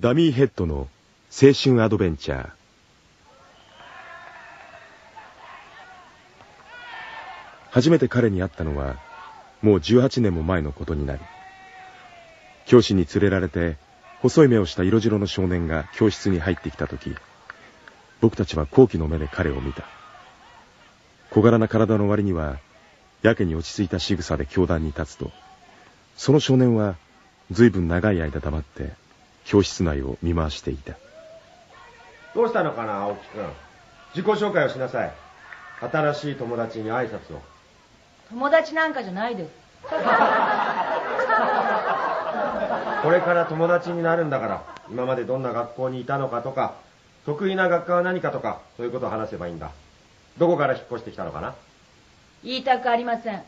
ダミーヘッドの青春アドベンチャー。初めて彼に会ったのはもう18年も前のことになる教師に連れられて細い目をした色白の少年が教室に入ってきた時僕たちは好奇の目で彼を見た。小柄な体の割にはやけに落ち着いた仕草で教壇に立つとその少年は随分長い間黙って教室内を見回していた。どうしたのかな青木君自己紹介をしなさい。新しい友達に挨拶を。友達なんかじゃないで。す これから友達になるんだから今までどんな学校にいたのかとか得意な学科は何かとかそういうことを話せばいいんだ。どこから引っ越してきたのかな？言いたくありません。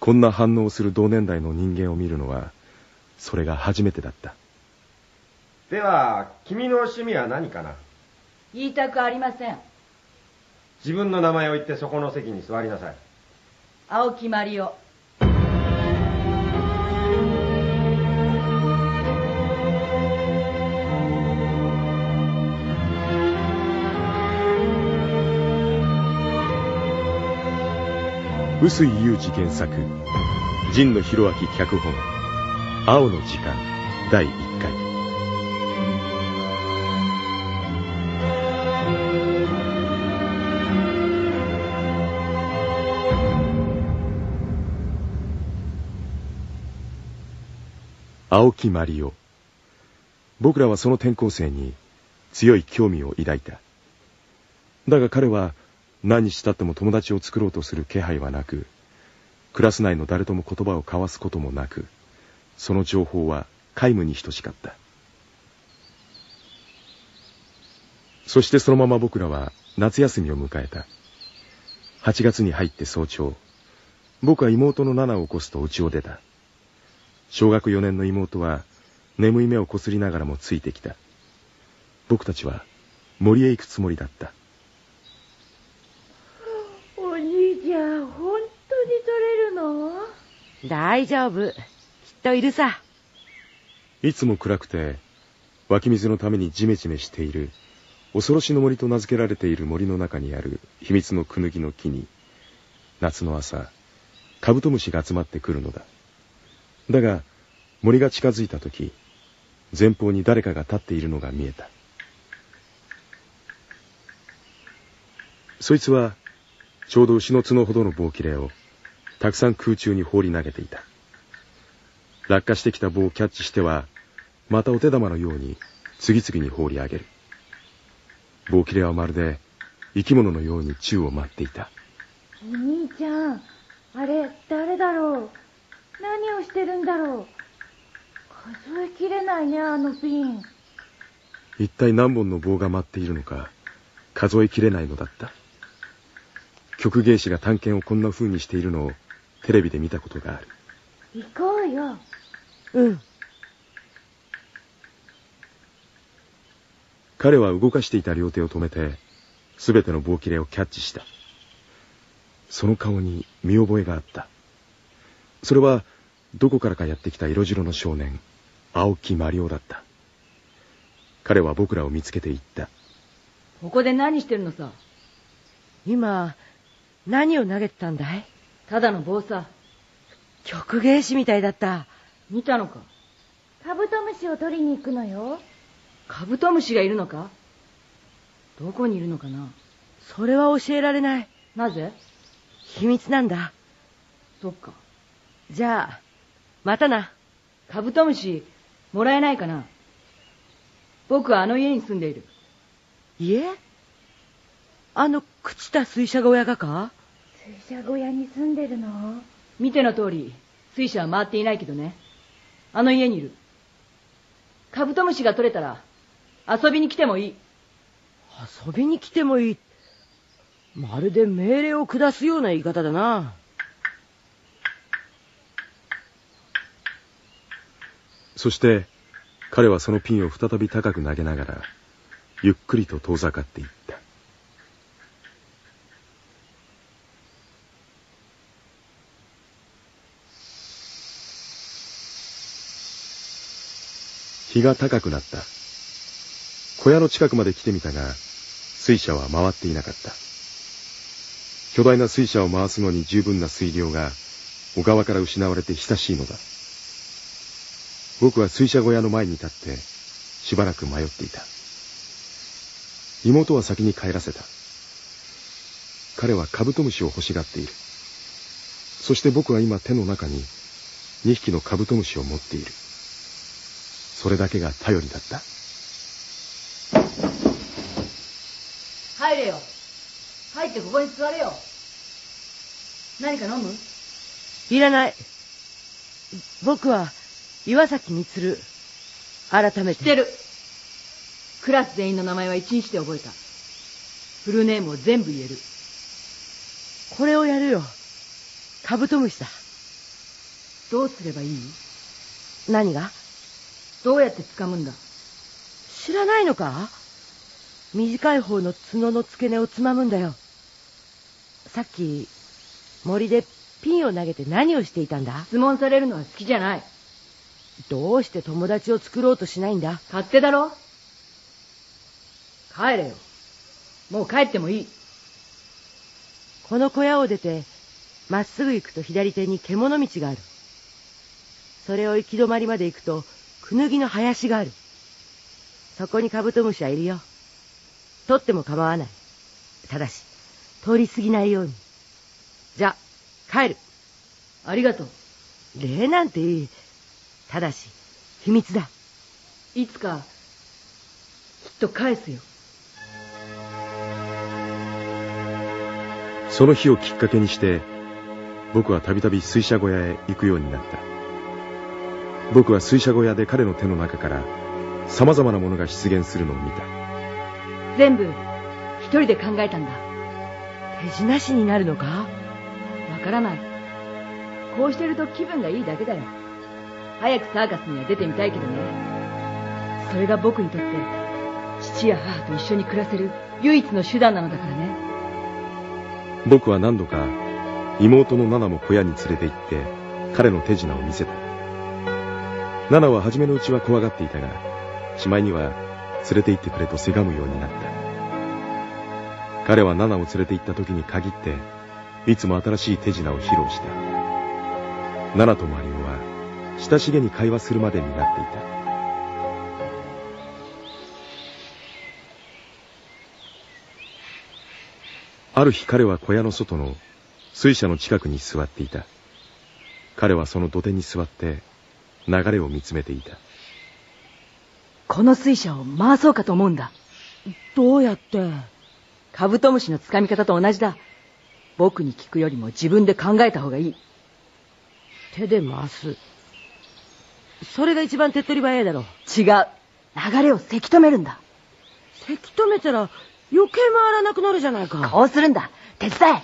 こんな反応をする同年代の人間を見るのはそれが初めてだったでは君の趣味は何かな？言いたくありません。自分の名前を言ってそこの席に座りなさい。青木マリオ。臼井裕二原作神野博明脚本青の時間第1青木マリオ僕らはその転校生に強い興味を抱いた。だが彼は何日経っても友達を作ろうとする気配はなくクラス内の誰とも言葉を交わすこともなくその情報は皆無に等しかった。そしてそのまま僕らは夏休みを迎えた。8月に入って早朝僕は妹のナナを起こすと家を出た。小学4年の妹は眠い目をこすりながらもついてきた僕たちは森へ行くつもりだったお兄ちゃん、本当に取れるの？大丈夫。きっといるさ。いつも暗くて湧き水のためにジメジメしている恐ろしの森と名付けられている森の中にある秘密のクヌギの木に夏の朝カブトムシが集まってくるのだだが森が近づいた時前方に誰かが立っているのが見えた。そいつはちょうど牛の角ほどの棒切れをたくさん空中に放り投げていた。落下してきた棒をキャッチしてはまたお手玉のように次々に放り上げる。棒切れはまるで生き物のように宙を舞っていた。お兄ちゃん、あれ、誰だろう？何をしてるんだろう？数えきれないね、あのピン。一体何本の棒が舞っているのか数えきれないのだった曲芸師が探検をこんな風にしているのをテレビで見たことがある行こうよ。うん。彼は動かしていた両手を止めて全ての棒切れをキャッチしたその顔に見覚えがあったそれはどこからかやってきた色白の少年青木マリオだった。彼は僕らを見つけて言った。ここで何してるのさ？今、何を投げてたんだい？ただの棒さ。曲芸師みたいだった。見たのか？カブトムシを取りに行くのよ。カブトムシがいるのか？どこにいるのかな？それは教えられない。なぜ？秘密なんだ。そっかじゃあ、またな。カブトムシもらえないかな。僕はあの家に住んでいる。家？あの、朽ちた水車小屋がか？水車小屋に住んでるの？見ての通り水車は回っていないけどね。あの家にいる。カブトムシが取れたら遊びに来てもいい。遊びに来てもいい。まるで命令を下すような言い方だな。そして彼はそのピンを再び高く投げながらゆっくりと遠ざかっていった日が高くなった。小屋の近くまで来てみたが、水車は回っていなかった。巨大な水車を回すのに十分な水量が小川から失われて久しいのだ。僕は水車小屋の前に立ってしばらく迷っていた。妹は先に帰らせた。彼はカブトムシを欲しがっている。そして僕は今手の中に2匹のカブトムシを持っている。それだけが頼りだった。入れよ。入ってここに座れよ。何か飲む？いらない。僕は岩崎充。改めて。知ってる。クラス全員の名前は一日で覚えた。フルネームを全部言える。これをやるよ。カブトムシだ。どうすればいい？何が？どうやって掴むんだ？知らないのか？短い方の角の付け根をつまむんだよ。さっき、森でピンを投げて何をしていたんだ？質問されるのは好きじゃない。どうして友達を作ろうとしないんだ？勝手だろ？帰れよ。もう帰ってもいい。この小屋を出て、まっすぐ行くと左手に獣道がある。それを行き止まりまで行くと、くぬぎの林がある。そこにカブトムシはいるよ。取っても構わない。ただし、通り過ぎないように。じゃ、帰る。ありがとう。礼なんていい。ただし、秘密だ。いつか、きっと返すよ。その日をきっかけにして、僕はたびたび水車小屋へ行くようになった。僕は水車小屋で彼の手の中から様々なものが出現するのを見た。全部、一人で考えたんだ。手品師になるのか？わからない。こうしてると気分がいいだけだよ。早くサーカスには出てみたいけどね。それが僕にとって、父や母と一緒に暮らせる唯一の手段なのだからね。僕は何度か妹のナナも小屋に連れて行って彼の手品を見せた。ナナは初めのうちは怖がっていたが、しまいには連れて行ってくれとせがむようになった。彼はナナを連れて行った時に限って、いつも新しい手品を披露した。ナナとマリオは親しげに会話するまでになっていた。ある日彼は小屋の外の水車の近くに座っていた。彼はその土手に座って流れを見つめていた。この水車を回そうかと思うんだ。どうやって？カブトムシの掴み方と同じだ。僕に聞くよりも自分で考えた方がいい。手で回す。それが一番手っ取り早いだろう。違う。流れをせき止めるんだ。せき止めたら余計回らなくなるじゃないか。こうするんだ。手伝え。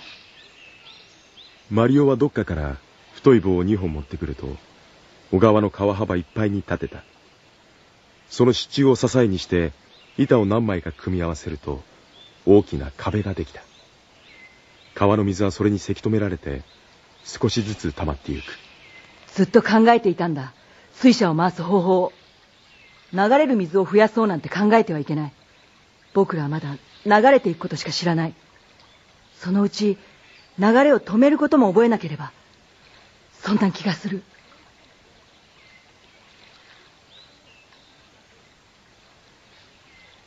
マリオはどっかから太い棒を2本持ってくると、小川の川幅いっぱいに立てた。その支柱を支えにして、板を何枚か組み合わせると、大きな壁ができた。川の水はそれにせき止められて、少しずつ溜まってゆく。ずっと考えていたんだ。水車を回す方法。流れる水を増やそうなんて考えてはいけない。僕らはまだ流れていくことしか知らない。そのうち流れを止めることも覚えなければ。そんな気がする。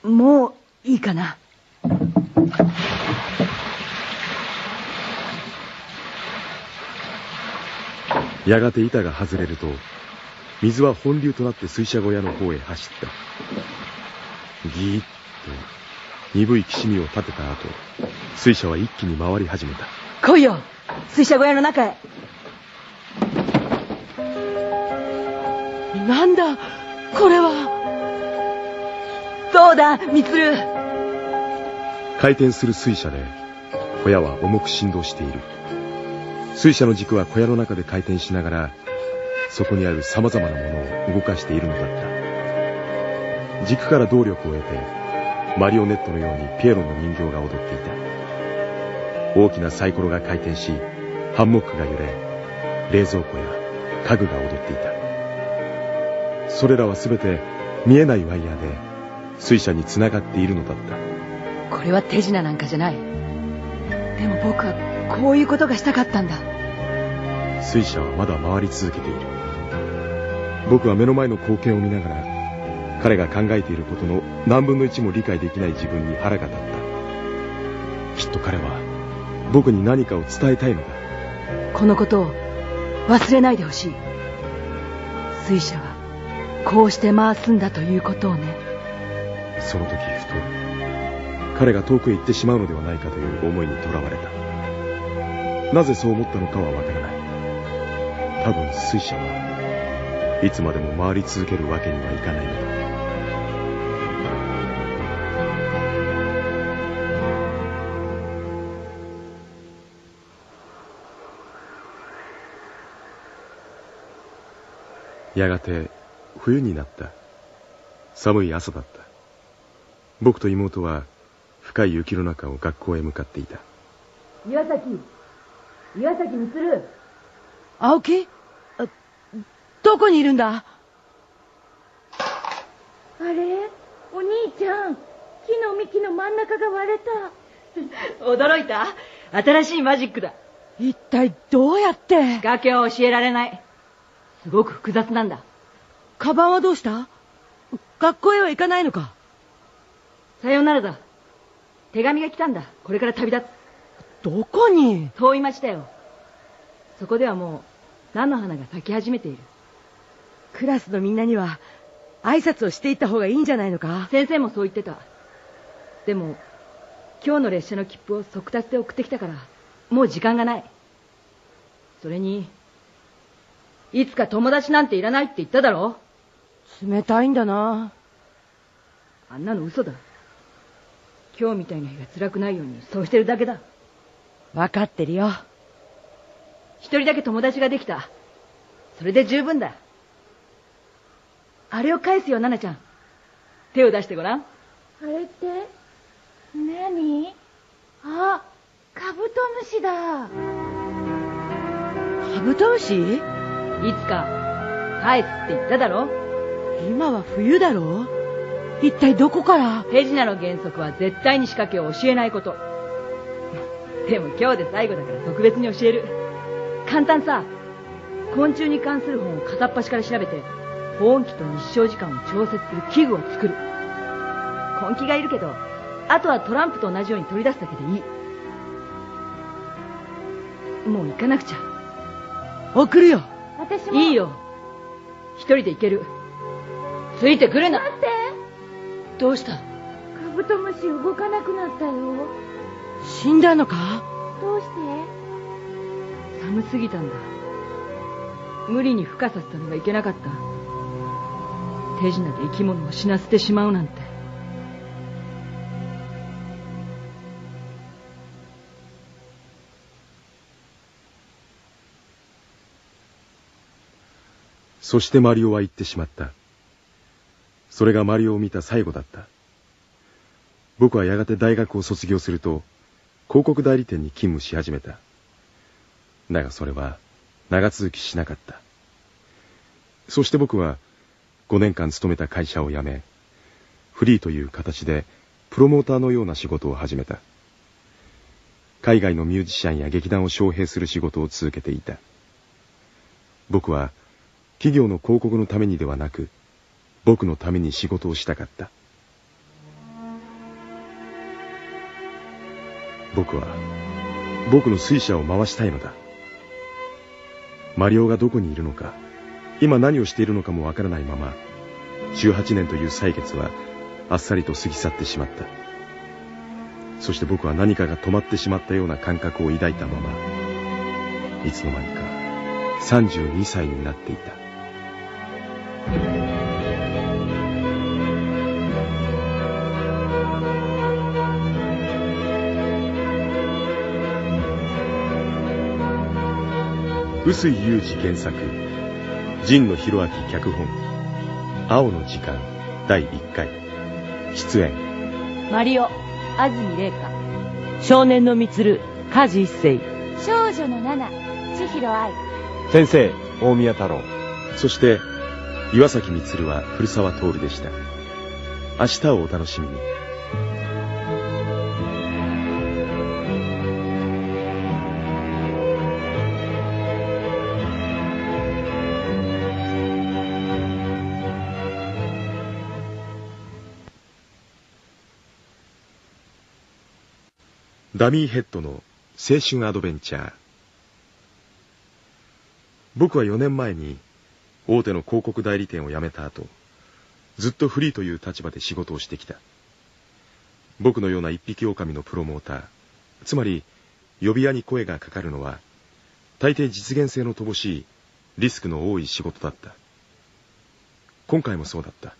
もういいかな。やがて板が外れると、水は本流となって水車小屋の方へ走った。ギーッと鈍いきしみを立てた後、水車は一気に回り始めた。来いよ水車小屋の中へ。なんだこれは。どうだ、みつる。回転する水車で小屋は重く振動している。水車の軸は小屋の中で回転しながら、そこにある様々なものを動かしているのだった。軸から動力を得て、マリオネットのようにピエロの人形が踊っていた。大きなサイコロが回転し、ハンモックが揺れ、冷蔵庫や家具が踊っていた。それらはすべて見えないワイヤーで水車につながっているのだったこれは手品なんかじゃないでも僕はこういうことがしたかったんだ水車はまだ回り続けている僕は目の前の光景を見ながら彼が考えていることの何分の一も理解できない自分に腹が立った。きっと彼は僕に何かを伝えたいのだ。このことを忘れないでほしい。水車はこうして回すんだということをね。その時ふと彼が遠くへ行ってしまうのではないかという思いにとらわれた。なぜそう思ったのかはわからない。多分水車はいつまでも回り続けるわけにはいかないのだ。やがて冬になった。寒い朝だった。僕と妹は深い雪の中を学校へ向かっていた。岩崎岩崎みつる。青木？あどこにいるんだ？あれ？お兄ちゃん。木の幹の真ん中が割れた。驚いた？新しいマジックだ。一体どうやって？仕掛けは教えられない。すごく複雑なんだ。カバンはどうした？学校へは行かないのか？さようならだ。手紙が来たんだ。これから旅立つ。どこに？遠い町だよ。そこではもう菜の花が咲き始めているクラスのみんなには挨拶をしていった方がいいんじゃないのか？先生もそう言ってた。でも今日の列車の切符を速達で送ってきたからもう時間がない。それにいつか友達なんていらないって言っただろ？冷たいんだな。あんなの嘘だ。今日みたいな日が辛くないようにそうしてるだけだ。分かってるよ。一人だけ友達ができた。それで十分だあれを返すよナナちゃん。手を出してごらん。あれって？何？あカブトムシだ。カブトムシ？いつか返すって言っただろ？今は冬だろ？一体どこから？手品の原則は絶対に仕掛けを教えないこと。でも今日で最後だから特別に教える。簡単さ。昆虫に関する本を片っ端から調べて保温器と日照時間を調節する器具を作る。根気がいるけどあとはトランプと同じように取り出すだけでいい。もう行かなくちゃ。送るよ。私も。いいよ。一人で行ける。ついてくるな待って。どうした？カブトムシ動かなくなったよ。死んだのか？どうして？寒すぎたんだ。無理に孵化させたのがいけなかった手品で生き物を死なせてしまうなんて。そしてマリオは行ってしまった。それがマリオを見た最後だった。僕はやがて大学を卒業すると広告代理店に勤務し始めた。だがそれは長続きしなかった。そして僕は5年間勤めた会社を辞めフリーという形でプロモーターのような仕事を始めた。海外のミュージシャンや劇団を招聘する仕事を続けていた。僕は企業の広告のためにではなく僕のために仕事をしたかった。僕は僕の水車を回したいのだ。マリオがどこにいるのか今何をしているのかもわからないまま18年という歳月はあっさりと過ぎ去ってしまった。そして僕は何かが止まってしまったような感覚を抱いたままいつの間にか32歳になっていた。臼井裕二原作神野博明脚本。青の時間第1回。出演。マリオ安住麗香。少年のみつる梶一生。少女のナナ千尋愛。先生大宮太郎。そして岩崎充は古沢徹でした。明日をお楽しみに。ダミーヘッドの青春アドベンチャー。僕は4年前に大手の広告代理店を辞めた後、ずっとフリーという立場で仕事をしてきた。僕のような一匹狼のプロモーター、つまり呼び屋に声がかかるのは、大抵実現性の乏しいリスクの多い仕事だった。今回もそうだった。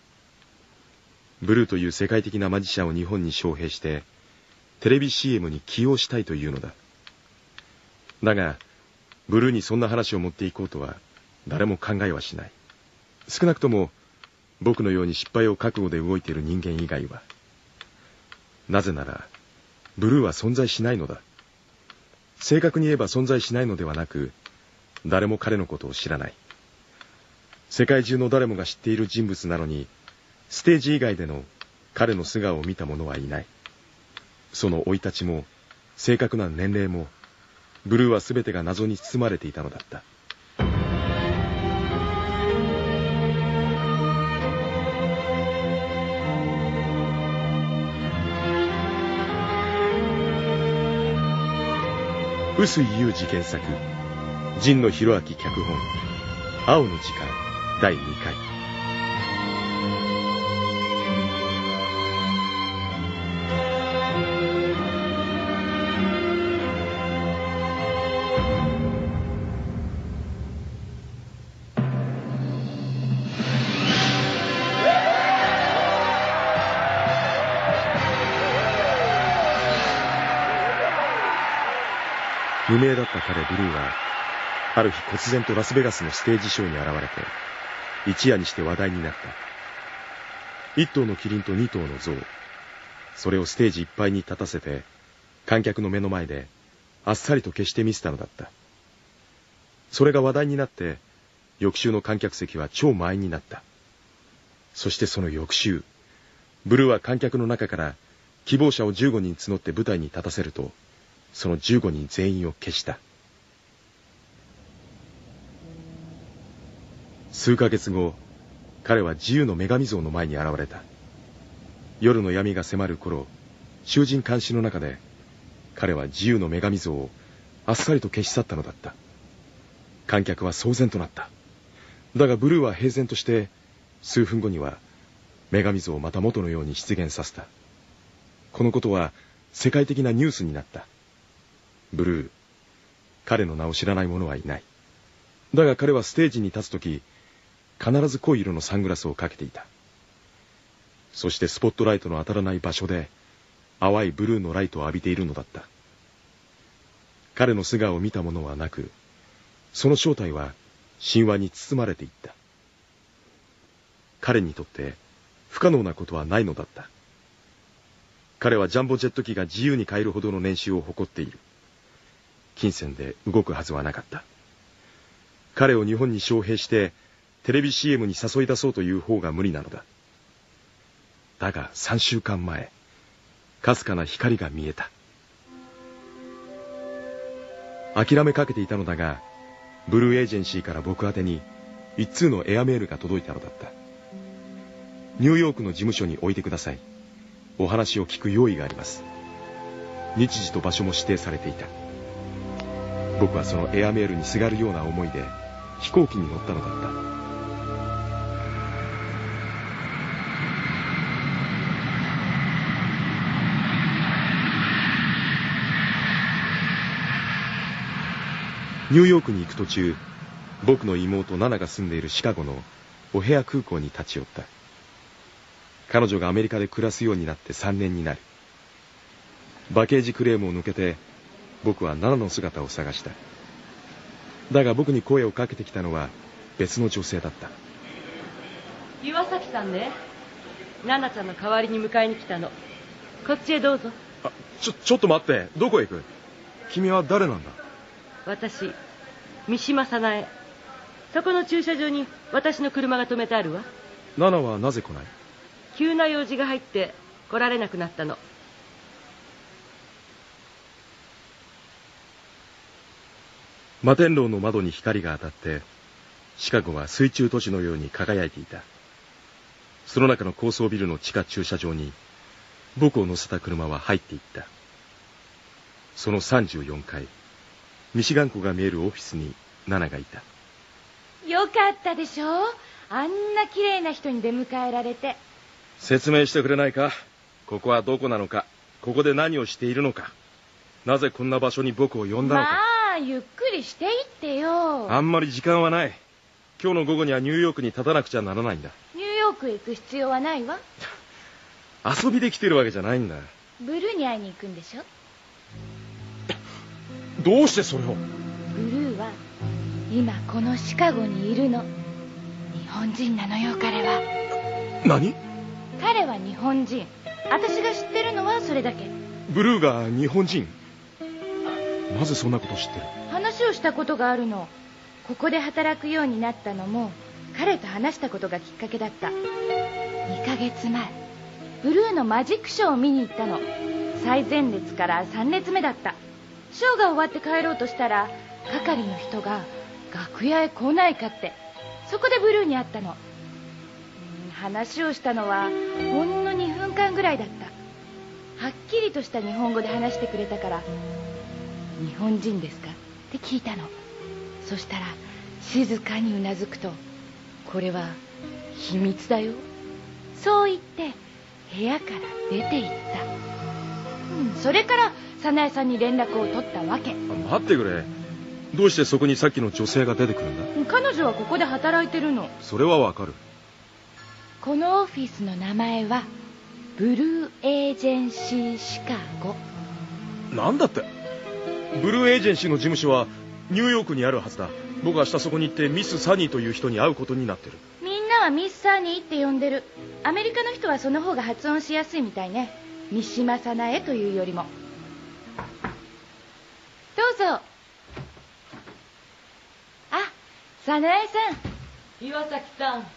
ブルーという世界的なマジシャンを日本に招聘して、テレビ CM に起用したいというのだ。だが、ブルーにそんな話を持っていこうとは、誰も考えはしない。少なくとも、僕のように失敗を覚悟で動いている人間以外は。なぜなら、ブルーは存在しないのだ。正確に言えば存在しないのではなく、誰も彼のことを知らない。世界中の誰もが知っている人物なのに、ステージ以外での彼の素顔を見た者はいない。その生い立ちも、正確な年齢も、ブルーは全てが謎に包まれていたのだった。臼井裕二原作、神野博明脚本、青の時間第2回。無名だった彼ブルーは、ある日忽然とラスベガスのステージショーに現れて、一夜にして話題になった。一頭のキリンと二頭の象。それをステージいっぱいに立たせて、観客の目の前で、あっさりと消してみせたのだった。それが話題になって、翌週の観客席は超満員になった。そしてその翌週、ブルーは観客の中から希望者を15人募って舞台に立たせると、その15人全員を消した。数ヶ月後、彼は自由の女神像の前に現れた。夜の闇が迫る頃、囚人監視の中で、彼は自由の女神像をあっさりと消し去ったのだった。観客は騒然となった。だがブルーは平然として、数分後には女神像をまた元のように出現させた。このことは世界的なニュースになった。ブルー。彼の名を知らない者はいない。だが彼はステージに立つとき、必ず濃い色のサングラスをかけていた。そしてスポットライトの当たらない場所で、淡いブルーのライトを浴びているのだった。彼の素顔を見た者はなく、その正体は神話に包まれていった。彼にとって不可能なことはないのだった。彼はジャンボジェット機が自由に買えるほどの年収を誇っている。金銭で動くはずはなかった。彼を日本に招聘して、テレビ CM に誘い出そうという方が無理なのだ。だが3週間前、かすかな光が見えた。諦めかけていたのだが、ブルーエージェンシーから僕宛に一通のエアメールが届いたのだった。ニューヨークの事務所に置いてください。お話を聞く用意があります。日時と場所も指定されていた。僕はそのエアメールにすがるような思いで飛行機に乗ったのだった。ニューヨークに行く途中、僕の妹ナナが住んでいるシカゴのオヘア空港に立ち寄った。彼女がアメリカで暮らすようになって3年になる。バケージクレームを抜けて僕はナナの姿を探した。だが僕に声をかけてきたのは別の女性だった。岩崎さんね。ナナちゃんの代わりに迎えに来たの。こっちへどうぞ。あ、ちょ、ちょっと待って。どこへ行く？君は誰なんだ？私、三島早苗。そこの駐車場に私の車が止めてあるわナナはなぜ来ない？急な用事が入って来られなくなったの摩天楼の窓に光が当たってシカゴは水中都市のように輝いていた。その中の高層ビルの地下駐車場に僕を乗せた車は入っていった。その34階ミシガン湖が見えるオフィスにナナがいた。よかったでしょあんな綺麗な人に出迎えられて。説明してくれないか？ここはどこなのか？ここで何をしているのか？なぜこんな場所に僕を呼んだのまか、あゆっくりしていってよ。あんまり時間はない。今日の午後にはニューヨークに立たなくちゃならないんだ。ニューヨークへ行く必要はないわ。遊びで来てるわけじゃないんだ。ブルーに会いに行くんでしょ？どうしてそれを？ブルーは今このシカゴにいるの。日本人なのよ彼は。何？彼は日本人。私が知ってるのはそれだけ。ブルーが日本人？なぜそんなこと知ってる？話をしたことがあるの。ここで働くようになったのも彼と話したことがきっかけだった。2ヶ月前ブルーのマジックショーを見に行ったの。最前列から3列目だった。ショーが終わって帰ろうとしたら係の人が楽屋へ来ないかってそこでブルーに会ったの。うん話をしたのはほんの2分間ぐらいだった。はっきりとした日本語で話してくれたから日本人ですか？って聞いたの。そしたら静かにうなずくとこれは秘密だよ。そう言って部屋から出て行った、うん、それから早苗さんに連絡を取ったわけ。待ってくれ。どうしてそこにさっきの女性が出てくるんだ？彼女はここで働いてるの。それはわかる。このオフィスの名前はブルーエージェンシーシカゴ。なんだって？ブルーエージェンシーの事務所はニューヨークにあるはずだ。僕は明日そこに行ってミス・サニーという人に会うことになってる。みんなはミス・サーニーって呼んでる。アメリカの人はその方が発音しやすいみたいね。三島早苗というよりも。どうぞ。あ早苗さ岩崎さん。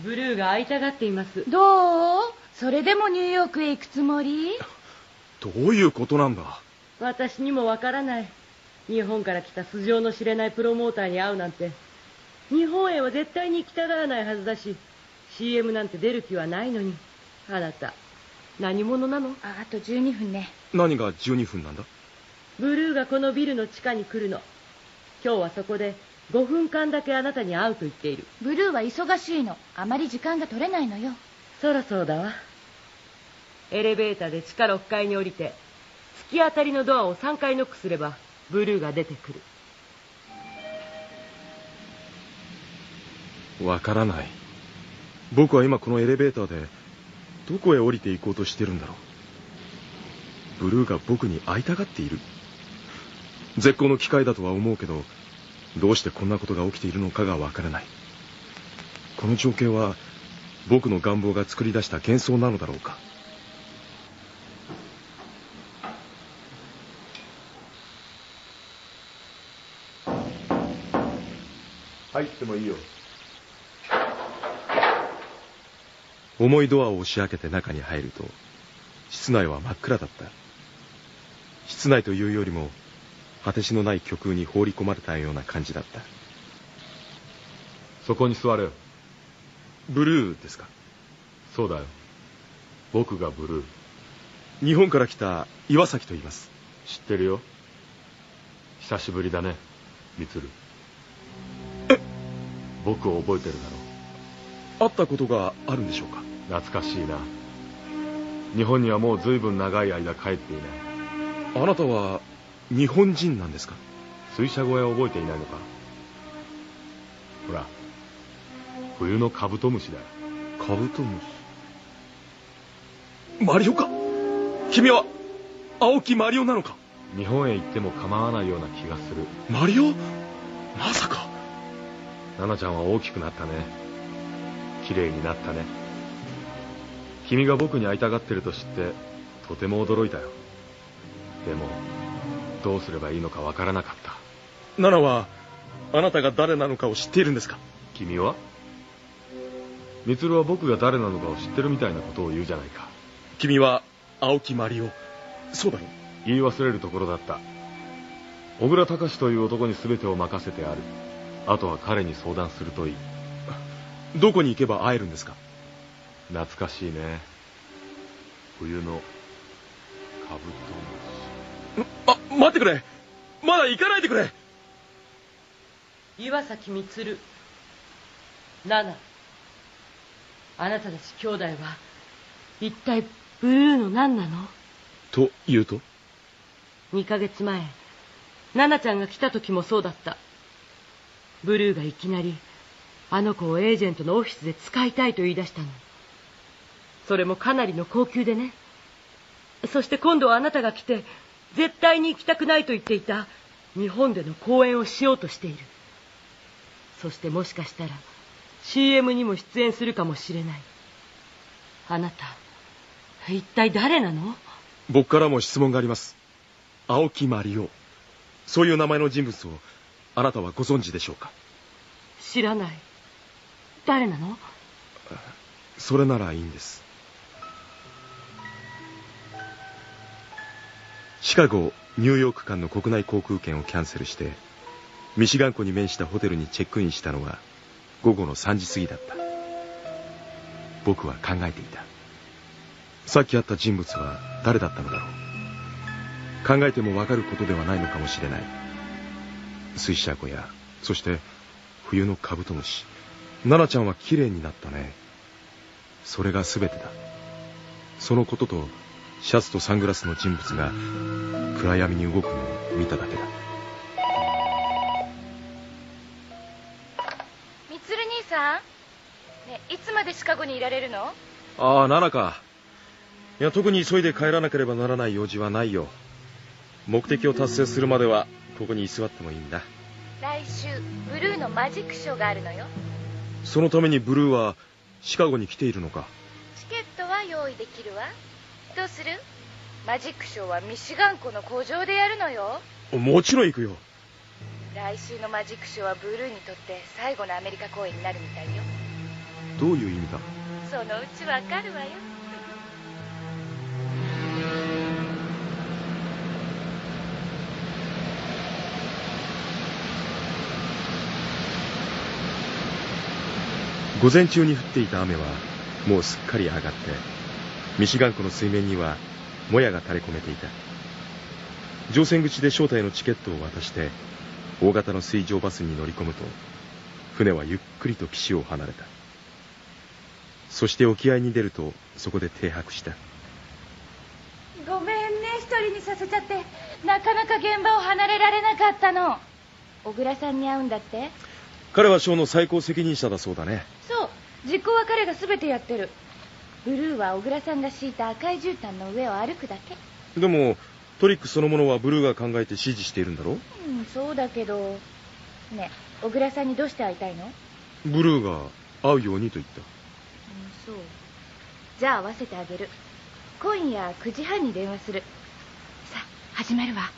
ブルーが会いたがっています。んどう？それでもニューヨークへ行くつもり？どういうことなんだ？私にもわからない。日本から来た素性の知れないプロモーターに会うなんて。日本へは絶対に行きたがらないはずだし CM なんて出る気はないのに。あなた何者なの？ああと12分ね。何が12分なんだ？ブルーがこのビルの地下に来るの。今日はそこで5分間だけあなたに会うと言っている。ブルーは忙しいの。あまり時間が取れないのよ。そろそろだわ。エレベーターで地下6階に降りて突き当たりのドアを3回ノックすればブルーが出てくる。わからない。僕は今このエレベーターでどこへ降りて行こうとしてるんだろう。ブルーが僕に会いたがっている。絶好の機会だとは思うけどどうしてこんなことが起きているのかがわからない。この情景は僕の願望が作り出した幻想なのだろうか。入ってもいいよ。重いドアを押し開けて中に入ると室内は真っ暗だった。室内というよりも果てしのない虚空に放り込まれたような感じだった。そこに座れよ。ブルーですか？そうだよ。僕がブルー。日本から来た岩崎と言います知ってるよ久しぶりだねみつる僕を覚えてるだろ会ったことがあるんでしょうか？懐かしいな。日本にはもう随分長い間帰っていない。あなたは日本人なんですか？水車小屋を覚えていないのか？ほら冬のカブトムシだ。よカブトムシ？マリオか？君は青木マリオなのか？日本へ行っても構わないような気がする。マリオ？まさかナナちゃんは大きくなったね。綺麗になったね。君が僕に会いたがってると知ってとても驚いたよ。でもどうすればいいのかわからなかった。ナナはあなたが誰なのかを知っているんですか？君は？充は僕が誰なのかを知ってるみたいなことを言うじゃないか。君は青木マリオそうだろ言い忘れるところだった。小倉隆という男に全てを任せてあるあとは彼に相談するといい。どこに行けば会えるんですか？懐かしいね。冬のカブトムシ。あ待ってくれ。まだ行かないでくれ。岩崎充。奈々あなたたち兄弟は一体ブルーの何なの？と言うと？2ヶ月前奈々ちゃんが来た時もそうだったブルーがいきなりあの子をエージェントのオフィスで使いたいと言い出したの。それもかなりの高級でね。そして今度はあなたが来て絶対に行きたくないと言っていた日本での公演をしようとしている。そしてもしかしたら CM にも出演するかもしれない。あなた一体誰なの？僕からも質問があります。青木マリオそういう名前の人物をあなたはご存知でしょうか？知らない。誰なの？それならいいんです。シカゴニューヨーク間の国内航空券をキャンセルしてミシガン湖に面したホテルにチェックインしたのは午後の3時過ぎだった。僕は考えていた。さっき会った人物は誰だったのだろう。考えてもわかることではないのかもしれない水車小屋。そして冬のカブトムシ。奈々ちゃんは綺麗になったね。それが全てだ。そのこととシャツとサングラスの人物が暗闇に動くのを見ただけだ。みつる兄さん？ねいつまでシカゴにいられるの？ああ奈々か。いや特に急いで帰らなければならない用事はないよ。目的を達成するまではここに居座ってもいいんだ。来週ブルーのマジックショーがあるのよ。そのためにブルーはシカゴに来ているのか。チケットは用意できるわ。どうする？マジックショーはミシガン湖の工場でやるのよ。もちろん行くよ。来週のマジックショーはブルーにとって最後のアメリカ公演になるみたいよ。どういう意味だ？そのうちわかるわよ午前中に降っていた雨はもうすっかり上がってミシガン湖の水面にはもやが垂れ込めていた。乗船口で招待のチケットを渡して大型の水上バスに乗り込むと船はゆっくりと岸を離れた。そして沖合に出るとそこで停泊した。ごめんね一人にさせちゃって。なかなか現場を離れられなかったの。小倉さんに会うんだって？彼はショーの最高責任者だそうだねそう実行は彼が全てやってる。ブルーは小倉さんが敷いた赤い絨毯の上を歩くだけ。でもトリックそのものはブルーが考えて指示しているんだろ？うんそうだけど。ねえ小倉さんにどうして会いたいの？うんブルーが会うようにと言った。そう。じゃあ会わせてあげる。今夜9時半に電話する。さあ始まるわ。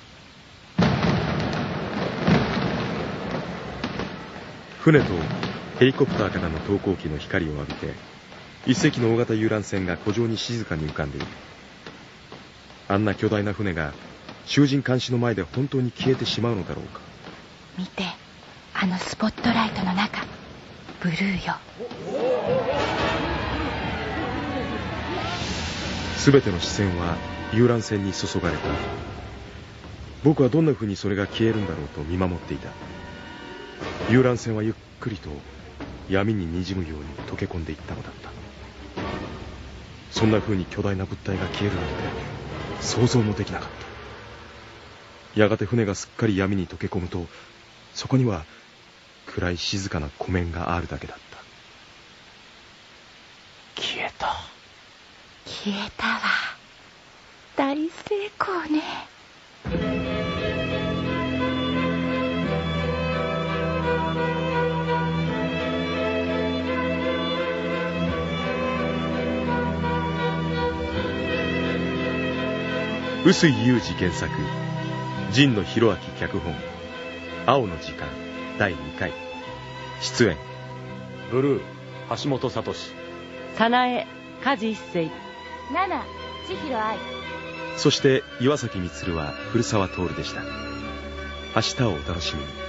船とヘリコプターからの投光機の光を浴びて一隻の大型遊覧船が湖上に静かに浮かんでいる。あんな巨大な船が囚人監視の前で本当に消えてしまうのだろうか。見てあのスポットライトの中ブルーよ。全ての視線は遊覧船に注がれた僕はどんな風にそれが消えるんだろうと見守っていた。遊覧船はゆっくりと闇ににじむように溶け込んでいったのだった。そんな風に巨大な物体が消えるなんて想像もできなかった。やがて船がすっかり闇に溶け込むとそこには暗い静かな湖面があるだけだった。消えた。消えたわ。大成功ね臼井裕二原作陣野博明脚本青の時間第2回。出演。ブルー橋本聡。早苗梶一生。七千尋愛。そして岩崎充は古澤徹でした。明日をお楽しみに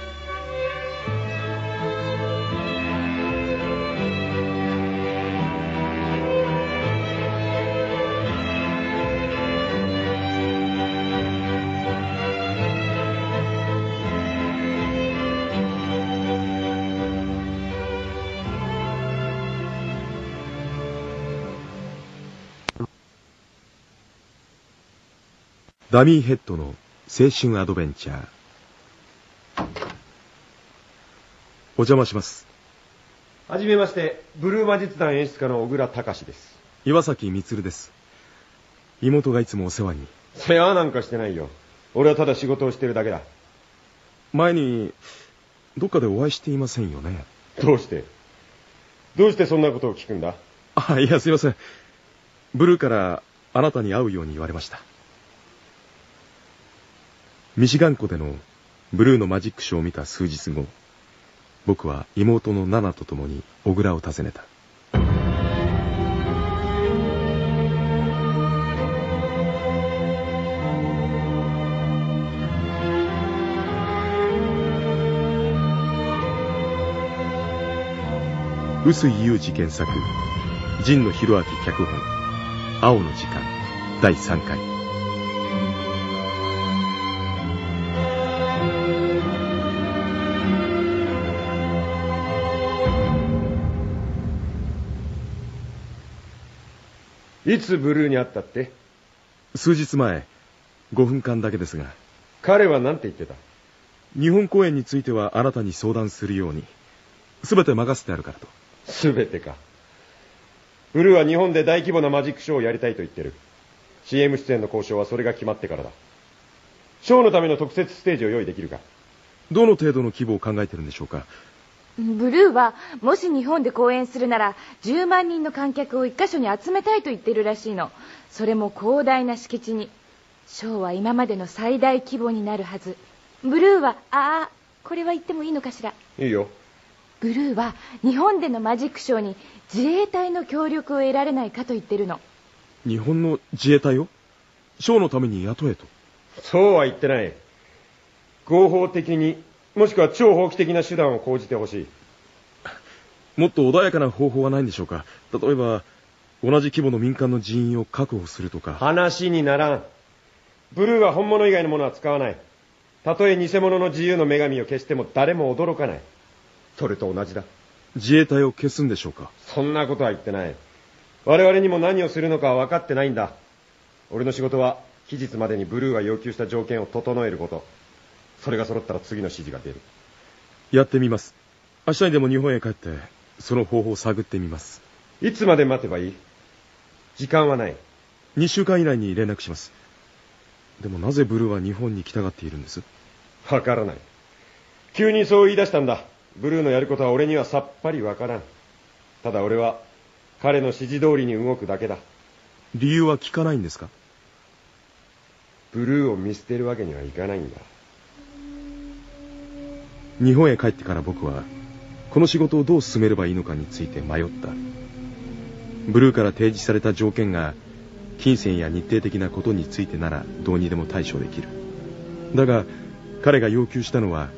ダミーヘッドの青春アドベンチャー。お邪魔します。はじめましてブルー魔術団演出家の小倉隆です。岩崎充です。妹がいつもお世話に。世話なんかしてないよ。俺はただ仕事をしてるだけだ。前にどっかでお会いしていませんよね。どうして？どうしてそんなことを聞くんだ？あいやすいません。ブルーからあなたに会うように言われましたミシガン湖でのブルーのマジックショーを見た数日後僕は妹のナナと共に小倉を訪ねた。臼井裕二原作神野博明脚本青の時間第3回。いつブルーに会ったって？数日前5分間だけですが。彼は何て言ってた？日本公演についてはあなたに相談するように。全て任せてあるからと。全てか。ブルーは日本で大規模なマジックショーをやりたいと言ってる。CM 出演の交渉はそれが決まってからだ。ショーのための特設ステージを用意できるか。どの程度の規模を考えてるんでしょうかブルーはもし日本で公演するなら10万人の観客を一箇所に集めたいと言ってるらしいの。それも広大な敷地に。ショーは今までの最大規模になるはず。ブルーはああこれは言ってもいいのかしら。いいよ。ブルーは日本でのマジックショーに自衛隊の協力を得られないかと言ってるの。日本の自衛隊を？ショーのために雇えと。そうは言ってない。合法的にもしくは超法規的な手段を講じてほしい。もっと穏やかな方法はないんでしょうか？例えば同じ規模の民間の人員を確保するとか。話にならん。ブルーは本物以外のものは使わない。たとえ偽物の自由の女神を消しても誰も驚かない。それと同じだ。自衛隊を消すんでしょうか？そんなことは言ってない。我々にも何をするのかは分かってないんだ。俺の仕事は期日までにブルーが要求した条件を整えることそれが揃ったら次の指示が出る。やってみます。明日にでも日本へ帰ってその方法を探ってみます。いつまで待てばいい？時間はない。2週間以内に連絡します。でもなぜブルーは日本に来たがっているんです？わからない。急にそう言い出したんだ。ブルーのやることは俺にはさっぱりわからん。ただ俺は彼の指示通りに動くだけだ。理由は聞かないんですか？ブルーを見捨てるわけにはいかないんだ日本へ帰ってから僕はこの仕事をどう進めればいいのかについて迷った。ブルーから提示された条件が金銭や日程的なことについてならどうにでも対処できる。だが彼が要求したのは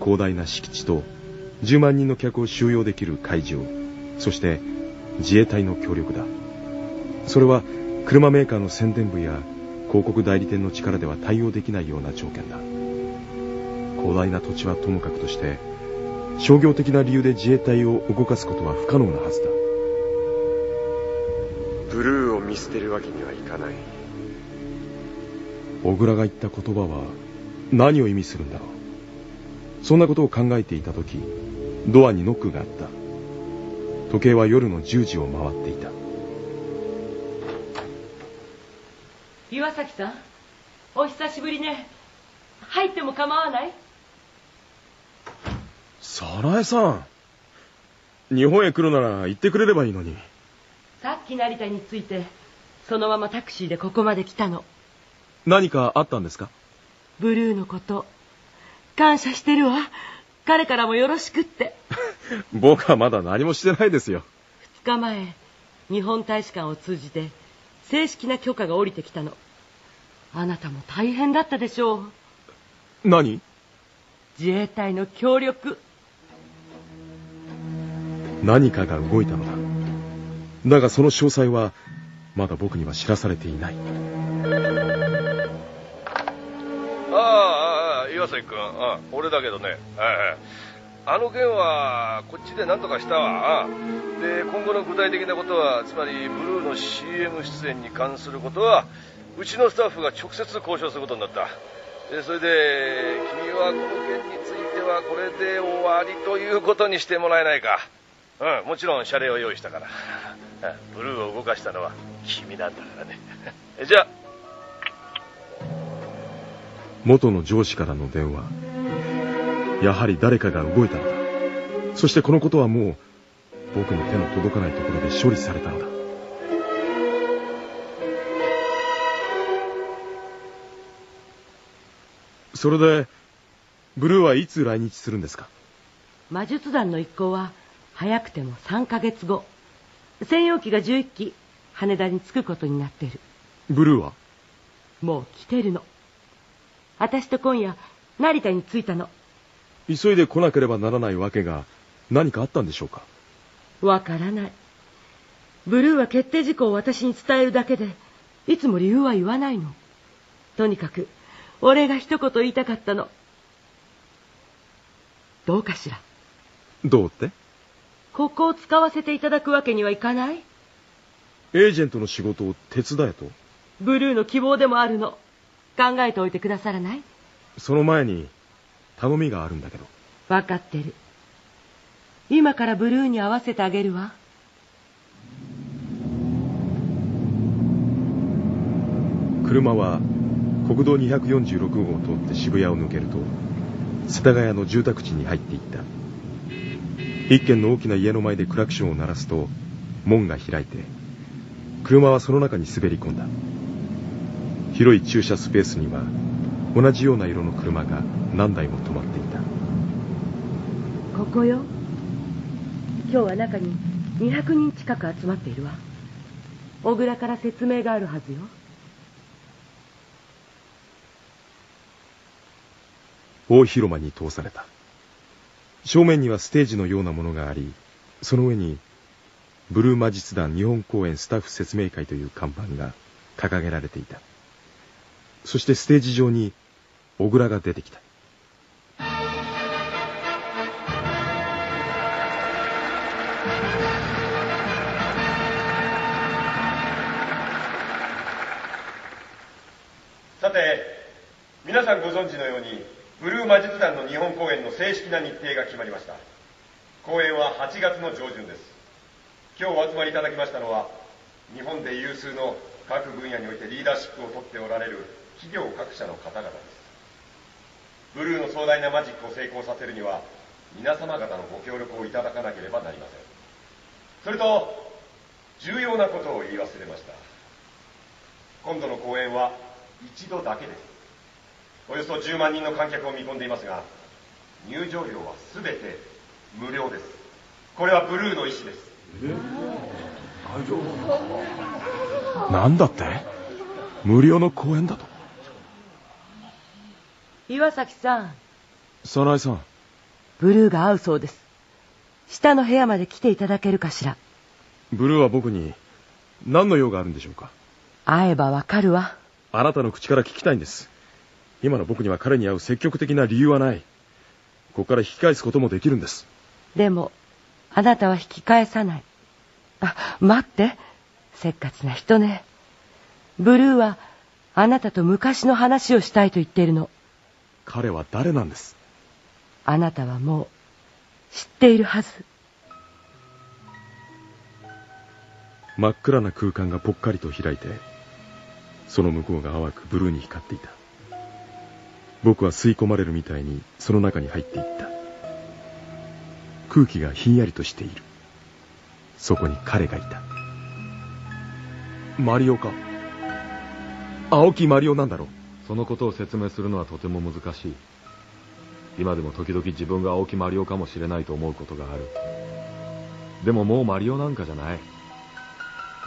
広大な敷地と10万人の客を収容できる会場そして自衛隊の協力だ。それは車メーカーの宣伝部や広告代理店の力では対応できないような条件だ。広大な土地はともかくとして商業的な理由で自衛隊を動かすことは不可能なはずだ。ブルーを見捨てるわけにはいかない。小倉が言った言葉は何を意味するんだろう。そんなことを考えていた時ドアにノックがあった。時計は夜の10時を回っていた。岩崎さんお久しぶりね。入っても構わない？早苗さん日本へ来るなら言ってくれればいいのにさっき成田に着いてそのままタクシーでここまで来たの何かあったんですか？ブルーのこと感謝してるわ彼からもよろしくって。僕はまだ何もしてないですよ。2日前、日本大使館を通じて、正式な許可が下りてきたの。あなたも大変だったでしょう。何？自衛隊の協力。何かが動いたのだ。だがその詳細は、まだ僕には知らされていない。ああ、岩崎君、あ俺だけどね、はいはいあの件はこっちで何とかしたわ。で、今後の具体的なことは、つまりブルーの CM 出演に関することは、うちのスタッフが直接交渉することになった。でそれで、君はこの件についてはこれで終わりということにしてもらえないか。うん、もちろん謝礼を用意したから。あ ブルーを動かしたのは君なんだからね。じゃあ、元の上司からの電話。やはり誰かが動いたのだ。そしてこのことはもう、僕の手の届かないところで処理されたのだ。それで、ブルーはいつ来日するんですか？魔術団の一行は、早くても3ヶ月後。専用機が11機、羽田に着くことになってる。ブルーは？もう来てるの。私と今夜、成田に着いたの。急いで来なければならないわけが何かあったんでしょうか？わからない。ブルーは決定事項を私に伝えるだけで、いつも理由は言わないの。とにかく、俺が一言言いたかったの。どうかしら。どうって？ここを使わせていただくわけにはいかない？エージェントの仕事を手伝えとブルーの希望でもあるの。考えておいてくださらない？その前に頼みがあるんだけどわかってる。今からブルーに合わせてあげるわ。車は国道246号を通って渋谷を抜けると世田谷の住宅地に入っていった一軒の大きな家の前でクラクションを鳴らすと門が開いて車はその中に滑り込んだ広い駐車スペースには同じような色の車が何台も止まっていたここよ。今日は中に200人近く集まっているわ。小倉から説明があるはずよ。大広間に通された正面にはステージのようなものがありその上にブルー魔術団日本公演スタッフ説明会という看板が掲げられていた。そしてステージ上に小倉が出てきた。さて皆さんご存知のようにブルー魔術団の日本公演の正式な日程が決まりました。公演は8月の上旬です。今日お集まりいただきましたのは日本で有数の各分野においてリーダーシップを取っておられる企業各社の方々です。ブルーの壮大なマジックを成功させるには皆様方のご協力をいただかなければなりません。それと重要なことを言い忘れました。今度の公演は一度だけです。およそ10万人の観客を見込んでいますが入場料は全て無料です。これはブルーの意思です。なんだって？無料の公演だと？岩崎さん、早苗さん。ブルーが会うそうです。下の部屋まで来ていただけるかしら。ブルーは僕に何の用があるんでしょうか？会えばわかるわ。あなたの口から聞きたいんです今の僕には彼に会う積極的な理由はないここから引き返すこともできるんですでも、あなたは引き返さない。あ、待って。せっかちな人ね。ブルーは、あなたと昔の話をしたいと言っているの。彼は誰なんです？あなたはもう、知っているはず。真っ暗な空間がぽっかりと開いてその向こうが淡くブルーに光っていた僕は吸い込まれるみたいにその中に入っていった空気がひんやりとしているそこに彼がいたマリオか青木マリオなんだろうそのことを説明するのはとても難しい今でも時々自分が青木マリオかもしれないと思うことがある。でももうマリオなんかじゃない。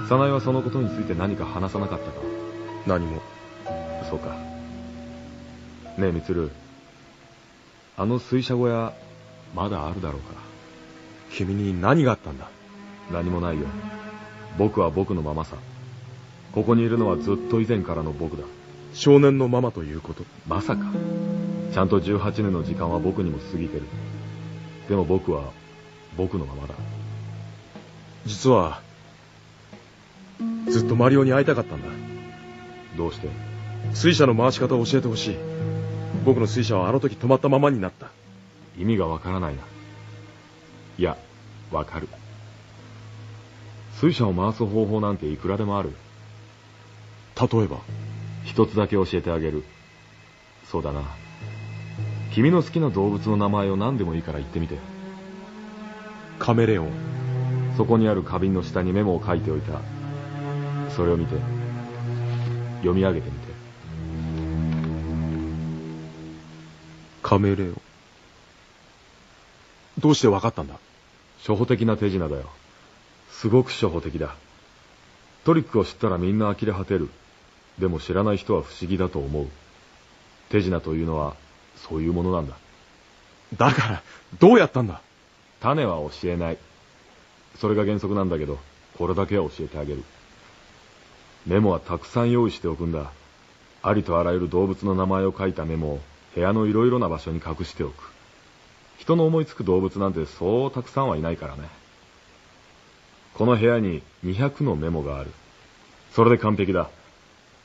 早苗はそのことについて何か話さなかったか何も。そうか。ねえ、みつる。あの水車小屋、まだあるだろうか。君に何があったんだ？何もないよ。僕は僕のままさ。ここにいるのはずっと以前からの僕だ。少年のままということ。まさか。ちゃんと18年の時間は僕にも過ぎてる。でも僕は、僕のままだ。実は、ずっとマリオに会いたかったんだ。どうして？水車の回し方を教えてほしい。僕の水車はあの時止まったままになった。意味がわからないな。いや、わかる。水車を回す方法なんていくらでもある。例えば、一つだけ教えてあげる。そうだな。君の好きな動物の名前を何でもいいから言ってみて。カメレオン。そこにある花瓶の下にメモを書いておいた。それを見て。読み上げてみて。カメレオン。どうしてわかったんだ？初歩的な手品だよ。すごく初歩的だ。トリックを知ったらみんな呆れ果てる。でも知らない人は不思議だと思う。手品というのは、そういうものなんだ。だから、どうやったんだ？種は教えない。それが原則なんだけど、これだけは教えてあげる。メモはたくさん用意しておくんだ。ありとあらゆる動物の名前を書いたメモを部屋のいろいろな場所に隠しておく。人の思いつく動物なんてそうたくさんはいないからね。この部屋に200のメモがある。それで完璧だ。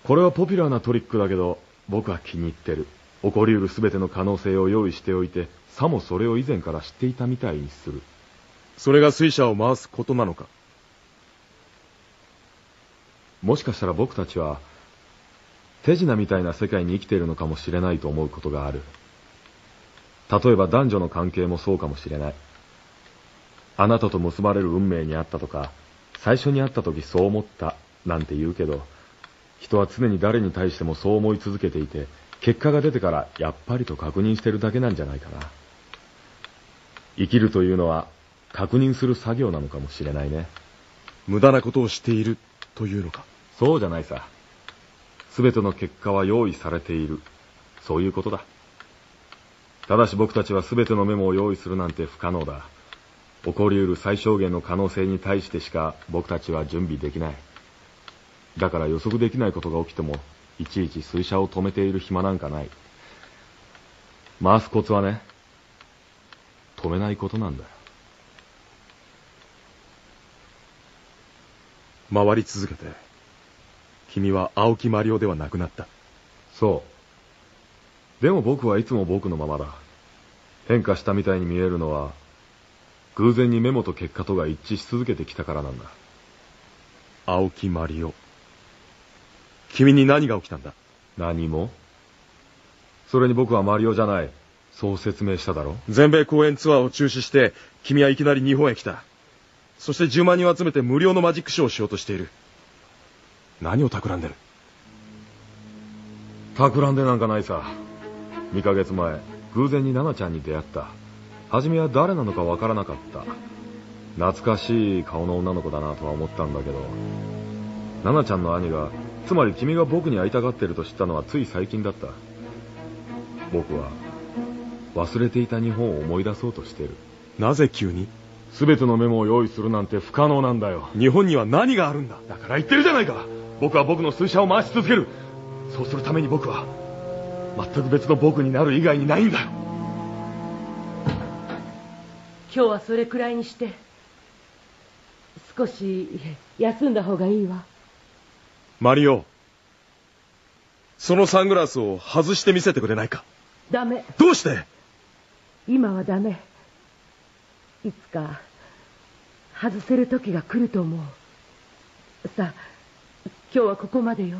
これはポピュラーなトリックだけど、僕は気に入ってる。起こり得る全ての可能性を用意しておいて、さもそれを以前から知っていたみたいにする。それが水車を回すことなのかもしかしたら僕たちは、手品みたいな世界に生きているのかもしれないと思うことがある。例えば男女の関係もそうかもしれない。あなたと結ばれる運命にあったとか、最初に会った時そう思った、なんて言うけど、人は常に誰に対してもそう思い続けていて、結果が出てからやっぱりと確認してるだけなんじゃないかな。生きるというのは確認する作業なのかもしれないね。無駄なことをしているというのかそうじゃないさ。すべての結果は用意されている。そういうことだ。ただし僕たちはすべてのメモを用意するなんて不可能だ。起こり得る最小限の可能性に対してしか僕たちは準備できない。だから予測できないことが起きても、いちいち水車を止めている暇なんかない。回すコツはね、止めないことなんだよ。回り続けて、君は青木マリオではなくなった。そう。でも僕はいつも僕のままだ。変化したみたいに見えるのは、偶然にメモと結果とが一致し続けてきたからなんだ。青木マリオ。君に何が起きたんだ？何もそれに僕はマリオじゃない。そう説明しただろ全米公演ツアーを中止して、君はいきなり日本へ来た。そして10万人を集めて無料のマジックショーをしようとしている。何を企んでる？企んでなんかないさ。2ヶ月前、偶然にナナちゃんに出会った。初めは誰なのかわからなかった。懐かしい顔の女の子だなとは思ったんだけど、ナナちゃんの兄が、つまり君が僕に会いたがってると知ったのはつい最近だった。僕は、忘れていた日本を思い出そうとしてる。なぜ急に？全てのメモを用意するなんて不可能なんだよ。日本には何があるんだ？だから言ってるじゃないか僕は僕の数社を回し続けるそうするために僕は、全く別の僕になる以外にないんだよ今日はそれくらいにして、少し休んだ方がいいわ。マリオ。そのサングラスを外してみせてくれないか？ダメ。どうして？今はダメ。いつか、外せる時が来ると思う。さあ、今日はここまでよ。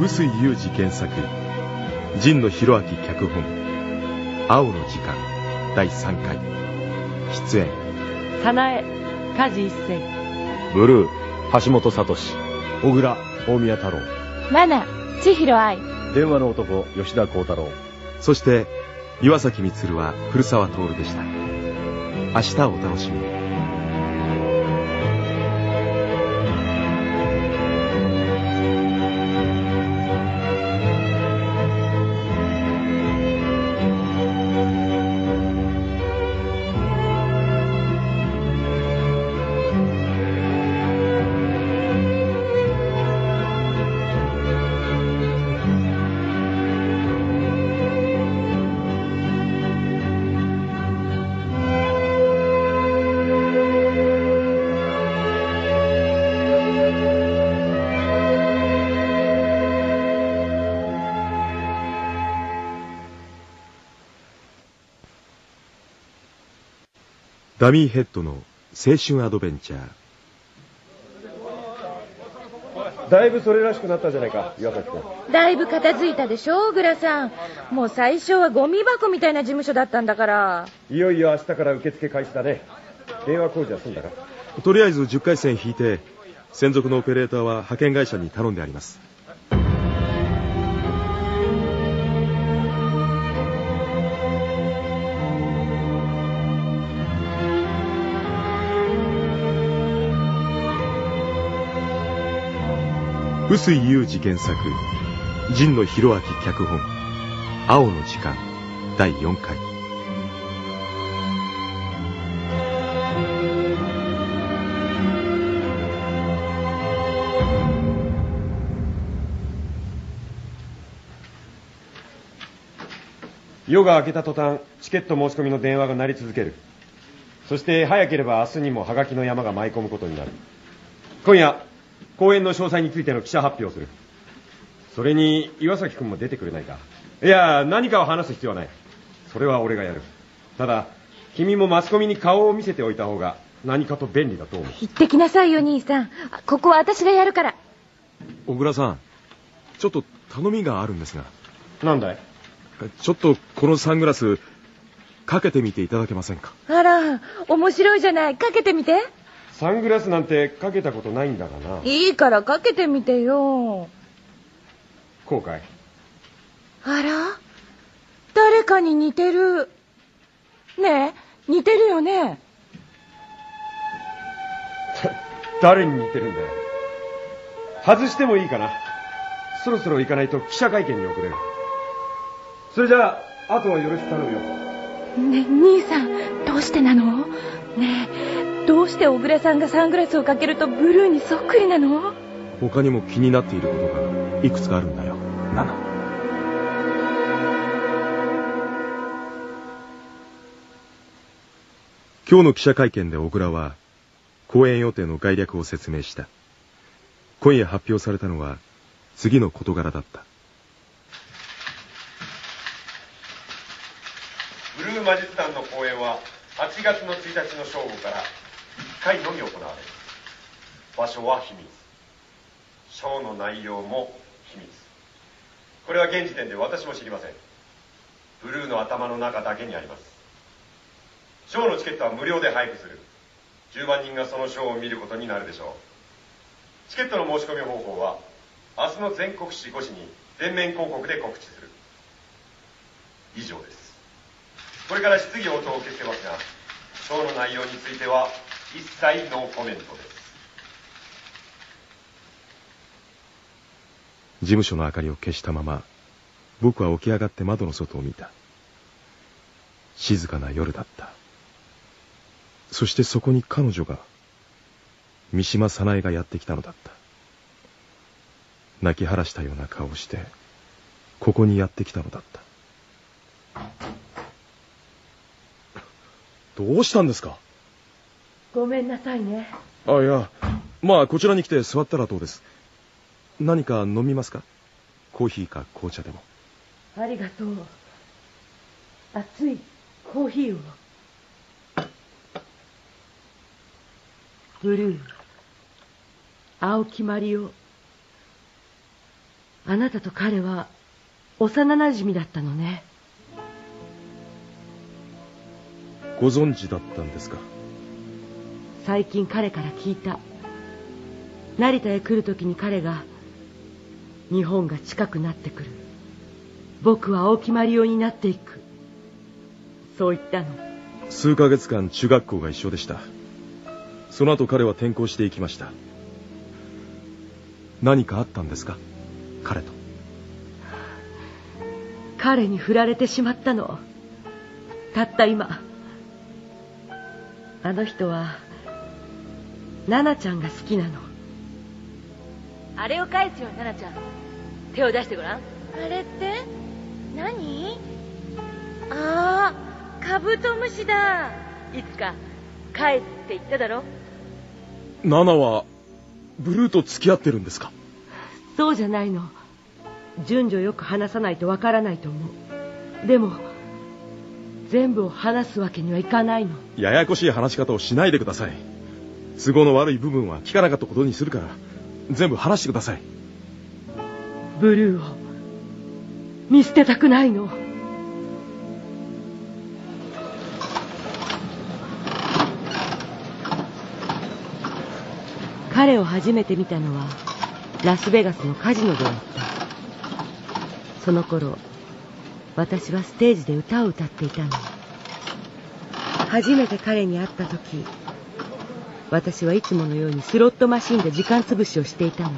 臼井裕二原作、神野博明脚本、青の時間第3回。出演。かなえ梶一生。ブルー橋本聡小倉大宮太郎。マナ千尋愛。電話の男吉田幸太郎。そして岩崎充は古澤徹でした。明日をお楽しみにダミーヘッドの青春アドベンチャー。だいぶそれらしくなったじゃないか岩崎君。だいぶ片付いたでしょ小倉さん。もう最初はゴミ箱みたいな事務所だったんだから。いよいよ明日から受付開始だね。電話工事は済んだか？とりあえず10回線引いて専属のオペレーターは派遣会社に頼んであります臼井裕二原作神野博明脚本「青の時間」第4回。夜が明けた途端チケット申し込みの電話が鳴り続ける。そして早ければ明日にもハガキの山が舞い込むことになる。今夜公演の詳細についての記者発表をする。それに岩崎君も出てくれないか。いや何かを話す必要はない。それは俺がやる。ただ君もマスコミに顔を見せておいた方が何かと便利だと思う。行ってきなさいよ兄さん。あここは私がやるから。小倉さんちょっと頼みがあるんですが。なんだい？ちょっとこのサングラスかけてみていただけませんか？あら面白いじゃない。かけてみてサングラスなんてかけたことないんだがな。いいからかけてみてよ。後悔。あら？誰かに似てる。ねえ似てるよね。誰に似てるんだよ。外してもいいかな。そろそろ行かないと記者会見に遅れる。それじゃああとはよろしく頼むよ。ね兄さんどうしてなの？ねえどうして小倉さんがサングラスをかけるとブルーにそっくりなの？他にも気になっていることがいくつかあるんだよ。ナナ今日の記者会見で小倉は公演予定の概略を説明した。今夜発表されたのは次の事柄だった。ブルー魔術団の公演は8月の1日の正午から1回のみ行われる。場所は秘密。ショーの内容も秘密。これは現時点で私も知りません。ブルーの頭の中だけにあります。ショーのチケットは無料で配布する。10万人がそのショーを見ることになるでしょう。チケットの申し込み方法は明日の全国紙5紙に全面広告で告知する。以上です。これから質疑応答を受け付けますがショーの内容については一切ノーコメントです。事務所の明かりを消したまま僕は起き上がって窓の外を見た。静かな夜だった。そしてそこに彼女が三島早苗がやってきたのだった。泣き晴らしたような顔をしてここにやってきたのだった。どうしたんですか？ごめんなさいね。あいや。まあこちらに来て座ったらどうです？何か飲みますか？コーヒーか紅茶でも。ありがとう。熱いコーヒーを。ブルー。青木まりおあなたと彼は幼なじみだったのね。ご存知だったんですか？最近彼から聞いた。成田へ来る時に彼が日本が近くなってくる。僕は青木マリオになっていく。そう言ったの。数ヶ月間中学校が一緒でした。その後彼は転校していきました。何かあったんですか？彼と。彼に振られてしまったの。たった今。あの人は奈々ちゃんが好きなの。あれを返すよ奈々ちゃん。手を出してごらん。あれって？何？ああカブトムシだ。いつか帰って言っただろ。ナナはブルーと付き合ってるんですか？そうじゃないの。順序よく話さないとわからないと思う。でも全部を話すわけにはいかないの。ややこしい話し方をしないでください都合の悪い部分は聞かなかったことにするから全部話してください。ブルーを見捨てたくないの。彼を初めて見たのはラスベガスのカジノであった。その頃私はステージで歌を歌っていたの。初めて彼に会った時私はいつものようにスロットマシンで時間潰しをしていたの。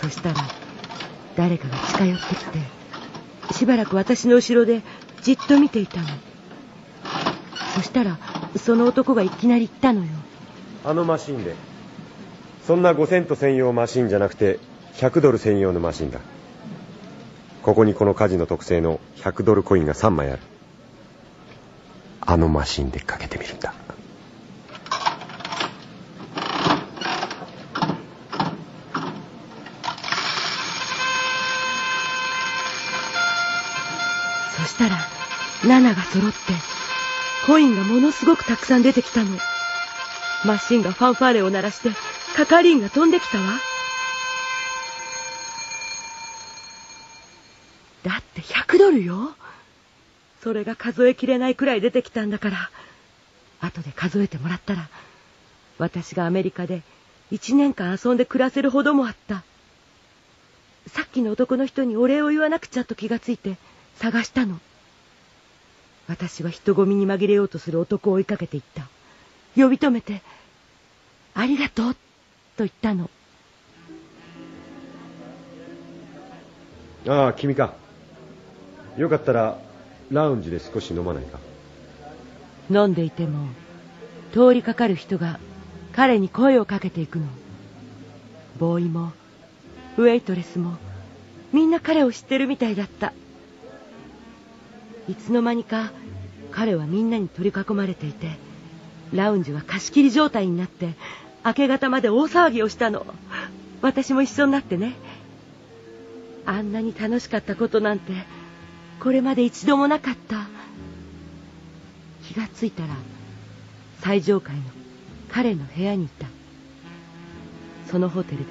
そしたら誰かが近寄ってきてしばらく私の後ろでじっと見ていたの。そしたらその男がいきなり言ったのよ。あのマシンで。そんな5セント専用マシンじゃなくて100ドル専用のマシンだ。ここにこのカジノ特製の100ドルコインが3枚ある。あのマシンでかけてみるんだ。したら7が揃ってコインがものすごくたくさん出てきたの。マシンがファンファーレを鳴らして係員が飛んできたわ。だって100ドルよ。それが数えきれないくらい出てきたんだから。後で数えてもらったら私がアメリカで1年間遊んで暮らせるほどもあった。さっきの男の人にお礼を言わなくちゃと気がついて探したの。私は人混みに紛れようとする男を追いかけていった。呼び止めて「ありがとう」と言ったの。ああ君か。よかったらラウンジで少し飲まないか。飲んでいても通りかかる人が彼に声をかけていくの。ボーイもウェイトレスもみんな彼を知ってるみたいだったいつの間にか彼はみんなに取り囲まれていてラウンジは貸し切り状態になって明け方まで大騒ぎをしたの。私も一緒になってね。あんなに楽しかったことなんてこれまで一度もなかった。気がついたら最上階の彼の部屋にいた。そのホテルで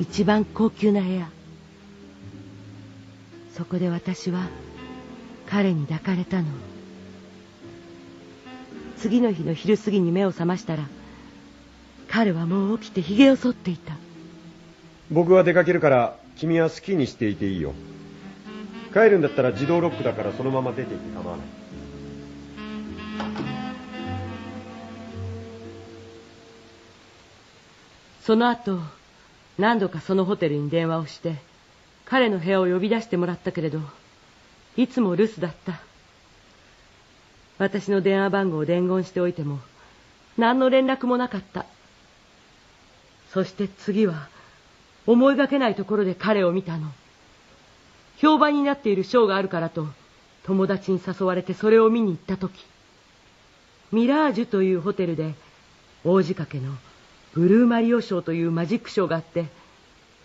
一番高級な部屋。そこで私は彼に抱かれたの。次の日の昼過ぎに目を覚ましたら彼はもう起きて髭を剃っていた。僕は出かけるから君は好きにしていていいよ。帰るんだったら自動ロックだからそのまま出て行って構わない。その後何度かそのホテルに電話をして彼の部屋を呼び出してもらったけれどいつも留守だった。私の電話番号を伝言しておいても何の連絡もなかった。そして次は思いがけないところで彼を見たの。評判になっているショーがあるからと友達に誘われてそれを見に行った時。ミラージュというホテルで大仕掛けのブルーマリオショーというマジックショーがあって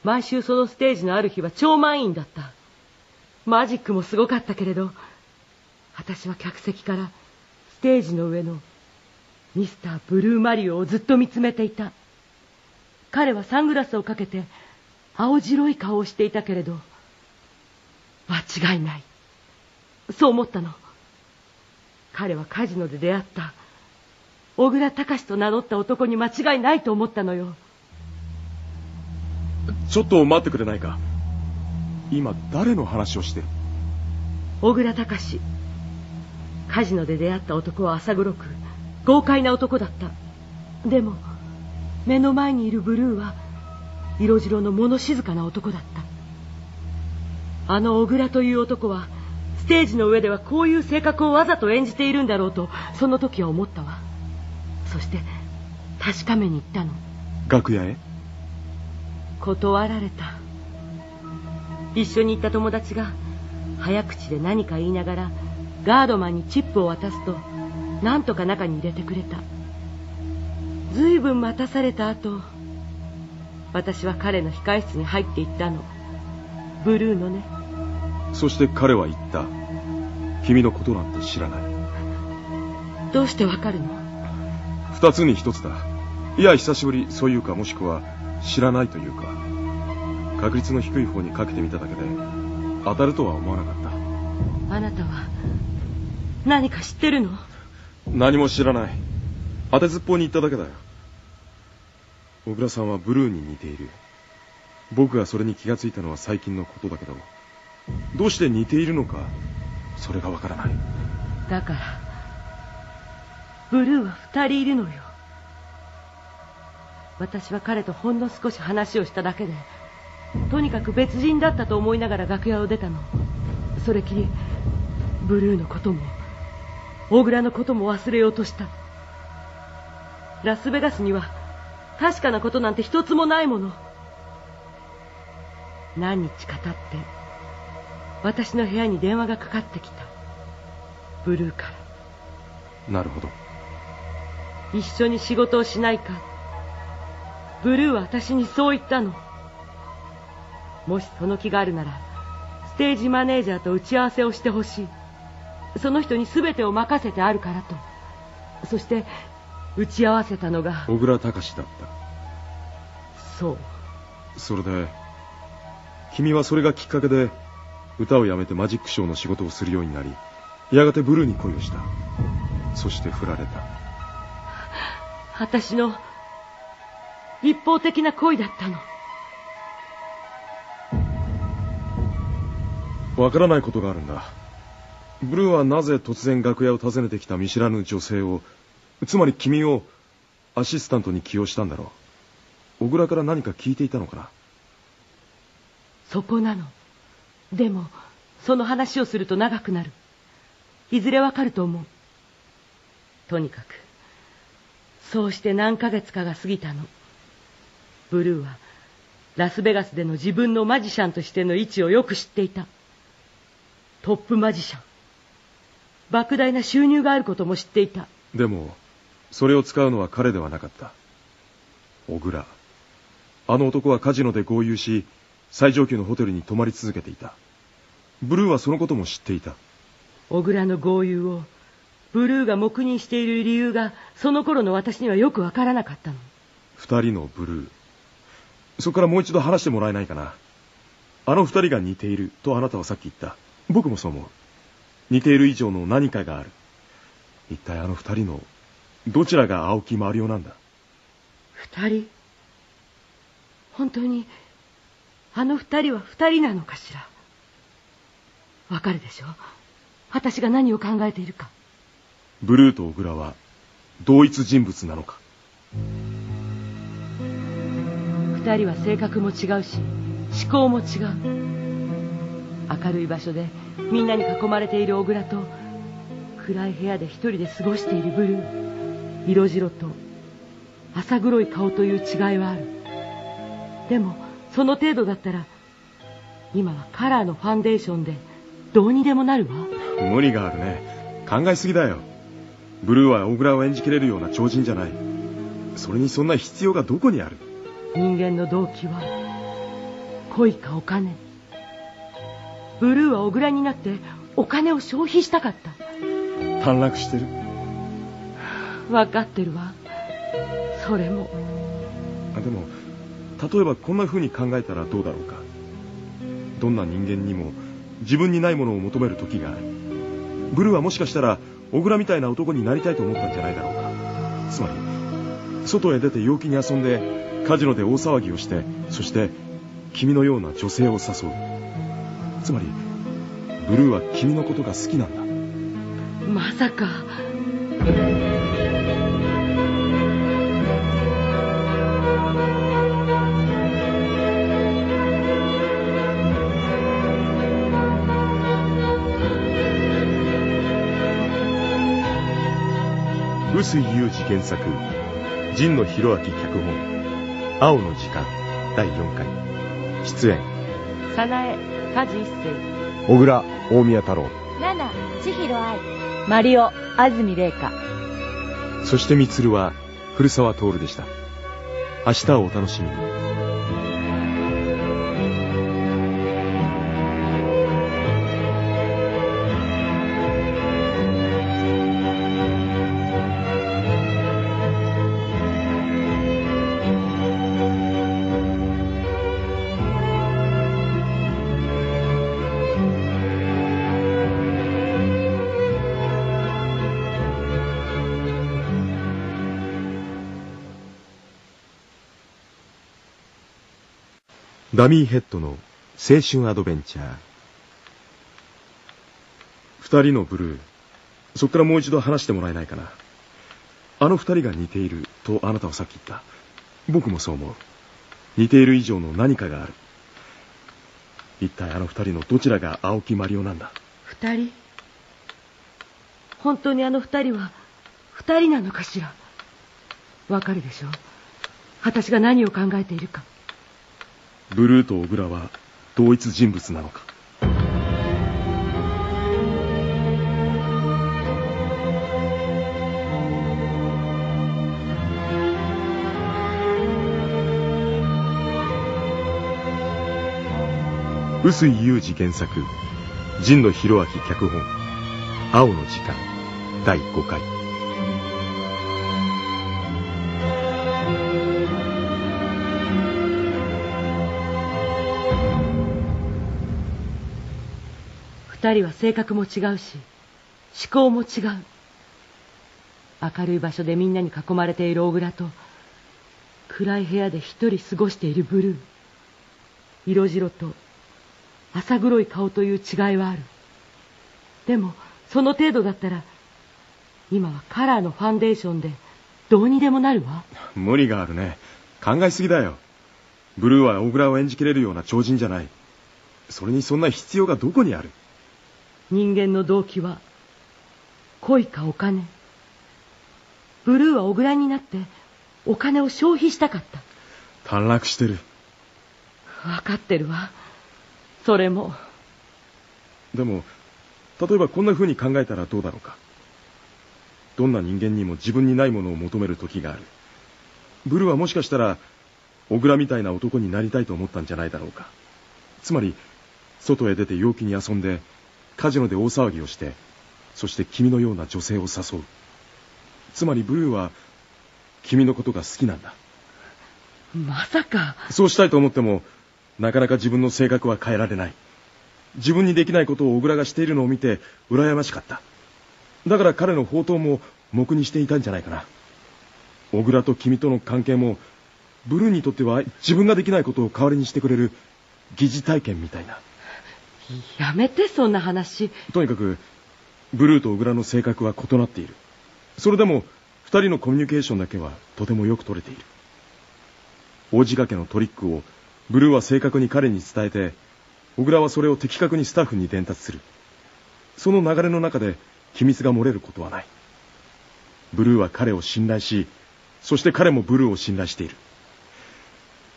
毎週そのステージのある日は超満員だった。マジックもすごかったけれど私は客席からステージの上のミスターブルーマリオをずっと見つめていた。彼はサングラスをかけて青白い顔をしていたけれど間違いない。そう思ったの。彼はカジノで出会った。小倉隆と名乗った男に間違いないと思ったのよ。ちょっと待ってくれないか？今誰の話をしてる？小倉隆。カジノで出会った男は浅黒く豪快な男だった。でも目の前にいるブルーは色白の物静かな男だった。あの小倉という男はステージの上ではこういう性格をわざと演じているんだろうとその時は思ったわ。そして確かめに行ったの。楽屋へ？断られた一緒に行った友達が早口で何か言いながらガードマンにチップを渡すとなんとか中に入れてくれた。ずいぶん待たされた後私は彼の控室に入っていったの。ブルーのね。そして彼は言った。君のことなんて知らない。どうしてわかるの？二つに一つだ。いや久しぶりそういうかもしくは知らないというか確率の低い方にかけてみただけで当たるとは思わなかった。あなたは何か知ってるの？何も知らない。当てずっぽうに言っただけだよ。小倉さんはブルーに似ている。僕がそれに気がついたのは最近のことだけどどうして似ているのかそれがわからない。だからブルーは二人いるのよ。私は彼とほんの少し話をしただけでとにかく別人だったと思いながら楽屋を出たの。それきりブルーのことも大倉のことも忘れようとした。ラスベガスには確かなことなんて一つもないもの。何日か経って私の部屋に電話がかかってきた。ブルーから。なるほど。一緒に仕事をしないか。ブルーは私にそう言ったのもしその気があるならステージマネージャーと打ち合わせをしてほしい。その人に全てを任せてあるからと。そして打ち合わせたのが小倉隆だった。そう。それで君はそれがきっかけで歌をやめてマジックショーの仕事をするようになりやがてブルーに恋をした。そして振られた。私の一方的な恋だったのわからないことがあるんだ。ブルーはなぜ突然楽屋を訪ねてきた見知らぬ女性をつまり君をアシスタントに起用したんだろう。小倉から何か聞いていたのかな。そこなの。でもその話をすると長くなる。いずれわかると思う。とにかくそうして何ヶ月かが過ぎたの。ブルーはラスベガスでの自分のマジシャンとしての位置をよく知っていた。トップマジシャン。莫大な収入があることも知っていた。でもそれを使うのは彼ではなかった。小倉。あの男はカジノで豪遊し最上級のホテルに泊まり続けていた。ブルーはそのことも知っていた。小倉の豪遊をブルーが黙認している理由がその頃の私にはよくわからなかったの。二人のブルー。そこからもう一度話してもらえないかな。あの二人が似ているとあなたはさっき言った僕もそう思う。似ている以上の何かがある。一体あの二人のどちらが青木マリオなんだ？二人？本当にあの二人は二人なのかしら？わかるでしょ？私が何を考えているか。ブルーと小倉は同一人物なのか？二人は性格も違うし思考も違う明るい場所でみんなに囲まれている小倉と暗い部屋で一人で過ごしているブルー。色白と浅黒い顔という違いはある。でもその程度だったら今はカラーのファンデーションでどうにでもなるわ。無理があるね。考えすぎだよ。ブルーは小倉を演じきれるような超人じゃない。それにそんな必要がどこにある？人間の動機は恋かお金ブルーは小倉になってお金を消費したかった。短絡してる。分かってるわ。それも。あでも例えばこんな風に考えたらどうだろうか。どんな人間にも自分にないものを求める時がある。ブルーはもしかしたら小倉みたいな男になりたいと思ったんじゃないだろうか。つまり外へ出て陽気に遊んでカジノで大騒ぎをしてそして君のような女性を誘うつまりブルーは君のことが好きなんだ。まさか。臼井裕二原作神野博明脚本青の時間第4回。出演。早苗梶一生小倉大宮太郎。ナナ千尋愛。マリオ安住麗香。そしてみつるは古澤徹でした。明日をお楽しみにダミーヘッドの青春アドベンチャー。二人のブルー。そっからもう一度話してもらえないかな。あの二人が似ているとあなたはさっき言った。僕もそう思う。似ている以上の何かがある。一体あの二人のどちらが青木マリオなんだ？二人？本当にあの二人は二人なのかしら？わかるでしょ？私が何を考えているか。ブルーと小倉は同一人物なのか？臼井裕二原作神野博明脚本青の時間第5回。二人は性格も違うし思考も違う。明るい場所でみんなに囲まれている小倉と暗い部屋で一人過ごしているブルー。色白と浅黒い顔という違いはある。でもその程度だったら今はカラーのファンデーションでどうにでもなるわ。無理があるね。考えすぎだよ。ブルーは小倉を演じきれるような超人じゃない。それにそんな必要がどこにある？人間の動機は恋かお金。ブルーは小倉になってお金を消費したかった。短絡してる。分かってるわ。それも。でも例えばこんな風に考えたらどうだろうか。どんな人間にも自分にないものを求める時がある。ブルーはもしかしたら小倉みたいな男になりたいと思ったんじゃないだろうか。つまり外へ出て陽気に遊んでカジノで大騒ぎをしてそして君のような女性を誘う。つまりブルーは君のことが好きなんだ。まさか。そうしたいと思ってもなかなか自分の性格は変えられない。自分にできないことを小倉がしているのを見て羨ましかった。だから彼の宝刀も黙にしていたんじゃないかな。小倉と君との関係もブルーにとっては自分ができないことを代わりにしてくれる疑似体験みたいなやめてそんな話。とにかくブルーと小倉の性格は異なっている。それでも二人のコミュニケーションだけはとてもよく取れている。王子掛けのトリックをブルーは正確に彼に伝えて小倉はそれを的確にスタッフに伝達する。その流れの中で機密が漏れることはない。ブルーは彼を信頼しそして彼もブルーを信頼している。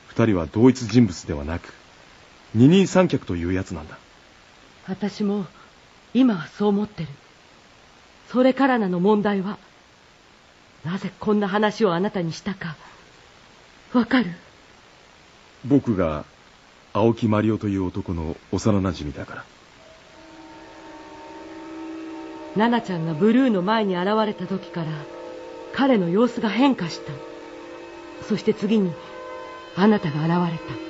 二人は同一人物ではなく二人三脚というやつなんだ。私も今はそう思ってる。それからなの問題はなぜこんな話をあなたにしたか。わかる？僕が青木マリオという男の幼馴染だから。ナナちゃんがブルーの前に現れた時から彼の様子が変化した。そして次にあなたが現れた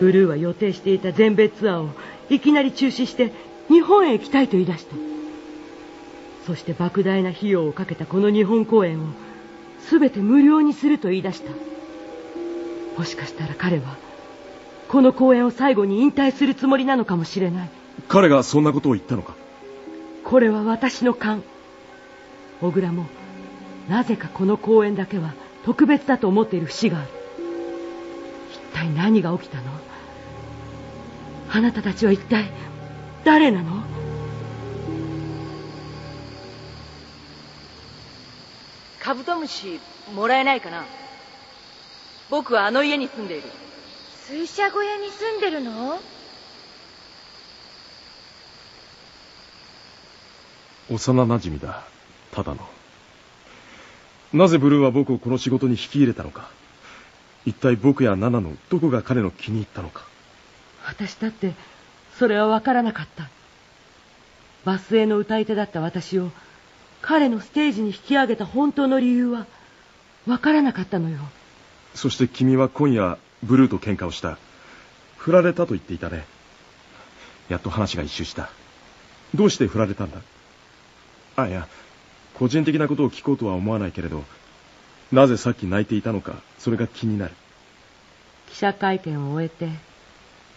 ブルーは予定していた全米ツアーをいきなり中止して日本へ行きたいと言い出した。そして莫大な費用をかけたこの日本公演を全て無料にすると言い出した。もしかしたら彼はこの公演を最後に引退するつもりなのかもしれない。彼がそんなことを言ったのか？これは私の勘。小倉もなぜかこの公演だけは特別だと思っている節がある。一体何が起きたの？あなたたちは一体誰なの？カブトムシもらえないかな？僕はあの家に住んでいる。水車小屋に住んでるの？幼馴染だ。ただの。なぜブルーは僕をこの仕事に引き入れたのか？一体僕やナナのどこが彼の気に入ったのか？私だってそれは分からなかった。バスへの歌い手だった私を彼のステージに引き上げた本当の理由は分からなかったのよ。そして君は今夜ブルーと喧嘩をした。振られたと言っていたね。やっと話が一周した。どうして振られたんだ？あいや個人的なことを聞こうとは思わないけれどなぜさっき泣いていたのかそれが気になる。記者会見を終えて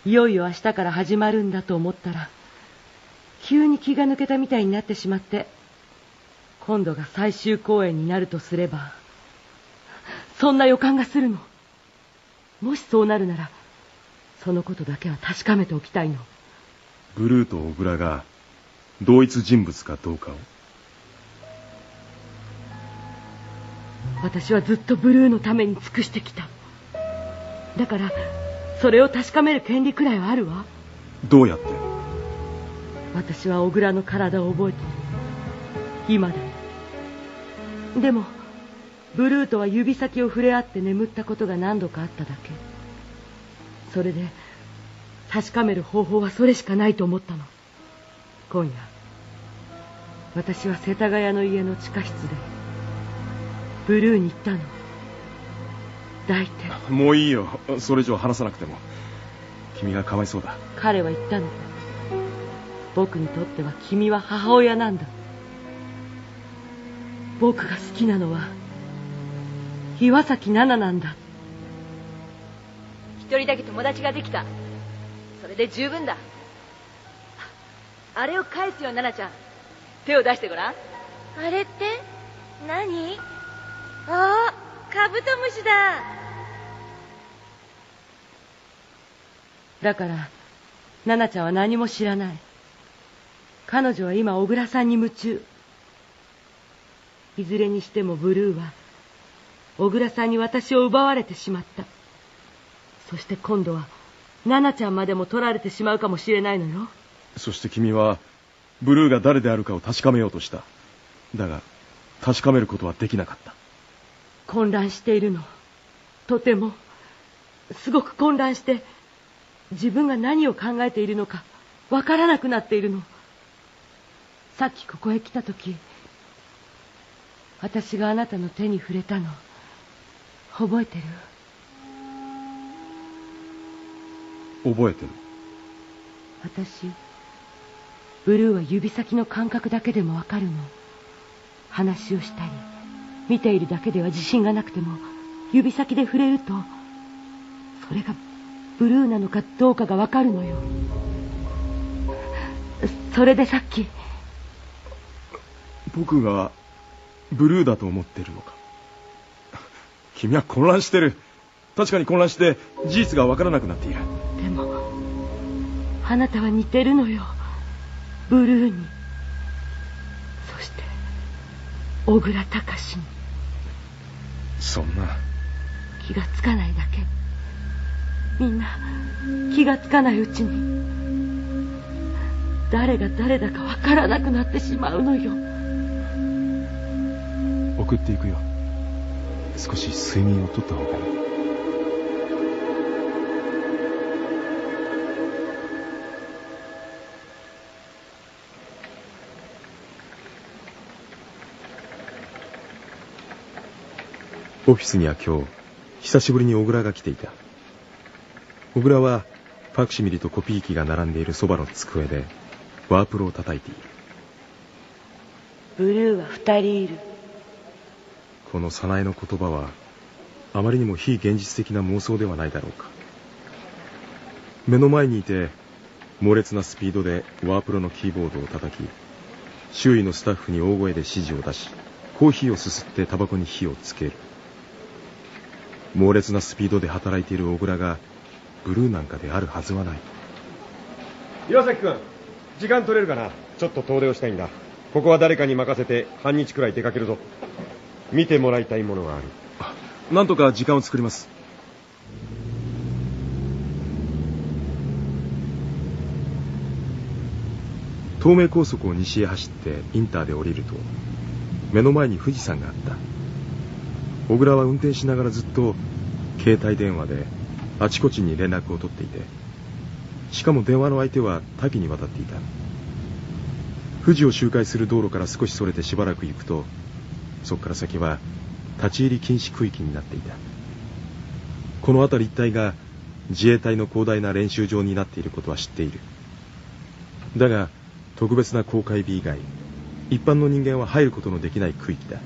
いよいよ明日から始まるんだと思ったら急に気が抜けたみたいになってしまって今度が最終公演になるとすればそんな予感がするの。もしそうなるならそのことだけは確かめておきたいの。ブルーと小倉が同一人物かどうかを。私はずっとブルーのために尽くしてきた。だからそれを確かめる権利くらいはあるわ。どうやって？私は小倉の体を覚えている今でも。でもブルーとは指先を触れ合って眠ったことが何度かあっただけ。それで確かめる方法はそれしかないと思ったの。今夜私は世田谷の家の地下室でブルーに行ったの抱いて。もういいよ。それ以上話さなくても。君がかわいそうだ。彼は言ったの。僕にとっては君は母親なんだ。僕が好きなのは岩崎奈々なんだ。一人だけ友達ができた。それで十分だ。あれを返すよ奈々ちゃん。手を出してごらん。あれって？何？あカブトムシだ。だから奈々ちゃんは何も知らない。彼女は今小倉さんに夢中。いずれにしてもブルーは小倉さんに私を奪われてしまった。そして今度は奈々ちゃんまでも取られてしまうかもしれないのよ。そして君はブルーが誰であるかを確かめようとした。だが確かめることはできなかった混乱しているの。とてもすごく混乱して自分が何を考えているのかわからなくなっているの。さっきここへ来た時私があなたの手に触れたの。覚えてる？覚えてる。私ブルーは指先の感覚だけでもわかるの。話をしたり見ているだけでは自信がなくても指先で触れるとそれがブルーなのかどうかがわかるのよ。それでさっき僕がブルーだと思ってるのか。君は混乱してる。確かに混乱して事実がわからなくなっている。でもあなたは似てるのよ。ブルーにそして小倉隆に。そんな。気がつかないだけ。みんな気がつかないうちに。誰が誰だかわからなくなってしまうのよ。送っていくよ。少し睡眠をとった方がいいオフィスには今日久しぶりに小倉が来ていた。小倉はファクシミリとコピー機が並んでいるそばの机でワープロを叩いている。ブルーは二人いる。この早苗の言葉はあまりにも非現実的な妄想ではないだろうか。目の前にいて猛烈なスピードでワープロのキーボードを叩き周囲のスタッフに大声で指示を出しコーヒーをすすってタバコに火をつける猛烈なスピードで働いている小倉がブルーなんかであるはずはない。岩崎君時間取れるかな？ちょっと遠出をしたいんだ。ここは誰かに任せて半日くらい出かけるぞ。見てもらいたいものがある。なんとか時間を作ります。東名高速を西へ走ってインターで降りると目の前に富士山があった小倉は運転しながらずっと携帯電話であちこちに連絡を取っていてしかも電話の相手は多岐にわたっていた。富士を周回する道路から少しそれてしばらく行くとそこから先は立ち入り禁止区域になっていた。この辺り一帯が自衛隊の広大な練習場になっていることは知っている。だが特別な公開日以外一般の人間は入ることのできない区域だ。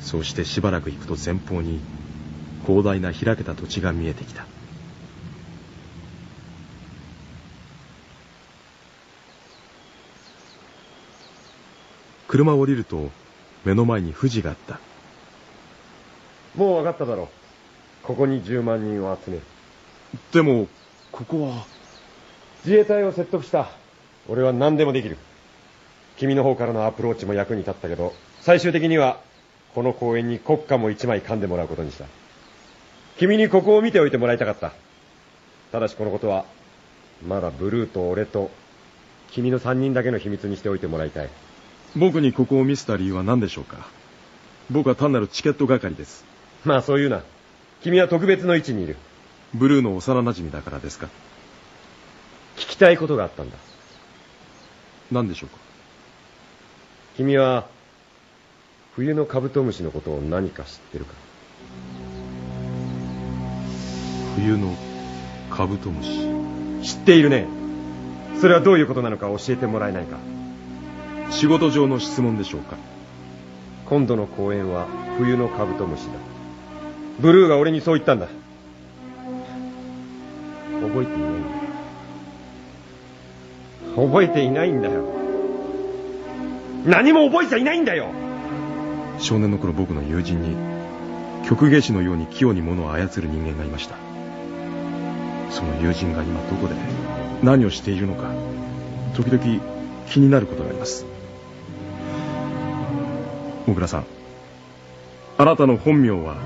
そうしてしばらく行くと前方に広大な開けた土地が見えてきた。車を降りると目の前に富士があった。もう分かっただろう。ここに10万人を集める。でもここは。自衛隊を説得した。俺は何でもできる。君の方からのアプローチも役に立ったけど最終的にはこの公園に国歌も一枚噛んでもらうことにした。君にここを見ておいてもらいたかった。ただしこのことはまだブルーと俺と君の3人だけの秘密にしておいてもらいたい。僕にここを見せた理由は何でしょうか？僕は単なるチケット係です。まあそういうな。君は特別の位置にいる。ブルーの幼馴染だからですか？聞きたいことがあったんだ。何でしょうか？君は冬のカブトムシのことを何か知ってるか？冬のカブトムシ。知っているね。それはどういうことなのか教えてもらえないか？仕事上の質問でしょうか？今度の公演は冬のカブトムシだ。ブルーが俺にそう言ったんだ。覚えていないんだ覚えていないんだよ。何も覚えちゃいないんだよ少年の頃僕の友人に曲芸師のように器用に物を操る人間がいました。その友人が今どこで何をしているのか時々気になることがあります。小倉さんあなたの本名は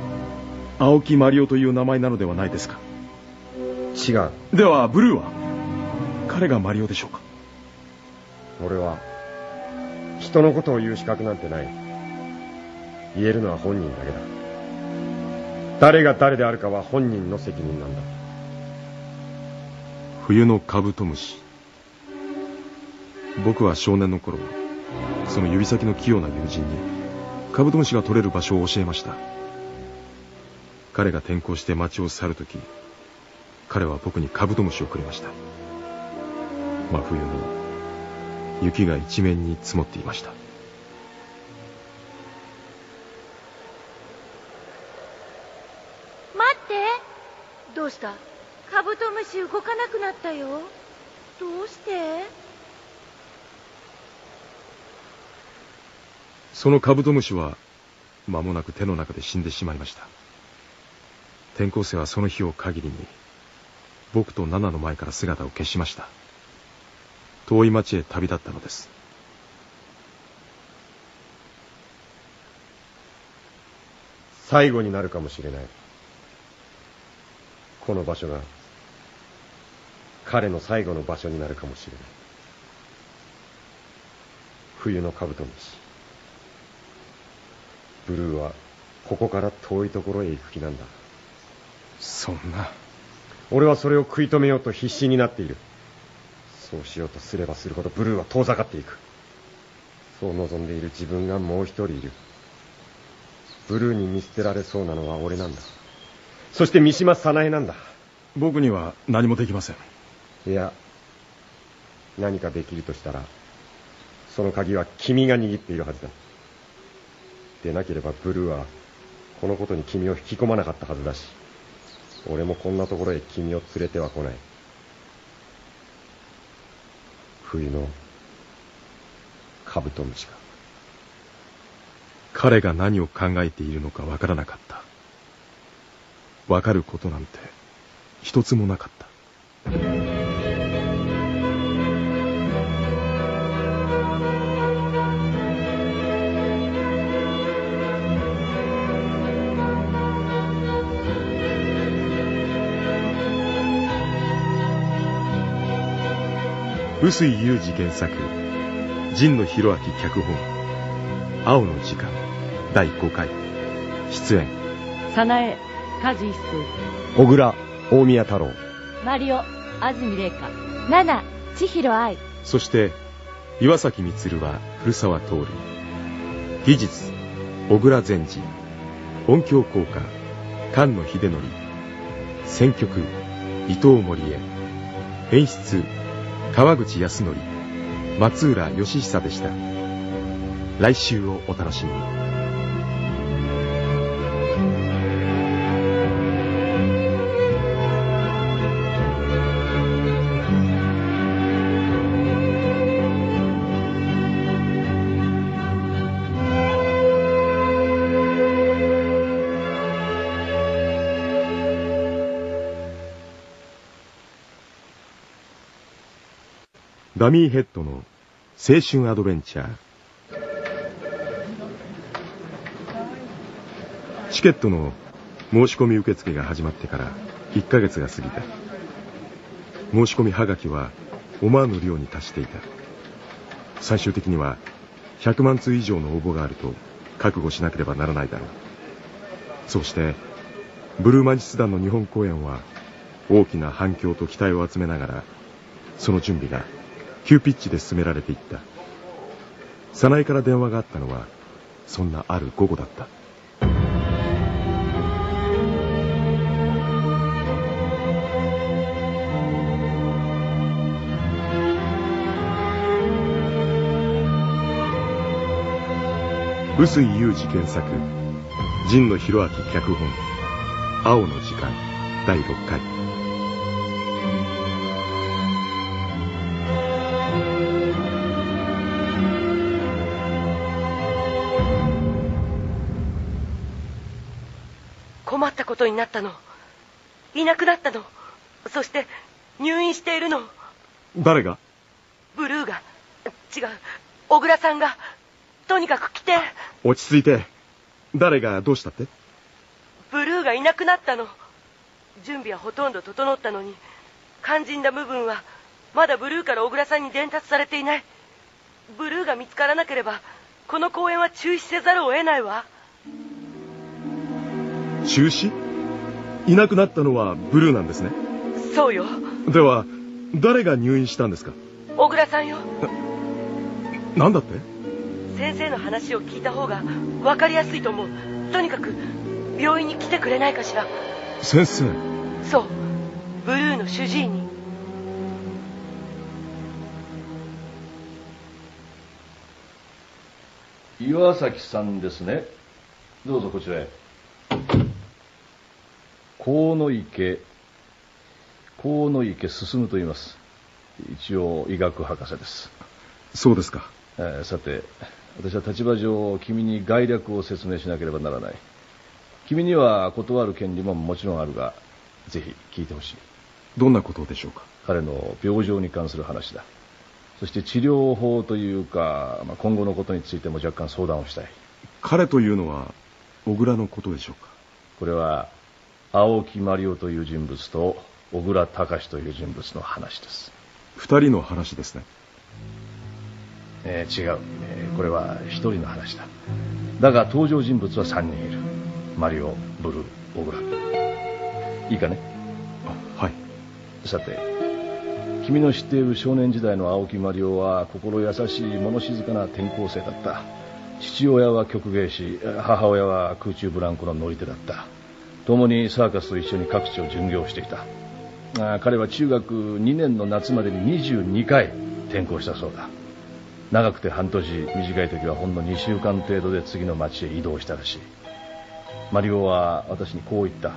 青木マリオという名前なのではないですか？違う。ではブルーは？彼がマリオでしょうか？俺は人のことを言う資格なんてない言えるのは本人だけだ。誰が誰であるかは本人の責任なんだ。冬のカブトムシ。僕は少年の頃その指先の器用な友人にカブトムシが取れる場所を教えました。彼が転校して町を去るとき彼は僕にカブトムシをくれました。真冬の雪が一面に積もっていました。どうした？カブトムシ動かなくなったよ。どうして？そのカブトムシは間もなく手の中で死んでしまいました。転校生はその日を限りに僕とナナの前から姿を消しました。遠い町へ旅立ったのです。最後になるかもしれないこの場所が彼の最後の場所になるかもしれない。冬のカブトムシ。ブルーはここから遠いところへ行く気なんだ。そんな。俺はそれを食い止めようと必死になっている。そうしようとすればするほどブルーは遠ざかっていく。そう望んでいる自分がもう一人いる。ブルーに見捨てられそうなのは俺なんだそして三島早苗なんだ。僕には何もできません。いや何かできるとしたらその鍵は君が握っているはずだ。でなければブルーはこのことに君を引き込まなかったはずだし俺もこんなところへ君を連れては来ない。冬のカブトムシか。彼が何を考えているのかわからなかったわかることなんて一つもなかった。臼井裕二原作神野博明脚本青の時間第5回。出演。早苗梶一。生小倉大宮太郎。マリオ安住麗香。ナナ千尋愛。そして岩崎充は古澤徹技術小倉善治。音響効果菅野秀則。選曲伊藤森江演出川口康則。松浦義久でした。来週をお楽しみにダミーヘッドの青春アドベンチャー。チケットの申し込み受付が始まってから1ヶ月が過ぎた。申し込みはがきは思わぬ量に達していた。最終的には100万通以上の応募があると覚悟しなければならないだろう。そしてブルーマジス団の日本公演は大きな反響と期待を集めながらその準備が急ピッチで進められていった。早苗から電話があったのはそんなある午後だった。臼井裕二原作神野博明脚本「青の時間」第6回。ことになったの。いなくなったの。そして入院しているの。誰が？ブルーが。違う。小倉さんが。とにかく来て。落ち着いて。誰がどうしたって？ブルーがいなくなったの。準備はほとんど整ったのに。肝心な部分はまだブルーから小倉さんに伝達されていない。ブルーが見つからなければこの公演は中止せざるを得ないわ。中止？いなくなったのはブルーなんですね。そうよ。では誰が入院したんですか？小倉さんよ。何だって？先生の話を聞いた方が分かりやすいと思う。とにかく病院に来てくれないかしら。先生？そう。ブルーの主治医に。岩崎さんですね。どうぞこちらへ河野池河野池進と言います。一応医学博士です、そうですか。えーさて私は立場上君に概略を説明しなければならない。君には断る権利ももちろんあるがぜひ聞いてほしい。どんなことでしょうか。彼の病状に関する話だ。そして治療法というか、まあ、今後のことについても若干相談をしたい。彼というのは小倉のことでしょうか。これは青木マリオという人物と小倉隆という人物の話です、二人の話ですね。えー違う、えーこれは一人の話だ。だが登場人物は三人いる。マリオブルー小倉。いいかね？はい。さて君の知っている少年時代の青木マリオは心優しい物静かな転校生だった。父親は曲芸師母親は空中ブランコの乗り手だった共にサーカスと一緒に各地を巡業していた。あ彼は中学2年の夏までに22回転校したそうだ。長くて半年短い時はほんの2週間程度で次の町へ移動したらしい。マリオは私にこう言った。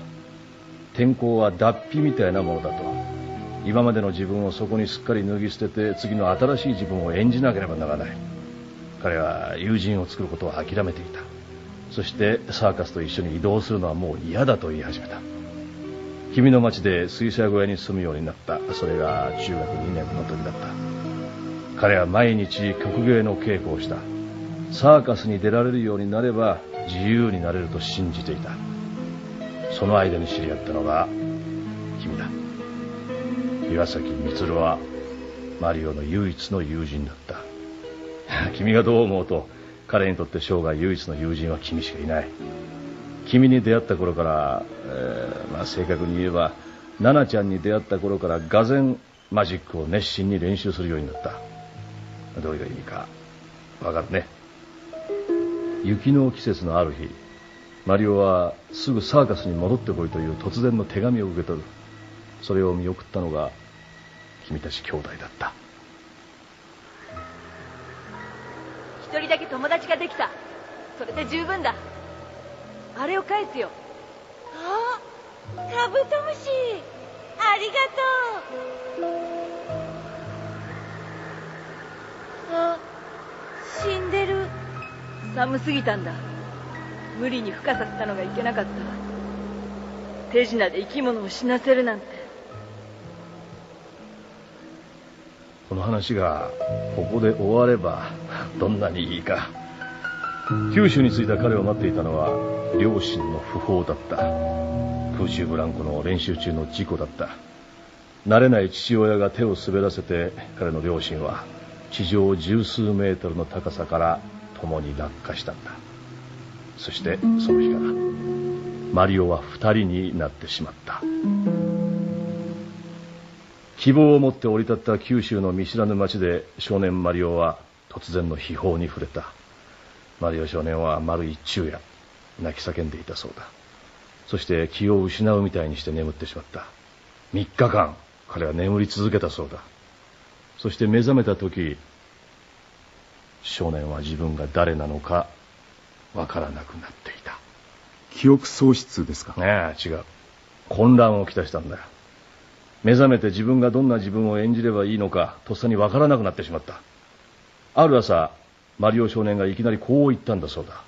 天候は脱皮みたいなものだと。今までの自分をそこにすっかり脱ぎ捨てて次の新しい自分を演じなければならない。彼は友人を作ることを諦めていた。そしてサーカスと一緒に移動するのはもう嫌だと言い始めた。君の町で水車小屋に住むようになった。それが中学2年の時だった。彼は毎日曲芸の稽古をした。サーカスに出られるようになれば自由になれると信じていた。その間に知り合ったのが君だ。岩崎充はマリオの唯一の友人だった。君がどう思うと彼にとって生涯唯一の友人は君しかいない。君に出会った頃から、えー、まあ、正確に言えば奈々ちゃんに出会った頃からがぜんマジックを熱心に練習するようになった。どういう意味か。わかるね。雪の季節のある日マリオはすぐサーカスに戻ってこいという突然の手紙を受け取る。それを見送ったのが君たち兄弟だった。一人だけ友達ができた。それで十分だ。あれを返すよ。あカブトムシ。ありがとう。あ死んでる。寒すぎたんだ。無理に孵化させたのがいけなかった。手品で生き物を死なせるなんて。この話がここで終わればどんなにいいか。九州に着いた彼を待っていたのは両親の訃報だった。空中ブランコの練習中の事故だった。慣れない父親が手を滑らせて彼の両親は地上十数メートルの高さから共に落下したんだ。そしてその日からマリオは二人になってしまった。希望を持って降り立った九州の見知らぬ町で少年マリオは突然の秘宝に触れた。マリオ少年は丸一昼夜泣き叫んでいたそうだ。そして気を失うみたいにして眠ってしまった。3日間彼は眠り続けたそうだ。そして目覚めた時少年は自分が誰なのかわからなくなっていた。記憶喪失ですか？ねえ違う。混乱をきたしたんだよ。目覚めて自分がどんな自分を演じればいいのかとっさにわからなくなってしまったある朝マリオ少年がいきなりこう言ったんだそうだ。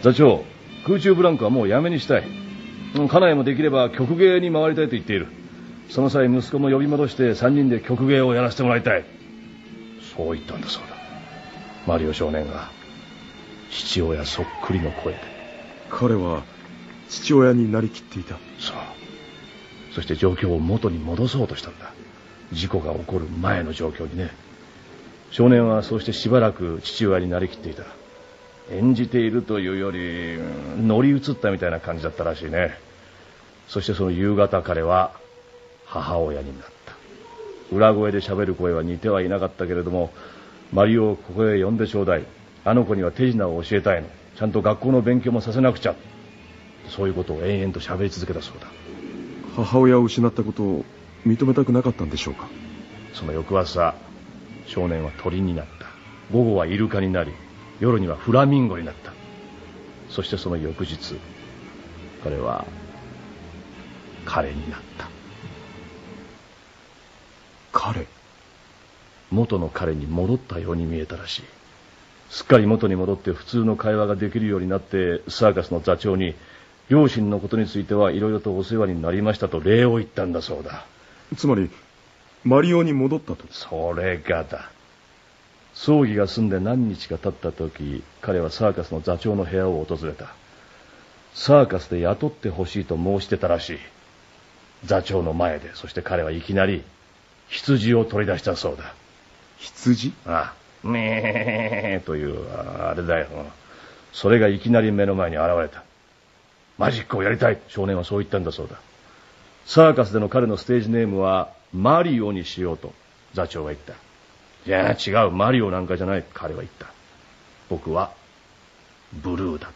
座長空中ブランコはもうやめにしたい。家内もできれば曲芸に回りたいと言っている。その際息子も呼び戻して3人で曲芸をやらせてもらいたい。そう言ったんだそうだ。マリオ少年が父親そっくりの声で。彼は父親になりきっていた。そうそして状況を元に戻そうとしたんだ。事故が起こる前の状況にね。少年はそうしてしばらく父親になりきっていた。演じているというより乗り移ったみたいな感じだったらしいね。そしてその夕方彼は母親になった。裏声で喋る声は似てはいなかったけれどもマリオをここへ呼んでちょうだい。あの子には手品を教えたいの。ちゃんと学校の勉強もさせなくちゃ。そういうことを延々と喋り続けたそうだ。母親を失ったことを認めたくなかったんでしょうか？その翌朝少年は鳥になった。午後はイルカになり夜にはフラミンゴになった。そしてその翌日彼は彼になった。彼？元の彼に戻ったように見えたらしい。すっかり元に戻って普通の会話ができるようになってサーカスの座長に両親のことについてはいろいろとお世話になりましたと礼を言ったんだそうだ。つまりマリオに戻ったと。それがだ。葬儀が済んで何日か経った時彼はサーカスの座長の部屋を訪れた。サーカスで雇ってほしいと申してたらしい。座長の前でそして彼はいきなり羊を取り出したそうだ。羊？ああめーというあれだよ。それがいきなり目の前に現れたマジックをやりたい。少年はそう言ったんだそうだ。サーカスでの彼のステージネームはマリオにしようと座長が言った。いや違うマリオなんかじゃない彼は言った。僕はブルーだと。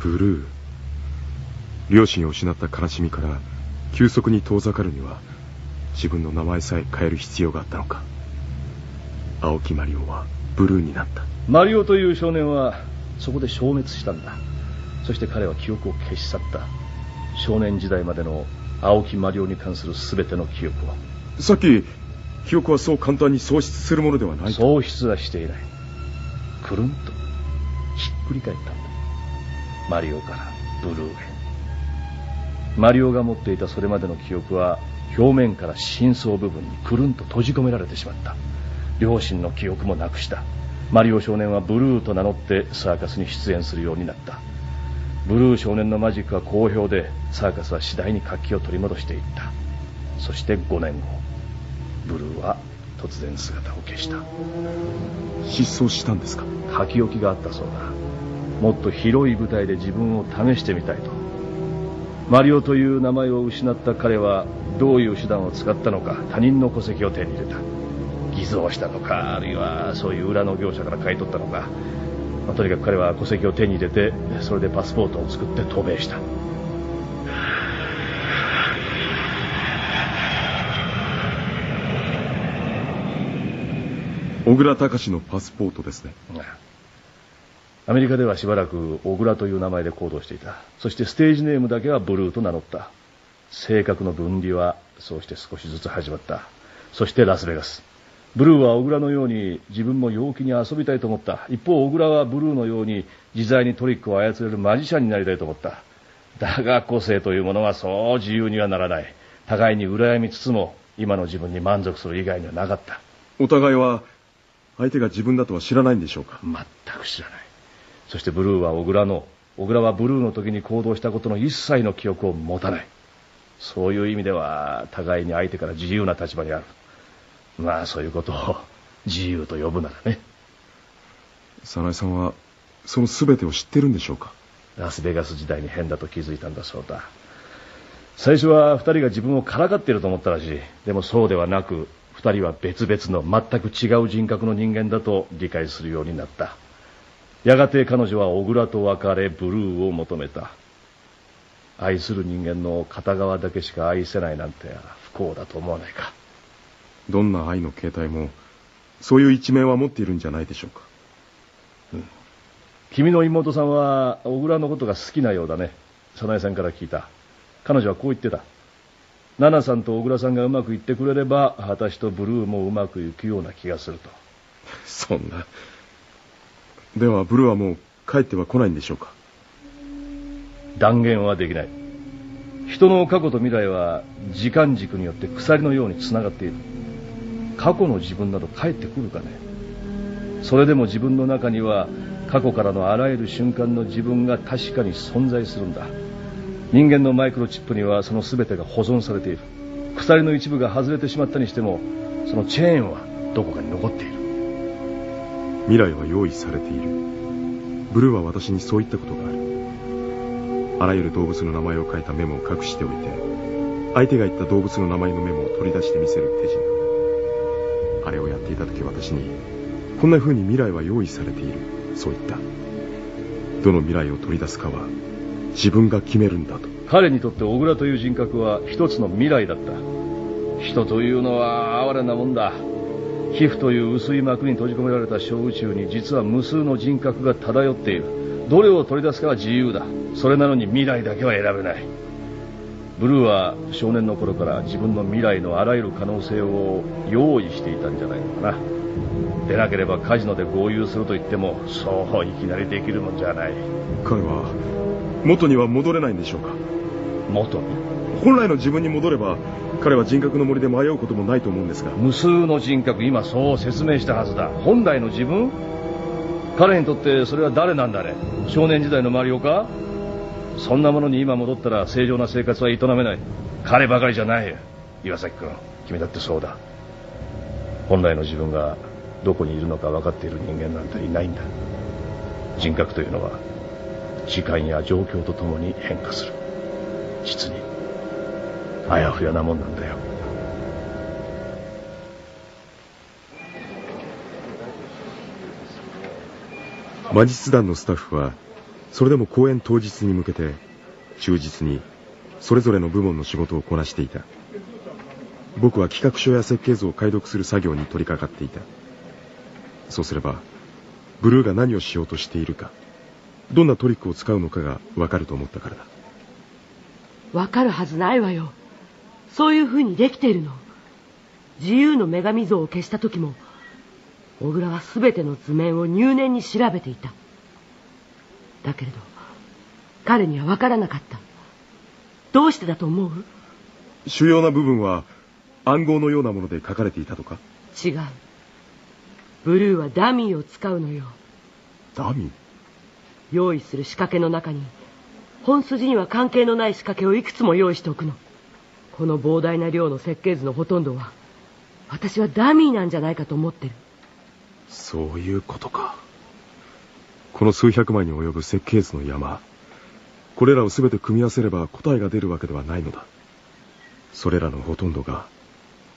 ブルー？両親を失った悲しみから急速に遠ざかるには自分の名前さえ変える必要があったのか。青木マリオはブルーになった。マリオという少年はそこで消滅したんだ。そして彼は記憶を消し去った。少年時代までの青木マリオに関する全ての記憶を。さっき記憶はそう簡単に喪失するものではない喪失はしていない。くるんとひっくり返ったんだ。マリオからブルーへ。マリオが持っていたそれまでの記憶は表面から深層部分にくるんと閉じ込められてしまった。両親の記憶もなくしたマリオ少年はブルーと名乗ってサーカスに出演するようになった。ブルー少年のマジックは好評でサーカスは次第に活気を取り戻していった。そして5年後ブルーは突然姿を消した。失踪したんですか？書き置きがあったそうだ。もっと広い舞台で自分を試してみたいと。マリオという名前を失った彼はどういう手段を使ったのか他人の戸籍を手に入れた偽造したのかあるいはそういう裏の業者から買い取ったのか、まあ、とにかく彼は戸籍を手に入れてそれでパスポートを作って渡米した。小倉隆のパスポートですね。アメリカではしばらく小倉という名前で行動していた。そしてステージネームだけはブルーと名乗った。性格の分離はそうして少しずつ始まった。そしてラスベガスブルーは小倉のように自分も陽気に遊びたいと思った。一方小倉はブルーのように自在にトリックを操れるマジシャンになりたいと思った。だが個性というものはそう自由にはならない。互いに羨みつつも今の自分に満足する以外にはなかった。お互いは相手が自分だとは知らないんでしょうか？全く知らない。そしてブルーは小倉の小倉はブルーの時に行動したことの一切の記憶を持たない。そういう意味では互いに相手から自由な立場にあるまあそういうことを自由と呼ぶならね。早苗さんはその全てを知ってるんでしょうか？ラスベガス時代に変だと気づいたんだそうだ。最初は二人が自分をからかっていると思ったらしい。でもそうではなく二人は別々の全く違う人格の人間だと理解するようになった。やがて彼女は小倉と別れブルーを求めた。愛する人間の片側だけしか愛せないなんて不幸だと思わないかどんな愛の形態もそういう一面は持っているんじゃないでしょうか。うん。君の妹さんは小倉のことが好きなようだね。早苗さんから聞いた。彼女はこう言ってた。奈々さんと小倉さんがうまくいってくれれば私とブルーもうまくいくような気がすると。そんな。ではブルーはもう帰っては来ないんでしょうか。断言はできない。人の過去と未来は時間軸によって鎖のようにつながっている過去の自分など帰ってくるかね。それでも自分の中には過去からのあらゆる瞬間の自分が確かに存在するんだ。人間のマイクロチップにはその全てが保存されている。鎖の一部が外れてしまったにしてもそのチェーンはどこかに残っている。未来は用意されている。ブルーは私にそう言ったことがある。あらゆる動物の名前を書いたメモを隠しておいて相手が言った動物の名前のメモを取り出してみせる手品あれをやっていた時私にこんな風に未来は用意されている。そう言った。どの未来を取り出すかは自分が決めるんだと。彼にとって小倉という人格は一つの未来だった。人というのは哀れなもんだ。皮膚という薄い膜に閉じ込められた小宇宙に実は無数の人格が漂っている。どれを取り出すかは自由だ。それなのに未来だけは選べない。ブルーは少年の頃から自分の未来のあらゆる可能性を用意していたんじゃないのかな。でなければカジノで合流すると言ってもそういきなりできるもんじゃない。彼は元には戻れないんでしょうか？元に？本来の自分に戻れば彼は人格の森で迷うこともないと思うんですが。無数の人格今そう説明したはずだ。本来の自分？彼にとってそれは誰なんだね？少年時代のマリオか？そんなものに今戻ったら正常な生活は営めない。彼ばかりじゃない。岩崎君君だってそうだ。本来の自分がどこにいるのか分かっている人間なんていないんだ。人格というのは時間や状況とともに変化する。実にあやふやなもんなんだよ。魔術団のスタッフはそれでも公演当日に向けて忠実にそれぞれの部門の仕事をこなしていた。僕は企画書や設計図を解読する作業に取り掛かっていた。そうすればブルーが何をしようとしているかどんなトリックを使うのかがわかると思ったからだ。わかるはずないわよ。そういう風にできているの。自由の女神像を消した時も小倉は全ての図面を入念に調べていた。だけれど彼には分からなかった。どうしてだと思う？主要な部分は暗号のようなもので書かれていたとか？違う。ブルーはダミーを使うのよ。ダミー？用意する仕掛けの中に本筋には関係のない仕掛けをいくつも用意しておくの。この膨大な量の設計図のほとんどは私はダミーなんじゃないかと思ってる。そういうことかこの数百枚に及ぶ設計図の山。これらを全て組み合わせれば答えが出るわけではないのだ。それらのほとんどが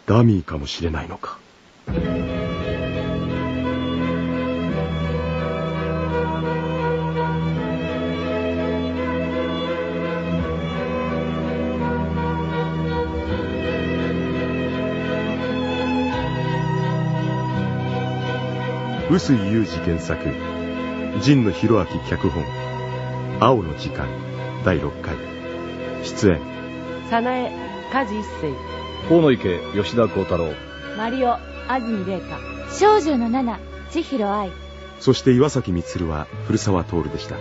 ダミーかもしれないのか。臼井裕二原作神野博明脚本「青の時間」第6回。出演。早苗梶一生。河野池吉田幸太郎。マリオ安住麗香少女の七千尋愛。そして岩崎充は古澤徹でした。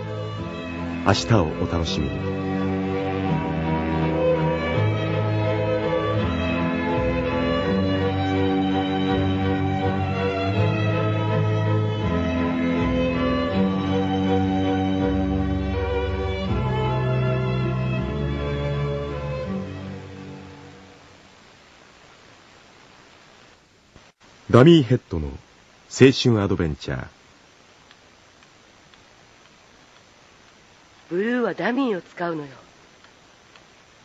明日をお楽しみにダミーヘッドの青春アドベンチャー。ブルーはダミーを使うのよ。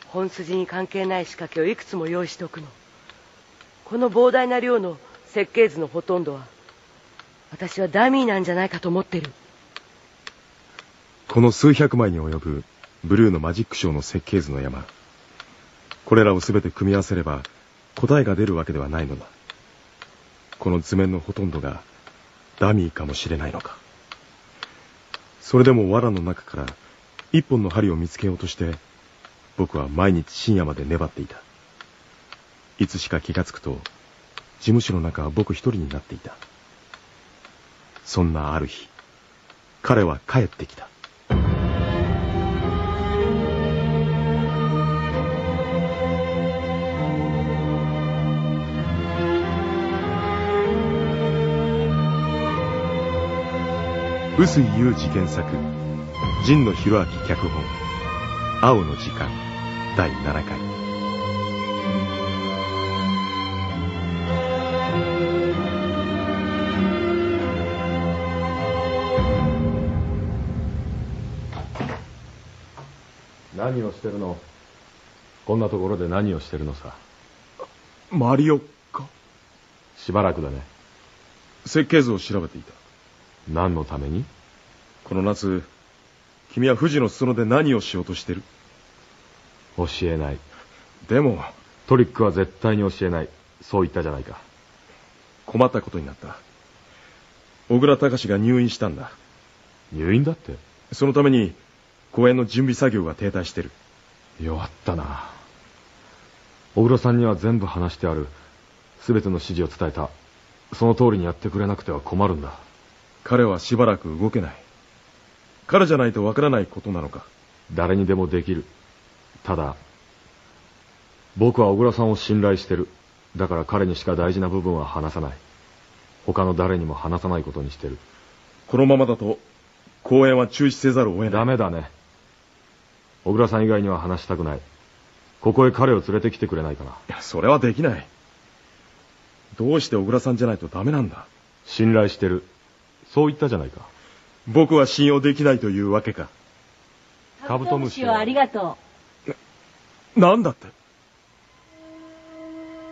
本筋に関係ない仕掛けをいくつも用意しておくの。この膨大な量の設計図のほとんどは私はダミーなんじゃないかと思ってる。この数百枚に及ぶブルーのマジックショーの設計図の山。これらを全て組み合わせれば答えが出るわけではないのだこの図面のほとんどがダミーかもしれないのか。それでも藁の中から一本の針を見つけようとして僕は毎日深夜まで粘っていた。いつしか気がつくと事務所の中は僕一人になっていた。そんなある日彼は帰ってきた。臼井裕二原作神野博明脚本「青の時間」第7回。何をしてるの？こんなところで何をしてるのさ？マリオかしばらくだね。設計図を調べていた何のために？この夏君は富士の裾野で何をしようとしてる？教えない。でもトリックは絶対に教えない。そう言ったじゃないか。困ったことになった。小倉隆が入院したんだ。入院だって？そのために公演の準備作業が停滞してる。弱ったな。小倉さんには全部話してある。全ての指示を伝えた。その通りにやってくれなくては困るんだ彼はしばらく動けない。彼じゃないとわからないことなのか。誰にでもできる。ただ僕は小倉さんを信頼してる。だから彼にしか大事な部分は話さない。他の誰にも話さないことにしてる。このままだと公演は中止せざるを得ない。ダメだね。小倉さん以外には話したくない。ここへ彼を連れてきてくれないかな。それはできない。どうして小倉さんじゃないとダメなんだ。信頼してるそう言ったじゃないか。僕は信用できないというわけか。カブトムシをありがとなんだって？う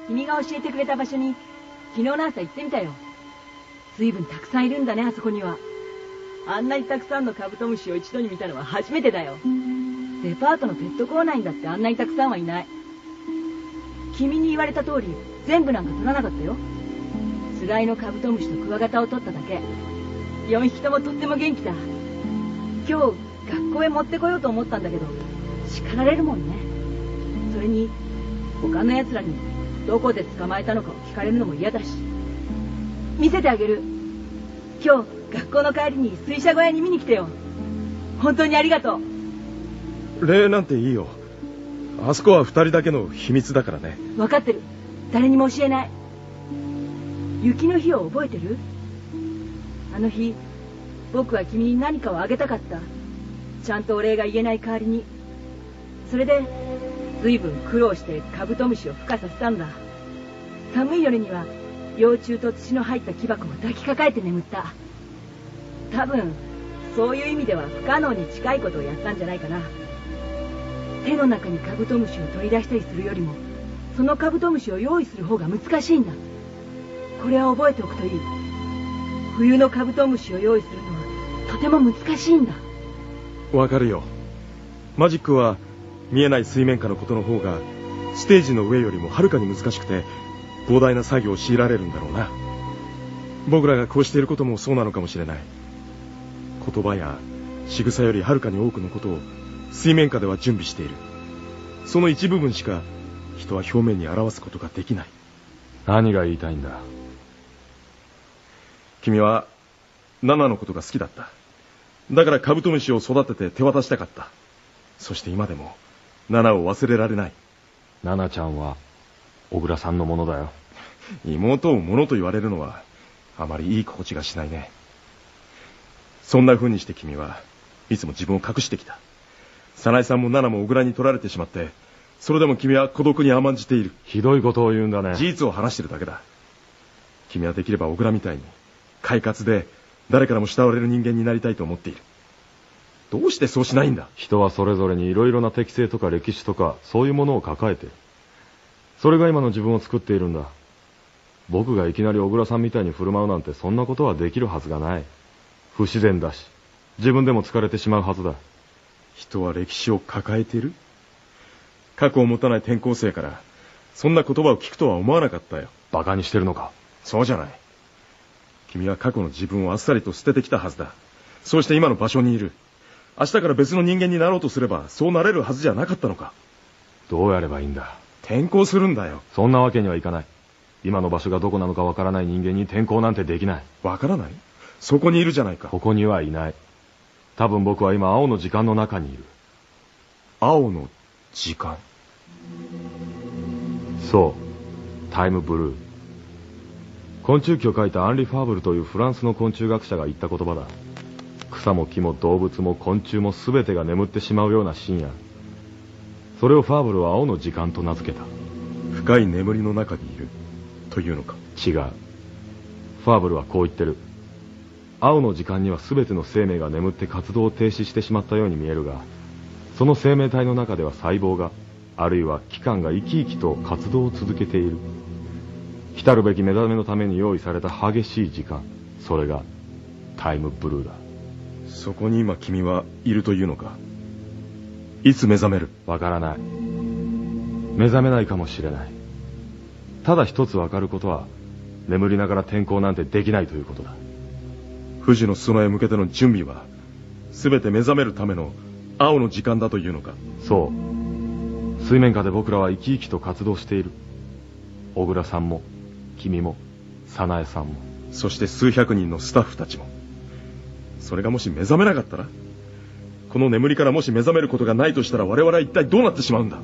君が教えてくれた場所に昨日の朝行ってみたよ。随分たくさんいるんだねあそこには。あんなにたくさんのカブトムシを一度に見たのは初めてだよ。デパートのペットコーナーにだってあんなにたくさんはいない。君に言われた通り全部なんか取らなかったよ。つがいのカブトムシとクワガタを取っただけ4匹ともとっても元気だ。今日学校へ持ってこようと思ったんだけど叱られるもんね。それに他の奴らにどこで捕まえたのかを聞かれるのも嫌だし。見せてあげる。今日学校の帰りに水車小屋に見に来てよ。本当にありがとう。礼なんていいよ。あそこは二人だけの秘密だからね。分かってる。誰にも教えない。雪の日を覚えてる？あの日僕は君に何かをあげたかった。ちゃんとお礼が言えない代わりに。それで随分苦労してカブトムシを孵化させたんだ。寒い夜には幼虫と土の入った木箱を抱きかかえて眠った。多分そういう意味では不可能に近いことをやったんじゃないかな。手の中にカブトムシを取り出したりするよりもそのカブトムシを用意する方が難しいんだ。これは覚えておくといい。冬のカブトムシを用意するのはとても難しいんだ。わかるよ。マジックは見えない水面下のことの方がステージの上よりもはるかに難しくて膨大な作業を強いられるんだろうな。僕らがこうしていることもそうなのかもしれない。言葉や仕草よりはるかに多くのことを水面下では準備している。その一部分しか人は表面に表すことができない。何が言いたいんだ？君はナナのことが好きだった。だからカブトムシを育てて手渡したかった。そして今でもナナを忘れられない。ナナちゃんは小倉さんのものだよ。妹をものと言われるのはあまりいい心地がしないね。そんな風にして君はいつも自分を隠してきた。早苗さんもナナも小倉に取られてしまってそれでも君は孤独に甘んじている。ひどいことを言うんだね。事実を話してるだけだ。君はできれば小倉みたいに快活で誰からも慕われる人間になりたいと思っている。どうしてそうしないんだ？人はそれぞれに色々な適性とか歴史とかそういうものを抱えてそれが今の自分を作っているんだ。僕がいきなり小倉さんみたいに振る舞うなんてそんなことはできるはずがない。不自然だし。自分でも疲れてしまうはずだ。人は歴史を抱えている？過去を持たない転校生からそんな言葉を聞くとは思わなかったよ。馬鹿にしてるのか？そうじゃない君は過去の自分をあっさりと捨ててきたはずだ。そうして今の場所にいる。明日から別の人間になろうとすればそうなれるはずじゃなかったのか。どうやればいいんだ？転校するんだよ。そんなわけにはいかない。今の場所がどこなのかわからない人間に転校なんてできない。わからない？そこにいるじゃないか。ここにはいない。多分僕は今青の時間の中にいる。青の時間。そう。タイムブルー昆虫記を書いたアンリ・ファーブルというフランスの昆虫学者が言った言葉だ。草も木も動物も昆虫も全てが眠ってしまうような深夜。それをファーブルは青の時間と名付けた。深い眠りの中にいるというのか？違う。ファーブルはこう言ってる。青の時間には全ての生命が眠って活動を停止してしまったように見えるがその生命体の中では細胞があるいは器官が生き生きと活動を続けている来たるべき目覚めのために用意された激しい時間。それがタイムブルーだ。そこに今君はいるというのか？いつ目覚める？わからない。目覚めないかもしれない。ただ一つわかることは眠りながら転校なんてできないということだ。富士の裾野へ向けての準備は全て目覚めるための青の時間だというのか？そう。水面下で僕らは生き生きと活動している。小倉さんも君も早苗さんも。そして数百人のスタッフたちも。それがもし目覚めなかったらこの眠りからもし目覚めることがないとしたら我々は一体どうなってしまうんだ？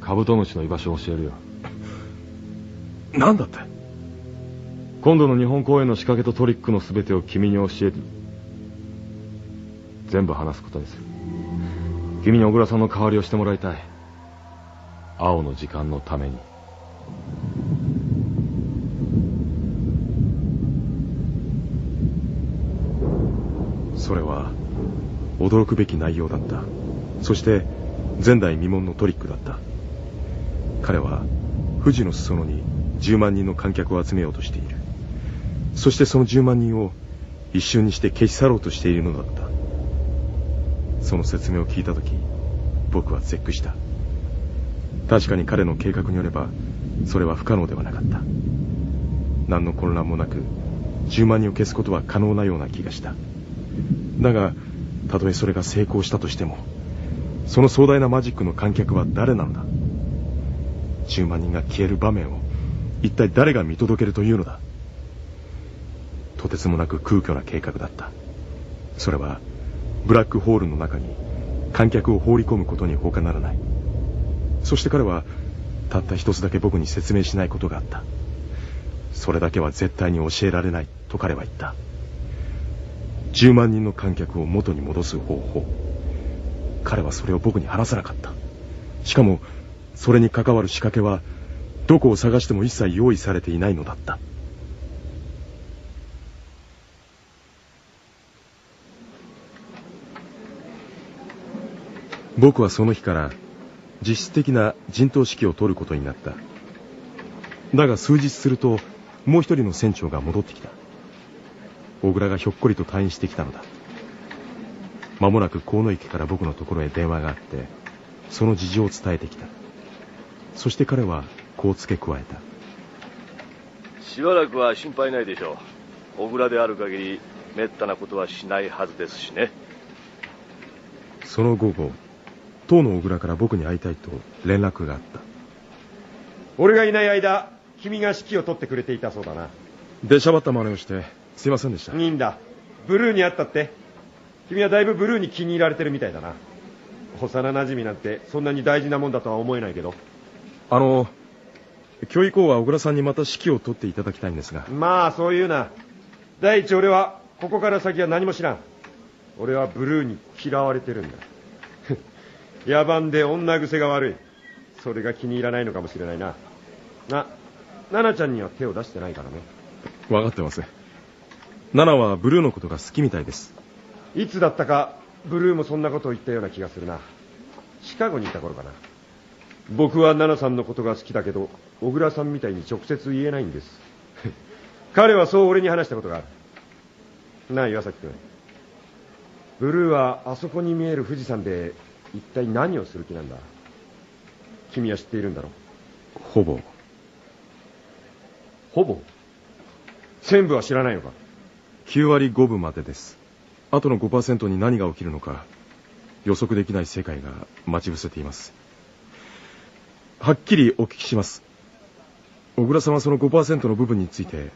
カブトムシの居場所を教えるよ。何だって？今度の日本公演の仕掛けとトリックの全てを君に教える。全部話すことにする。君に小倉さんの代わりをしてもらいたい。青の時間のためにそれは驚くべき内容だった。そして前代未聞のトリックだった。彼は富士の裾野に10万人の観客を集めようとしている。そしてその10万人を一瞬にして消し去ろうとしているのだった。その説明を聞いた時僕は絶句した。確かに彼の計画によればそれは不可能ではなかった。何の混乱もなく10万人を消すことは可能なような気がした。だがたとえそれが成功したとしてもその壮大なマジックの観客は誰なのだ？10万人が消える場面を一体誰が見届けるというのだ？とてつもなく空虚な計画だった。それはブラックホールの中に観客を放り込むことに他ならない。そして彼はたった一つだけ僕に説明しないことがあった。それだけは絶対に教えられないと彼は言った。10万人の観客を元に戻す方法。彼はそれを僕に話さなかった。しかもそれに関わる仕掛けはどこを探しても一切用意されていないのだった。僕はその日から実質的な陣頭指揮を取ることになった。だが数日するともう一人の船長が戻ってきた。小倉がひょっこりと退院してきたのだ。間もなく河野池から僕のところへ電話があってその事情を伝えてきた。そして彼はこう付け加えた。しばらくは心配ないでしょう。小倉である限りめったなことはしないはずですしね。その午後当の小倉から僕に会いたいと連絡があった。俺がいない間君が指揮を取ってくれていたそうだな。出しゃばった真似をしてすいませんでした。いいんだ。ブルーに会ったって。君はだいぶブルーに気に入られてるみたいだな。幼馴染なんてそんなに大事なもんだとは思えないけど。あの今日以降は小倉さんにまた指揮を取っていただきたいんですが。まあそういうな。第一俺はここから先は何も知らん。俺はブルーに嫌われてるんだ。野蛮で女癖が悪い。それが気に入らないのかもしれないな。な奈々ちゃんには手を出してないからね。分かってますナナはブルーのことが好きみたいです。いつだったかブルーもそんなことを言ったような気がするな。シカゴにいた頃かな。僕は奈々さんのことが好きだけど小倉さんみたいに直接言えないんです。彼はそう俺に話したことがある。なあ岩崎君。ブルーはあそこに見える富士山で一体何をする気なんだ？君は知っているんだろほぼ。ほぼ？全部は知らないのか？9割5分までです。あとの5%に何が起きるのか予測できない世界が待ち伏せています。はっきりお聞きします。小倉さんはその5%の部分について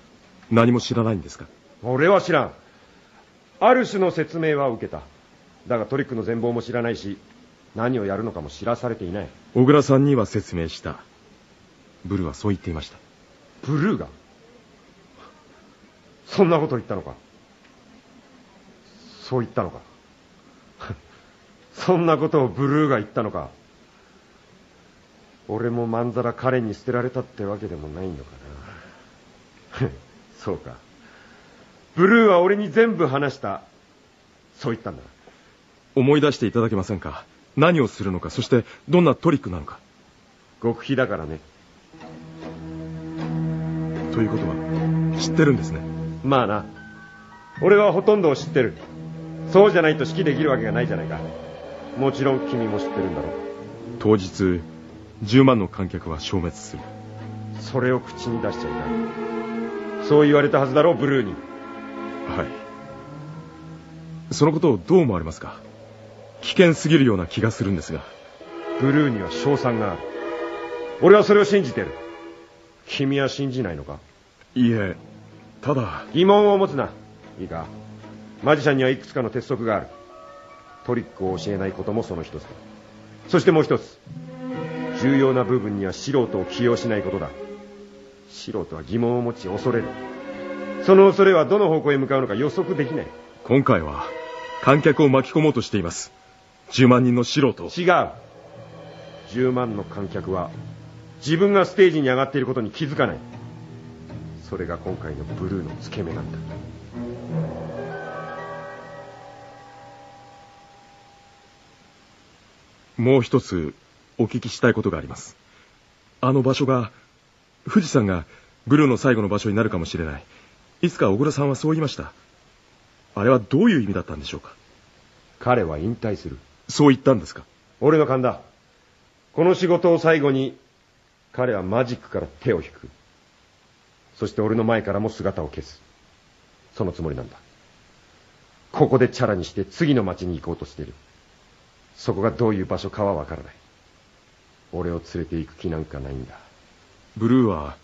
何も知らないんですか？俺は知らん。ある種の説明は受けた。だがトリックの全貌も知らないし何をやるのかも知らされていない。小倉さんには説明した。ブルーはそう言っていました。ブルーが？そんなこと言ったのか？そう言ったのか？そんなことをブルーが言ったのか？俺もまんざら彼に捨てられたってわけでもないのかな？そうか。ブルーは俺に全部話した。そう言ったんだ思い出していただけませんか？何をするのか？そしてどんなトリックなのか？極秘だからね。ということは知ってるんですね？まあな。俺はほとんどを知ってる。そうじゃないと指揮できるわけがないじゃないか。もちろん君も知ってるんだろ当日10万の観客は消滅する。それを口に出しちゃいないそう言われたはずだろうブルーに。はい。そのことをどう思われますか？危険すぎるような気がするんですが。ブルーには賞賛がある。俺はそれを信じてる。君は信じないのか？いえただ疑問を持つな。いいか。マジシャンにはいくつかの鉄則がある。トリックを教えないこともその一つだ。そしてもう一つ。重要な部分には素人を起用しないことだ。素人は疑問を持ち恐れる。その恐れはどの方向へ向かうのか予測できない。今回は観客を巻き込もうとしています。10万人の素人。違う。10万の観客は自分がステージに上がっていることに気づかないそれが今回のブルーの付け目なんだもう一つお聞きしたいことがありますあの場所が富士山がブルーの最後の場所になるかもしれないいつか小倉さんはそう言いましたあれはどういう意味だったんでしょうか？彼は引退する。そう言ったんですか？俺の勘だ。この仕事を最後に、彼はマジックから手を引く。そして俺の前からも姿を消す。そのつもりなんだ。ここでチャラにして次の町に行こうとしている。そこがどういう場所かはわからない。俺を連れて行く気なんかないんだ。ブルーは、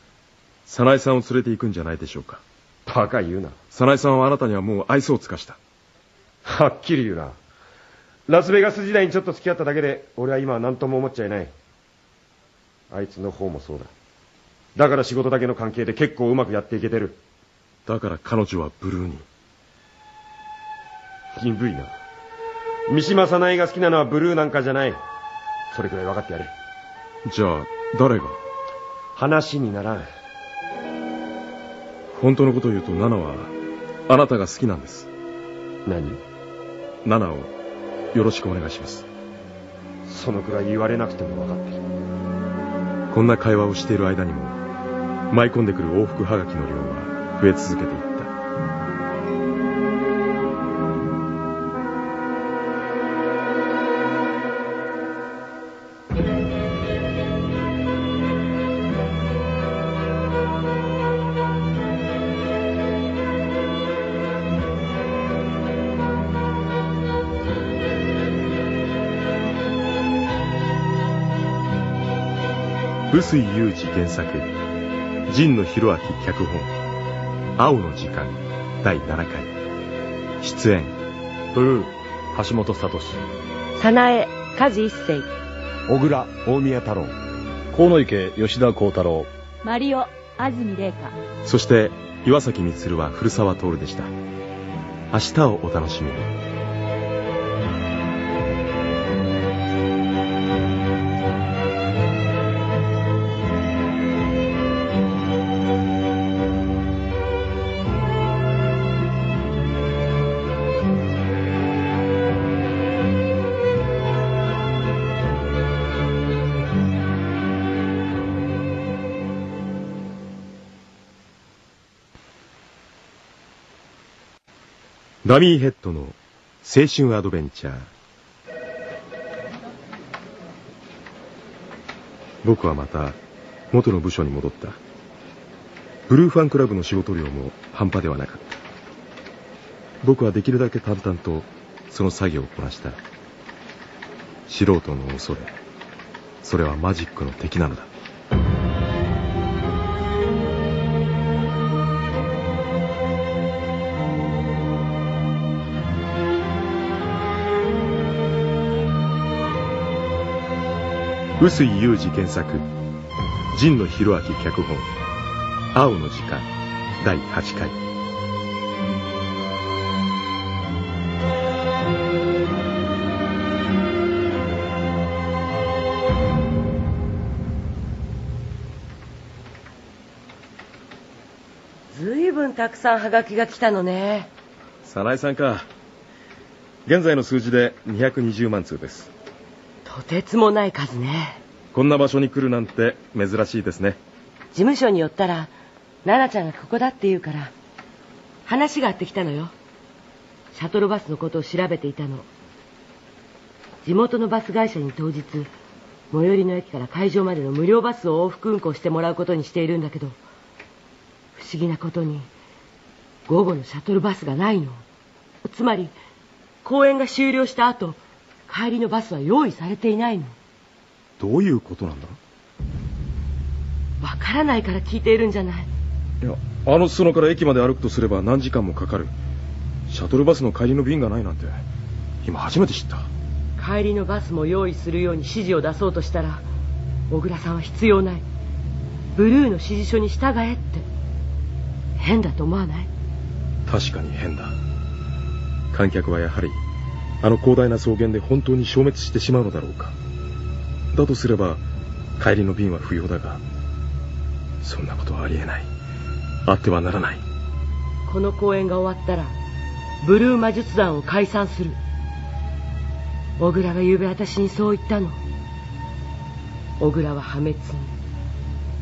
早苗さんを連れて行くんじゃないでしょうか。バカ言うな。早苗さんはあなたにはもう愛想を尽かした。はっきり言うな。ラスベガス時代にちょっと付き合っただけで、俺は今は何とも思っちゃいない。あいつの方もそうだ。だから仕事だけの関係で結構うまくやっていけてる。だから彼女はブルーに。鈍いな。三島早苗が好きなのはブルーなんかじゃない。それくらい分かってやれ。じゃあ、誰が？話にならん。本当のことを言うと、ナナは、あなたが好きなんです。何？ナナを、よろしくお願いします。そのくらい言われなくても分かってる。こんな会話をしている間にも、舞い込んでくる往復はがきの量は増え続けていった。臼井裕二原作神野博明脚本。青の時間第7回。出演ブルー橋本聡。早苗梶一世。小倉大宮太郎。河野池吉田幸太郎。マリオ安住麗香。そして岩崎充は古澤徹でした。明日をお楽しみにダミーヘッドの青春アドベンチャー。僕はまた元の部署に戻った。ブルーファンクラブの仕事量も半端ではなかった。僕はできるだけ淡々とその作業をこなした。素人の恐れ。それはマジックの敵なのだ。臼井裕二原作神野博明脚本青の時間第8回。ずいぶんたくさんハガキが来たのね。早苗さんか。現在の数字で220万通ですとてつもない数ね。こんな場所に来るなんて珍しいですね。事務所に寄ったら奈々ちゃんがここだって言うから話があってきたのよ。シャトルバスのことを調べていたの。地元のバス会社に当日最寄りの駅から会場までの無料バスを往復運行してもらうことにしているんだけど不思議なことに午後のシャトルバスがないの。つまり公演が終了した後帰りのバスは用意されていないの。どういうことなんだ？わからないから聞いているんじゃない。いやあの裾野から駅まで歩くとすれば何時間もかかる。シャトルバスの帰りの便がないなんて今初めて知った。帰りのバスも用意するように指示を出そうとしたら小倉さんは必要ない。ブルーの指示書に従えって。変だと思わない？確かに変だ。観客はやはりあの広大な草原で本当に消滅してしまうのだろうか。だとすれば帰りの便は不要だがそんなことはありえない。あってはならない。この公演が終わったらブルー魔術団を解散する。小倉が昨べ私にそう言ったの。小倉は破滅に。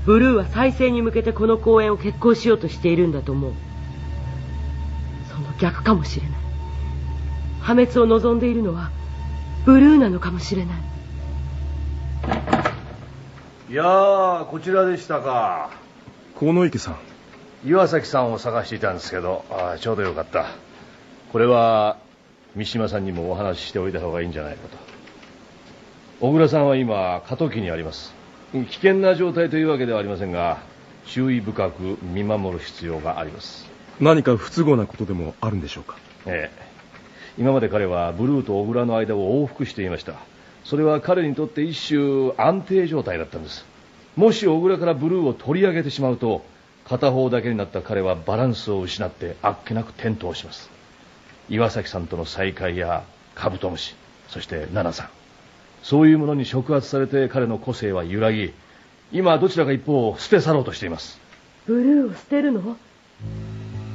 ブルーは再生に向けてこの公演を決行しようとしているんだと思う。その逆かもしれない。破滅を望んでいるのはブルーなのかもしれない。いやーこちらでしたか。河池さん。岩崎さんを探していたんですけどあちょうどよかった。これは三島さんにもお話ししておいた方がいいんじゃないかと。小倉さんは今過渡期にあります。危険な状態というわけではありませんが注意深く見守る必要があります。何か不都合なことでもあるんでしょうか？ええ今まで彼はブルーと小倉の間を往復していました。それは彼にとって一種安定状態だったんです。もし小倉からブルーを取り上げてしまうと片方だけになった彼はバランスを失ってあっけなく転倒します。岩崎さんとの再会やカブトムシそして奈々さん。そういうものに触発されて彼の個性は揺らぎ今どちらか一方を捨て去ろうとしています。ブルーを捨てるの？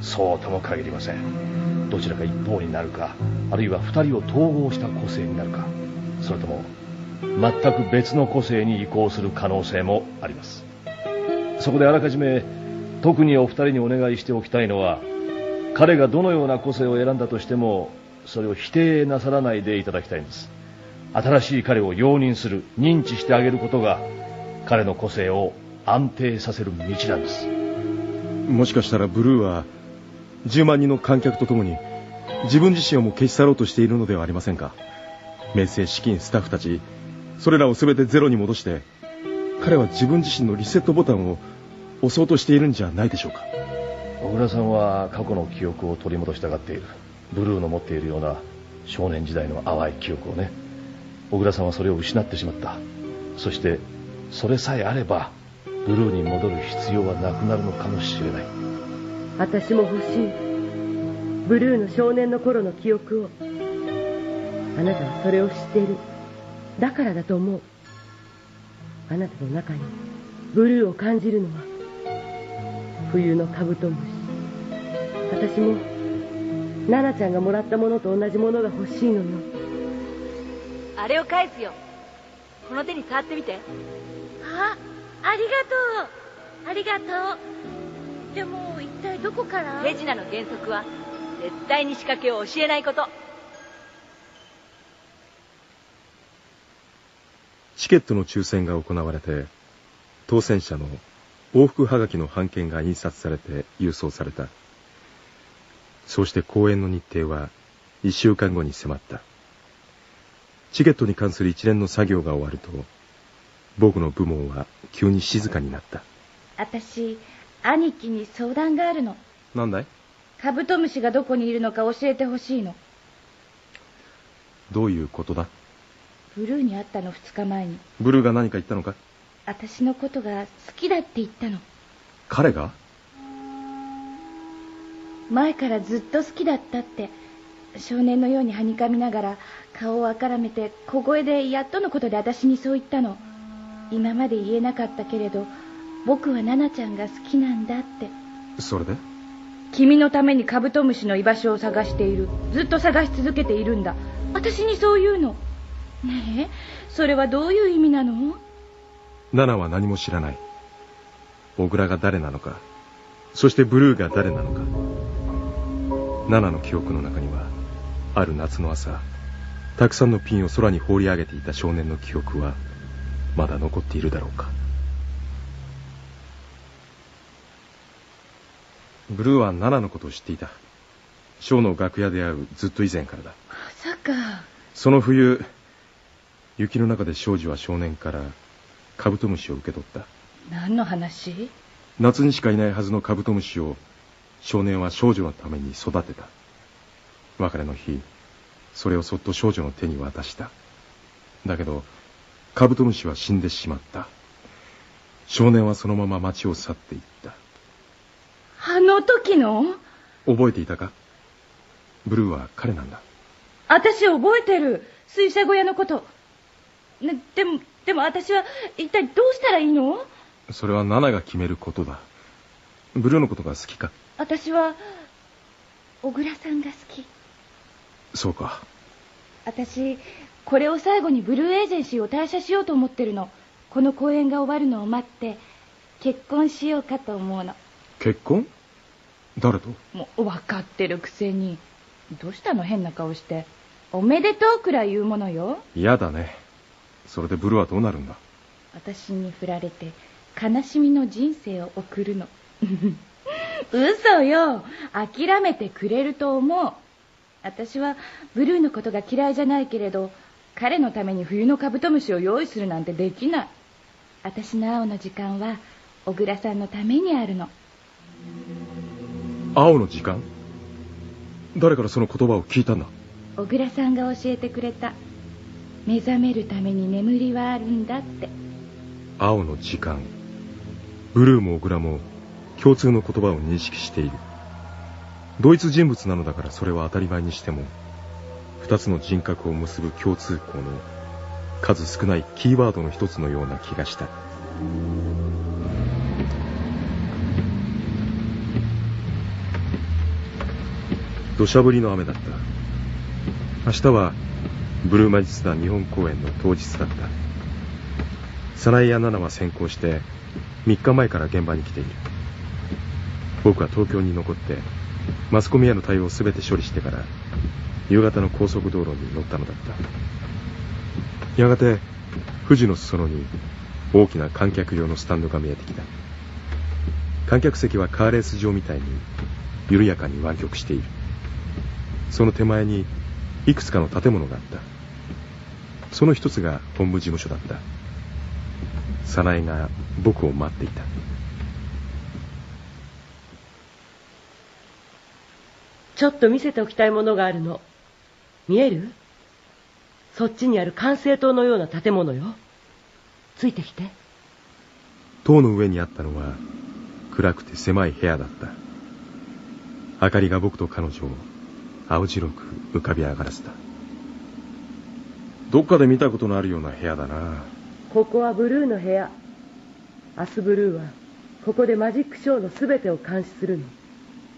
そうとも限りませんどちらか一方になるかあるいは二人を統合した個性になるかそれとも全く別の個性に移行する可能性もあります。そこであらかじめ特にお二人にお願いしておきたいのは彼がどのような個性を選んだとしてもそれを否定なさらないでいただきたいんです。新しい彼を容認する認知してあげることが彼の個性を安定させる道なんです。もしかしたらブルーは10万人の観客とともに自分自身をも消し去ろうとしているのではありませんか。名声資金スタッフたちそれらを全てゼロに戻して彼は自分自身のリセットボタンを押そうとしているんじゃないでしょうか。小倉さんは過去の記憶を取り戻したがっている。ブルーの持っているような少年時代の淡い記憶をね。小倉さんはそれを失ってしまった。そしてそれさえあればブルーに戻る必要はなくなるのかもしれない。私も欲しい。ブルーの少年の頃の記憶を。あなたはそれを知っている。だからだと思う。あなたの中にブルーを感じるのは。冬のカブトムシ。私も奈々ちゃんがもらったものと同じものが欲しいのよ。あれを返すよ。この手に触ってみて。あありがとう。ありがとう。でも一体どこから？手品の原則は絶対に仕掛けを教えないこと。チケットの抽選が行われて当選者の往復はがきの半券が印刷されて郵送された。そうして公演の日程は一週間後に迫った。チケットに関する一連の作業が終わると僕の部門は急に静かになった。私兄貴に相談があるの。なんだい？カブトムシがどこにいるのか教えてほしいの。どういうことだ？ブルーに会ったの2日前に。ブルーが何か言ったのか？私のことが好きだって言ったの。彼が？前からずっと好きだったって。少年のようにはにかみながら顔をあからめて小声でやっとのことで私にそう言ったの。今まで言えなかったけれど僕は奈々ちゃんが好きなんだって。それで？君のためにカブトムシの居場所を探している。ずっと探し続けているんだ。私にそう言うの。ねえ？それはどういう意味なの？ナナは何も知らない。小倉が誰なのか。そしてブルーが誰なのか。ナナの記憶の中にはある夏の朝たくさんのピンを空に放り上げていた少年の記憶はまだ残っているだろうかブルーはナナのことを知っていた。ショーの楽屋で会うずっと以前からだ。まさか。その冬雪の中で少女は少年からカブトムシを受け取った。何の話？夏にしかいないはずのカブトムシを少年は少女のために育てた。別れの日それをそっと少女の手に渡した。だけどカブトムシは死んでしまった。少年はそのまま町を去っていったあの時の？覚えていたか？ブルーは彼なんだ。私覚えてる。水車小屋のこと、ね、でもでも私は一体どうしたらいいの？それはナナが決めることだ。ブルーのことが好きか？私は小倉さんが好き。そうか。私これを最後にブルーエージェンシーを退社しようと思ってるの。この公演が終わるのを待って結婚しようかと思うの。結婚？誰と？もう分かってるくせに。どうしたの？変な顔して。おめでとうくらい言うものよ。嫌だね。それでブルーはどうなるんだ？私に振られて悲しみの人生を送るの。嘘よ。諦めてくれると思う。私はブルーのことが嫌いじゃないけれど彼のために冬のカブトムシを用意するなんてできない。私の青の時間は小倉さんのためにあるの青の時間？誰からその言葉を聞いたんだ？小倉さんが教えてくれた。目覚めるために眠りはあるんだって。青の時間。ブルーも小倉も共通の言葉を認識している。同一人物なのだからそれは当たり前にしても二つの人格を結ぶ共通項の数少ないキーワードの一つのような気がした土砂降りの雨だった。明日はブルーマジス団日本公演の当日だった。早苗や奈々は先行して3日前から現場に来ている。僕は東京に残ってマスコミへの対応を全て処理してから夕方の高速道路に乗ったのだった。やがて富士の裾野に大きな観客用のスタンドが見えてきた。観客席はカーレース場みたいに緩やかに湾曲している。その手前にいくつかの建物があったその一つが本部事務所だった早苗が僕を待っていたちょっと見せておきたいものがあるの。見える？そっちにある管制塔のような建物よ。ついてきて。塔の上にあったのは暗くて狭い部屋だった明かりが僕と彼女を青白く浮かび上がらせたどっかで見たことのあるような部屋だなここはブルーの部屋。明日ブルーは、ここでマジックショーの全てを監視するの。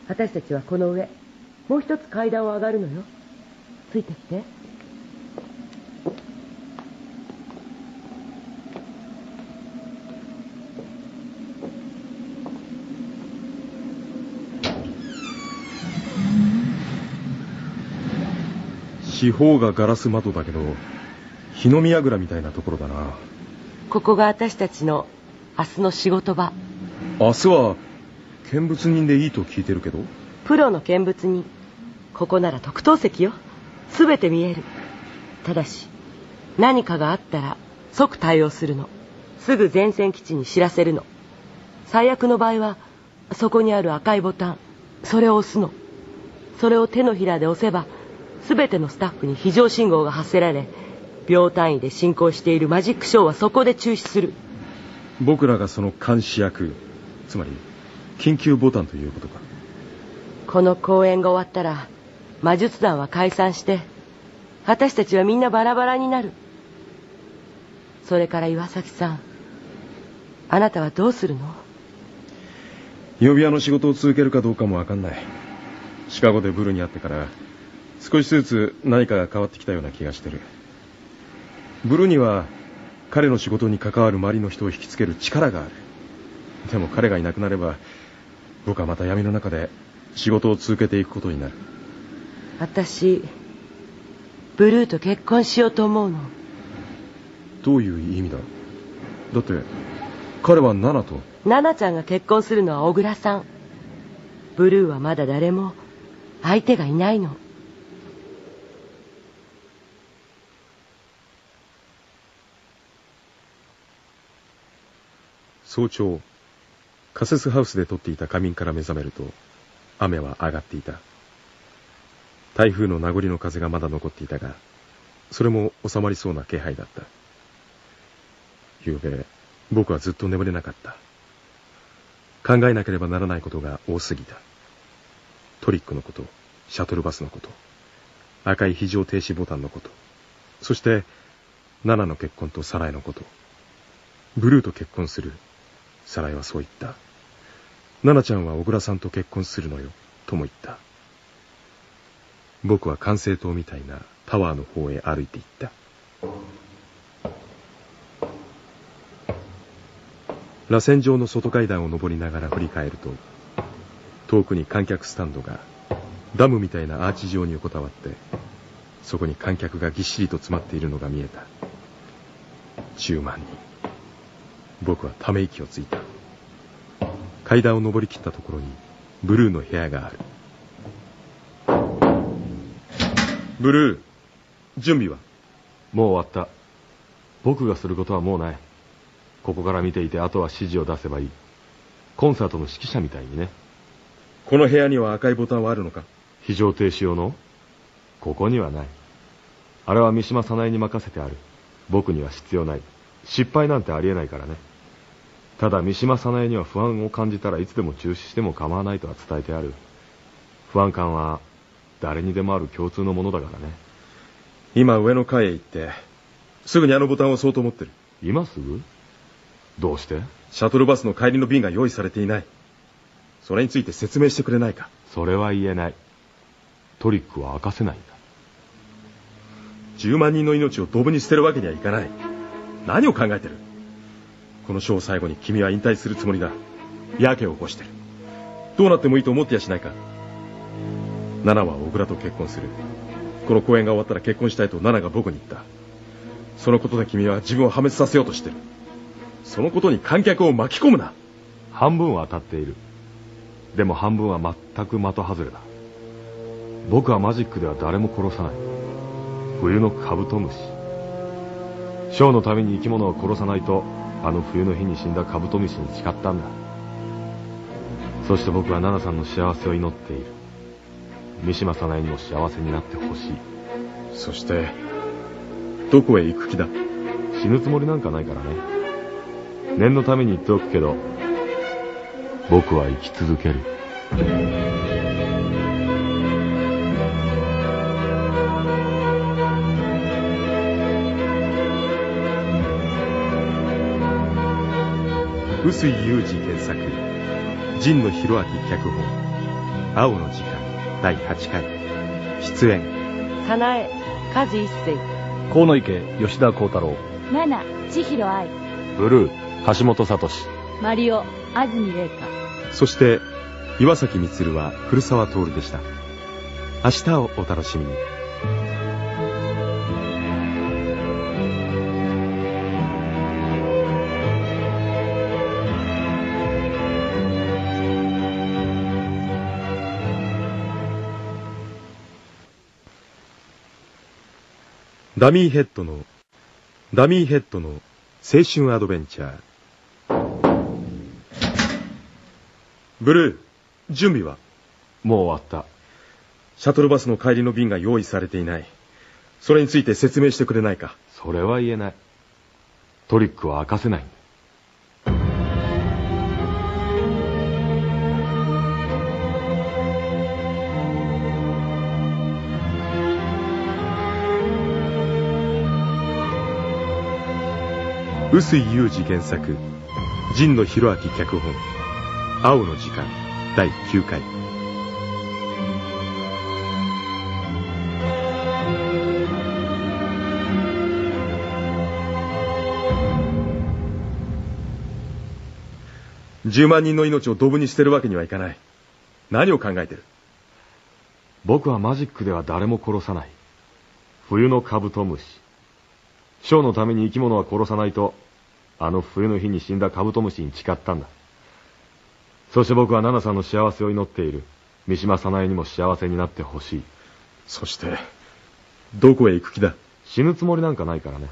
私たちはこの上、もう一つ階段を上がるのよ。ついてきて。四方がガラス窓だけど日の見櫓みたいなところだなここが私たちの明日の仕事場。明日は見物人でいいと聞いてるけど？プロの見物人。ここなら特等席よ。すべて見える。ただし、何かがあったら即対応するの。すぐ前線基地に知らせるの。最悪の場合は、そこにある赤いボタン、それを押すの。それを手のひらで押せば、すべてのスタッフに非常信号が発せられ、秒単位で進行しているマジックショーはそこで中止する。僕らがその監視役つまり緊急ボタンということかこの公演が終わったら、魔術団は解散して、私たちはみんなバラバラになる。それから岩崎さん、あなたはどうするの？呼び屋の仕事を続けるかどうかもわかんないシカゴでブルに会ってから少しずつ何かが変わってきたような気がしてるブルには彼の仕事に関わる周りの人を引きつける力があるでも彼がいなくなれば僕はまた闇の中で仕事を続けていくことになる私、ブルーと結婚しようと思うの。どういう意味だ？だって彼はナナと？ナナちゃんが結婚するのは小倉さん。ブルーはまだ誰も相手がいないの。早朝仮設ハウスで撮っていた仮眠から目覚めると雨は上がっていた。台風の名残の風がまだ残っていたがそれも収まりそうな気配だった。昨べ僕はずっと眠れなかった。考えなければならないことが多すぎた。トリックのことシャトルバスのこと赤い非常停止ボタンのことそしてナナの結婚とサライのことブルーと結婚するサライはそう言った。ナナちゃんは小倉さんと結婚するのよ。とも言った。僕は管制塔みたいなタワーの方へ歩いていった。螺旋状の外階段を登りながら振り返ると遠くに観客スタンドがダムみたいなアーチ状に横たわってそこに観客がぎっしりと詰まっているのが見えた。10万人。僕はため息をついた。階段を上りきったところにブルーの部屋がある。ブルー準備は？もう終わった。僕がすることはもうない。ここから見ていてあとは指示を出せばいい。コンサートの指揮者みたいにね。この部屋には赤いボタンはあるのか？非常停止用の？ここにはない。あれは三島早苗に任せてある。僕には必要ない。失敗なんてありえないからねただ三島早苗には不安を感じたらいつでも中止しても構わないとは伝えてある。不安感は誰にでもある共通のものだからね。今上の階へ行ってすぐにあのボタンを押そうと思ってる。今すぐ？どうして？シャトルバスの帰りの便が用意されていない。それについて説明してくれないか。それは言えない。トリックは明かせないんだ。10万人の命をドブに捨てるわけにはいかない。何を考えてる？このショーを最後に君は引退するつもりだ。やけを起こしてる。どうなってもいいと思ってやしないか。ナナは小倉と結婚する。この公演が終わったら結婚したいとナナが僕に言った。そのことで君は自分を破滅させようとしてる。そのことに観客を巻き込むな。半分は当たっている。でも半分は全く的外れだ。僕はマジックでは誰も殺さない。冬のカブトムシ。ショーのために生き物を殺さないとあの冬の日に死んだカブトムシに誓ったんだ。そして僕はナナさんの幸せを祈っている。三島早苗にも幸せになってほしい。そしてどこへ行く気だ？死ぬつもりなんかないからね。念のために言っておくけど僕は生き続ける臼井裕二原作神野博明脚本。青の時間。第8回。出演。早苗梶一生。河野池吉田幸太郎。ナナ千尋愛。ブルー。橋本聡。マリオ。安住麗香。そして岩崎充は古澤徹でした。明日をお楽しみにダミーヘッドのダミーヘッドの青春アドベンチャー。ブルー準備は？もう終わった。シャトルバスの帰りの便が用意されていない。それについて説明してくれないか？それは言えない。トリックは明かせない。んだ臼井裕二原作神野博明脚本青の時間第9回。10万人の命をドブに捨てるわけにはいかない。何を考えてる？僕はマジックでは誰も殺さない。冬のカブトムシ。ショーのために生き物は殺さないとあの冬の日に死んだカブトムシに誓ったんだ。そして僕はナナさんの幸せを祈っている。三島早苗にも幸せになってほしい。そしてどこへ行く気だ？死ぬつもりなんかないからね。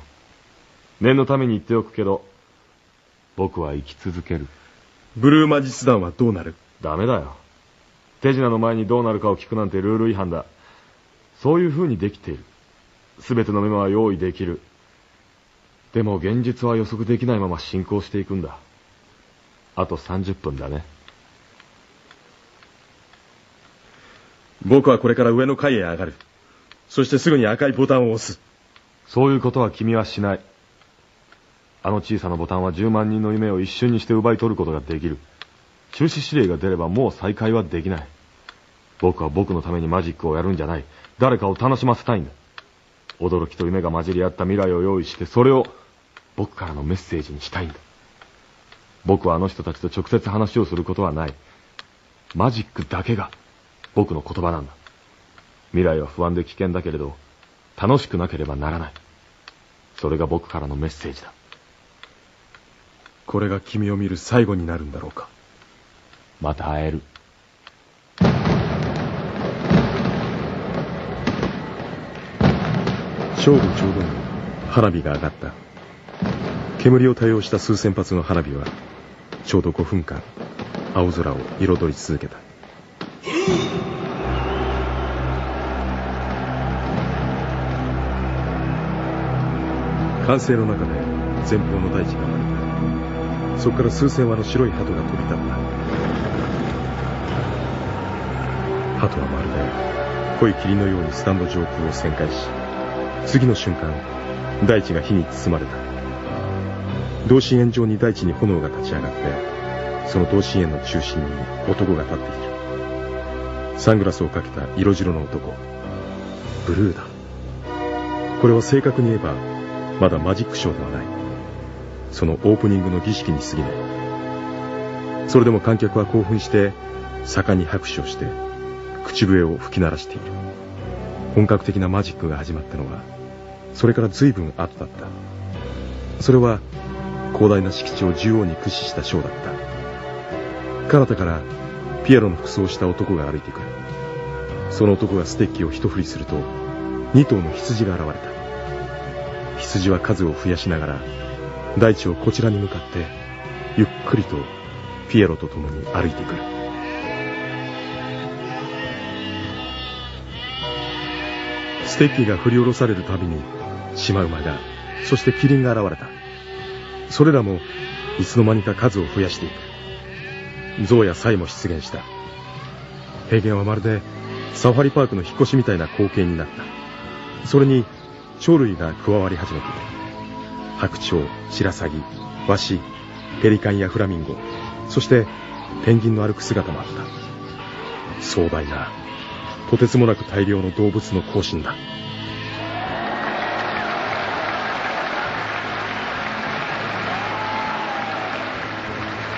念のために言っておくけど僕は生き続ける。ブルー魔術団はどうなる？ダメだよ。手品の前にどうなるかを聞くなんてルール違反だ。そういう風にできている。全てのメモは用意できるでも現実は予測できないまま進行していくんだ。あと30分だね。僕はこれから上の階へ上がる。そしてすぐに赤いボタンを押す。そういうことは君はしない。あの小さなボタンは10万人の夢を一瞬にして奪い取ることができる。中止指令が出ればもう再開はできない。僕は僕のためにマジックをやるんじゃない。誰かを楽しませたいんだ驚きと夢が混じり合った未来を用意してそれを僕からのメッセージにしたいんだ僕はあの人たちと直接話をすることはないマジックだけが僕の言葉なんだ未来は不安で危険だけれど、楽しくなければならない。それが僕からのメッセージだ。これが君を見る最後になるんだろうか。また会える。正午ちょうどに花火が上がった。煙を多用した数千発の花火は、ちょうど5分間、青空を彩り続けた。歓声の中で前方の大地が割れたそこから数千羽の白い鳩が飛び立った鳩はまるで濃い霧のようにスタンド上空を旋回し次の瞬間大地が火に包まれた。同心円状に大地に炎が立ち上がってその同心円の中心に男が立っている。サングラスをかけた色白の男。ブルーだ。これは正確に言えばまだマジックショーではない。そのオープニングの儀式に過ぎない。それでも観客は興奮して盛んに拍手をして口笛を吹き鳴らしている。本格的なマジックが始まったのはそれから随分後だった。それは広大な敷地を縦横に駆使したショーだった。彼方からピエロの服装をした男が歩いてくる。その男がステッキを一振りすると2頭の羊が現れた。羊は数を増やしながら大地をこちらに向かってゆっくりとピエロと共に歩いてくる。ステッキが振り下ろされるたびにシマウマがそしてキリンが現れた。それらもいつの間にか数を増やしていく。象やサイも出現した。平原はまるでサファリパークの引っ越しみたいな光景になった。それに鳥類が加わり始めている白鳥白鷺ワシペリカンやフラミンゴそしてペンギンの歩く姿もあった。壮大なとてつもなく大量の動物の行進だ。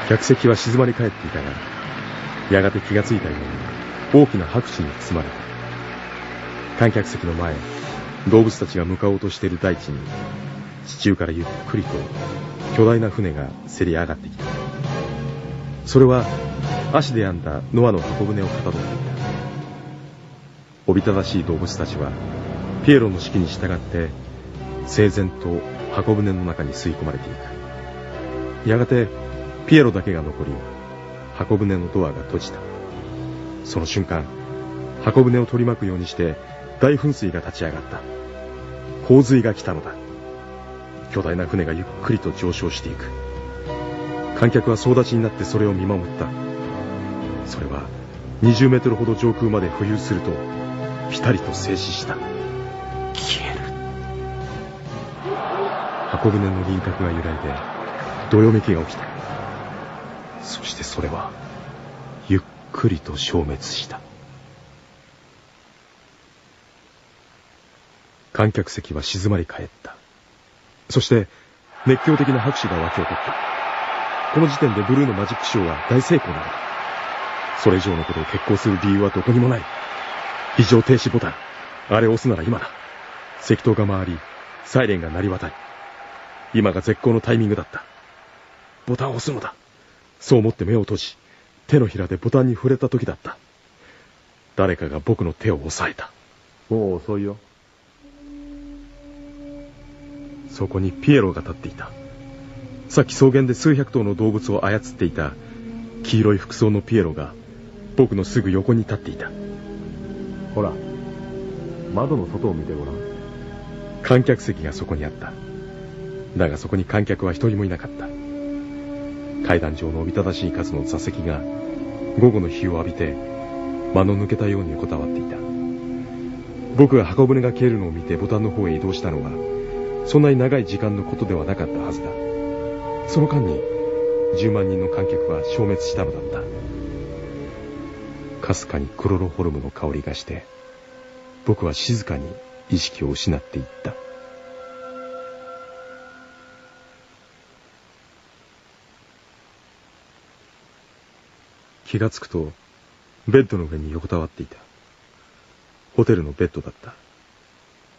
客席は静まり返っていたがやがて気がついたように大きな拍手に包まれた。観客席の前動物たちが向かおうとしている大地に地中からゆっくりと巨大な船がせり上がってきた。それは足で編んだノアの箱舟をかたどっていた。おびただしい動物たちはピエロの指揮に従って整然と箱舟の中に吸い込まれていく。やがてピエロだけが残り箱舟のドアが閉じた。その瞬間箱舟を取り巻くようにして大噴水が立ち上がった。洪水が来たのだ。巨大な船がゆっくりと上昇していく。観客は総立ちになってそれを見守った。それは20メートルほど上空まで浮遊するとピタリと静止した。消える。箱舟の輪郭が揺らいでどよめきが起きたそしてそれはゆっくりと消滅した観客席は静まり返った。そして、熱狂的な拍手が沸き起こった。この時点でブルーのマジックショーは大成功なのだ。それ以上のことを決行する理由はどこにもない。非常停止ボタン。あれを押すなら今だ。石灯が回り、サイレンが鳴り渡り。今が絶好のタイミングだった。ボタンを押すのだ。そう思って目を閉じ、手のひらでボタンに触れた時だった。誰かが僕の手を押さえた。もう遅いよ。そこにピエロが立っていたさっき草原で数百頭の動物を操っていた黄色い服装のピエロが僕のすぐ横に立っていたほら窓の外を見てごらん観客席がそこにあっただがそこに観客は一人もいなかった階段上のおびただしい数の座席が午後の日を浴びて間の抜けたように横たわっていた。僕が箱舟が消えるのを見てボタンの方へ移動したのはそんなに長い時間のことではなかったはずだ。その間に10万人の観客は消滅したのだった。かすかにクロロホルムの香りがして僕は静かに意識を失っていった。気がつくとベッドの上に横たわっていたホテルのベッドだった。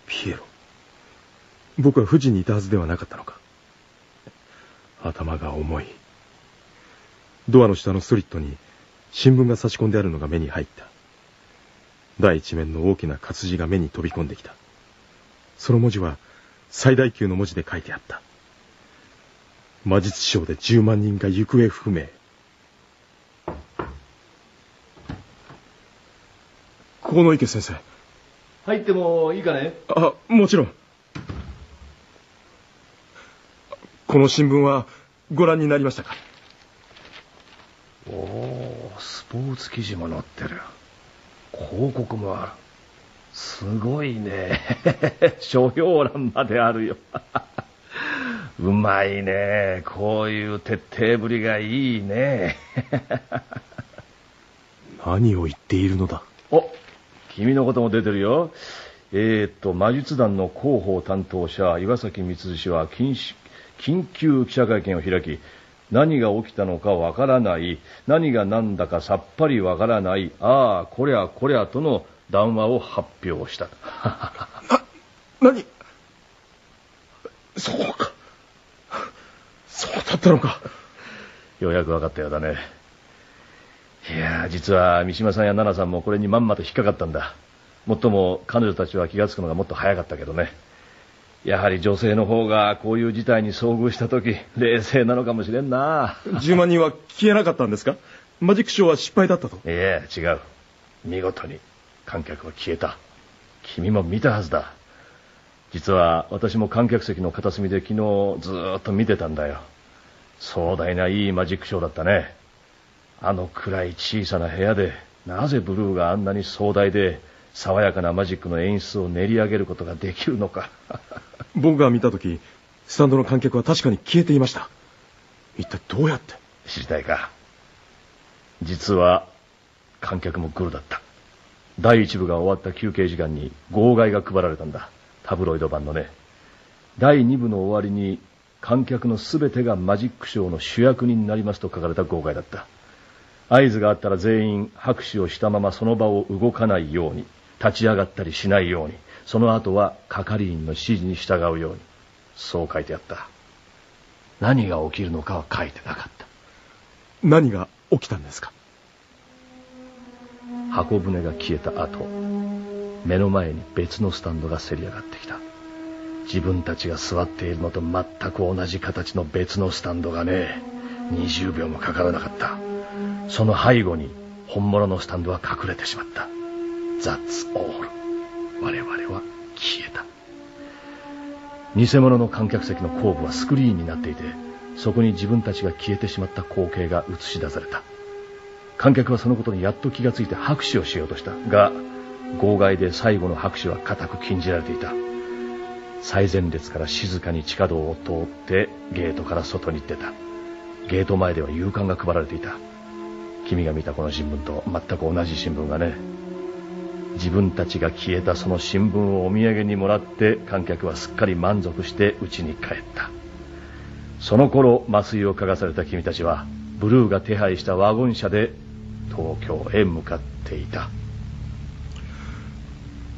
ピエロ。僕は富士にいたはずではなかったのか。頭が重い。ドアの下のストリットに新聞が差し込んであるのが目に入った。第一面の大きな活字が目に飛び込んできた。その文字は最大級の文字で書いてあった。魔術商で10万人が行方不明。河池先生。入ってもいいかね？あ、もちろん。この新聞はご覧になりましたか？おおスポーツ記事も載ってる。広告もある。すごいね。書評欄まであるよ。うまいね。こういう徹底ぶりがいいね。何を言っているのだ。お君のことも出てるよえー、っと魔術団の広報担当者岩崎光氏は緊緊急記者会見を開き何が起きたのかわからない、何が何だかさっぱりわからない、ああ、こりゃこりゃとの談話を発表した。な、何？そうか。そうだったのか。ようやく分かったようだね。いや実は三島さんや奈々さんもこれにまんまと引っかかったんだ。もっとも彼女たちは気がつくのがもっと早かったけどね。やはり女性の方がこういう事態に遭遇した時冷静なのかもしれんな。10万人は消えなかったんですか？マジックショーは失敗だったと。いえ違う。見事に観客は消えた。君も見たはずだ。実は私も観客席の片隅で昨日ずっと見てたんだよ。壮大ないいマジックショーだったねあの暗い小さな部屋でなぜブルーがあんなに壮大で爽やかなマジックの演出を練り上げることができるのか。僕が見た時スタンドの観客は確かに消えていました。一体どうやって？知りたいか？実は観客もグルだった。第一部が終わった休憩時間に号外が配られたんだ。タブロイド版のね。第二部の終わりに観客の全てがマジックショーの主役になりますと書かれた号外だった合図があったら全員拍手をしたままその場を動かないように立ち上がったりしないようにその後は係員の指示に従うようにそう書いてあった。何が起きるのかは書いてなかった。何が起きたんですか？箱舟が消えた後目の前に別のスタンドがせり上がってきた。自分たちが座っているのと全く同じ形の別のスタンドがね20秒もかからなかったその背後に本物のスタンドは隠れてしまった。ザッツオール。我々は消えた。偽物の観客席の後部はスクリーンになっていてそこに自分たちが消えてしまった光景が映し出された。観客はそのことにやっと気がついて拍手をしようとした。が号外で最後の拍手は固く禁じられていた。最前列から静かに地下道を通ってゲートから外に出た。ゲート前では勇敢が配られていた。君が見たこの新聞と全く同じ新聞がね自分たちが消えたその新聞をお土産にもらって観客はすっかり満足して家に帰った。その頃麻酔を嗅がされた君たちはブルーが手配したワゴン車で東京へ向かっていた。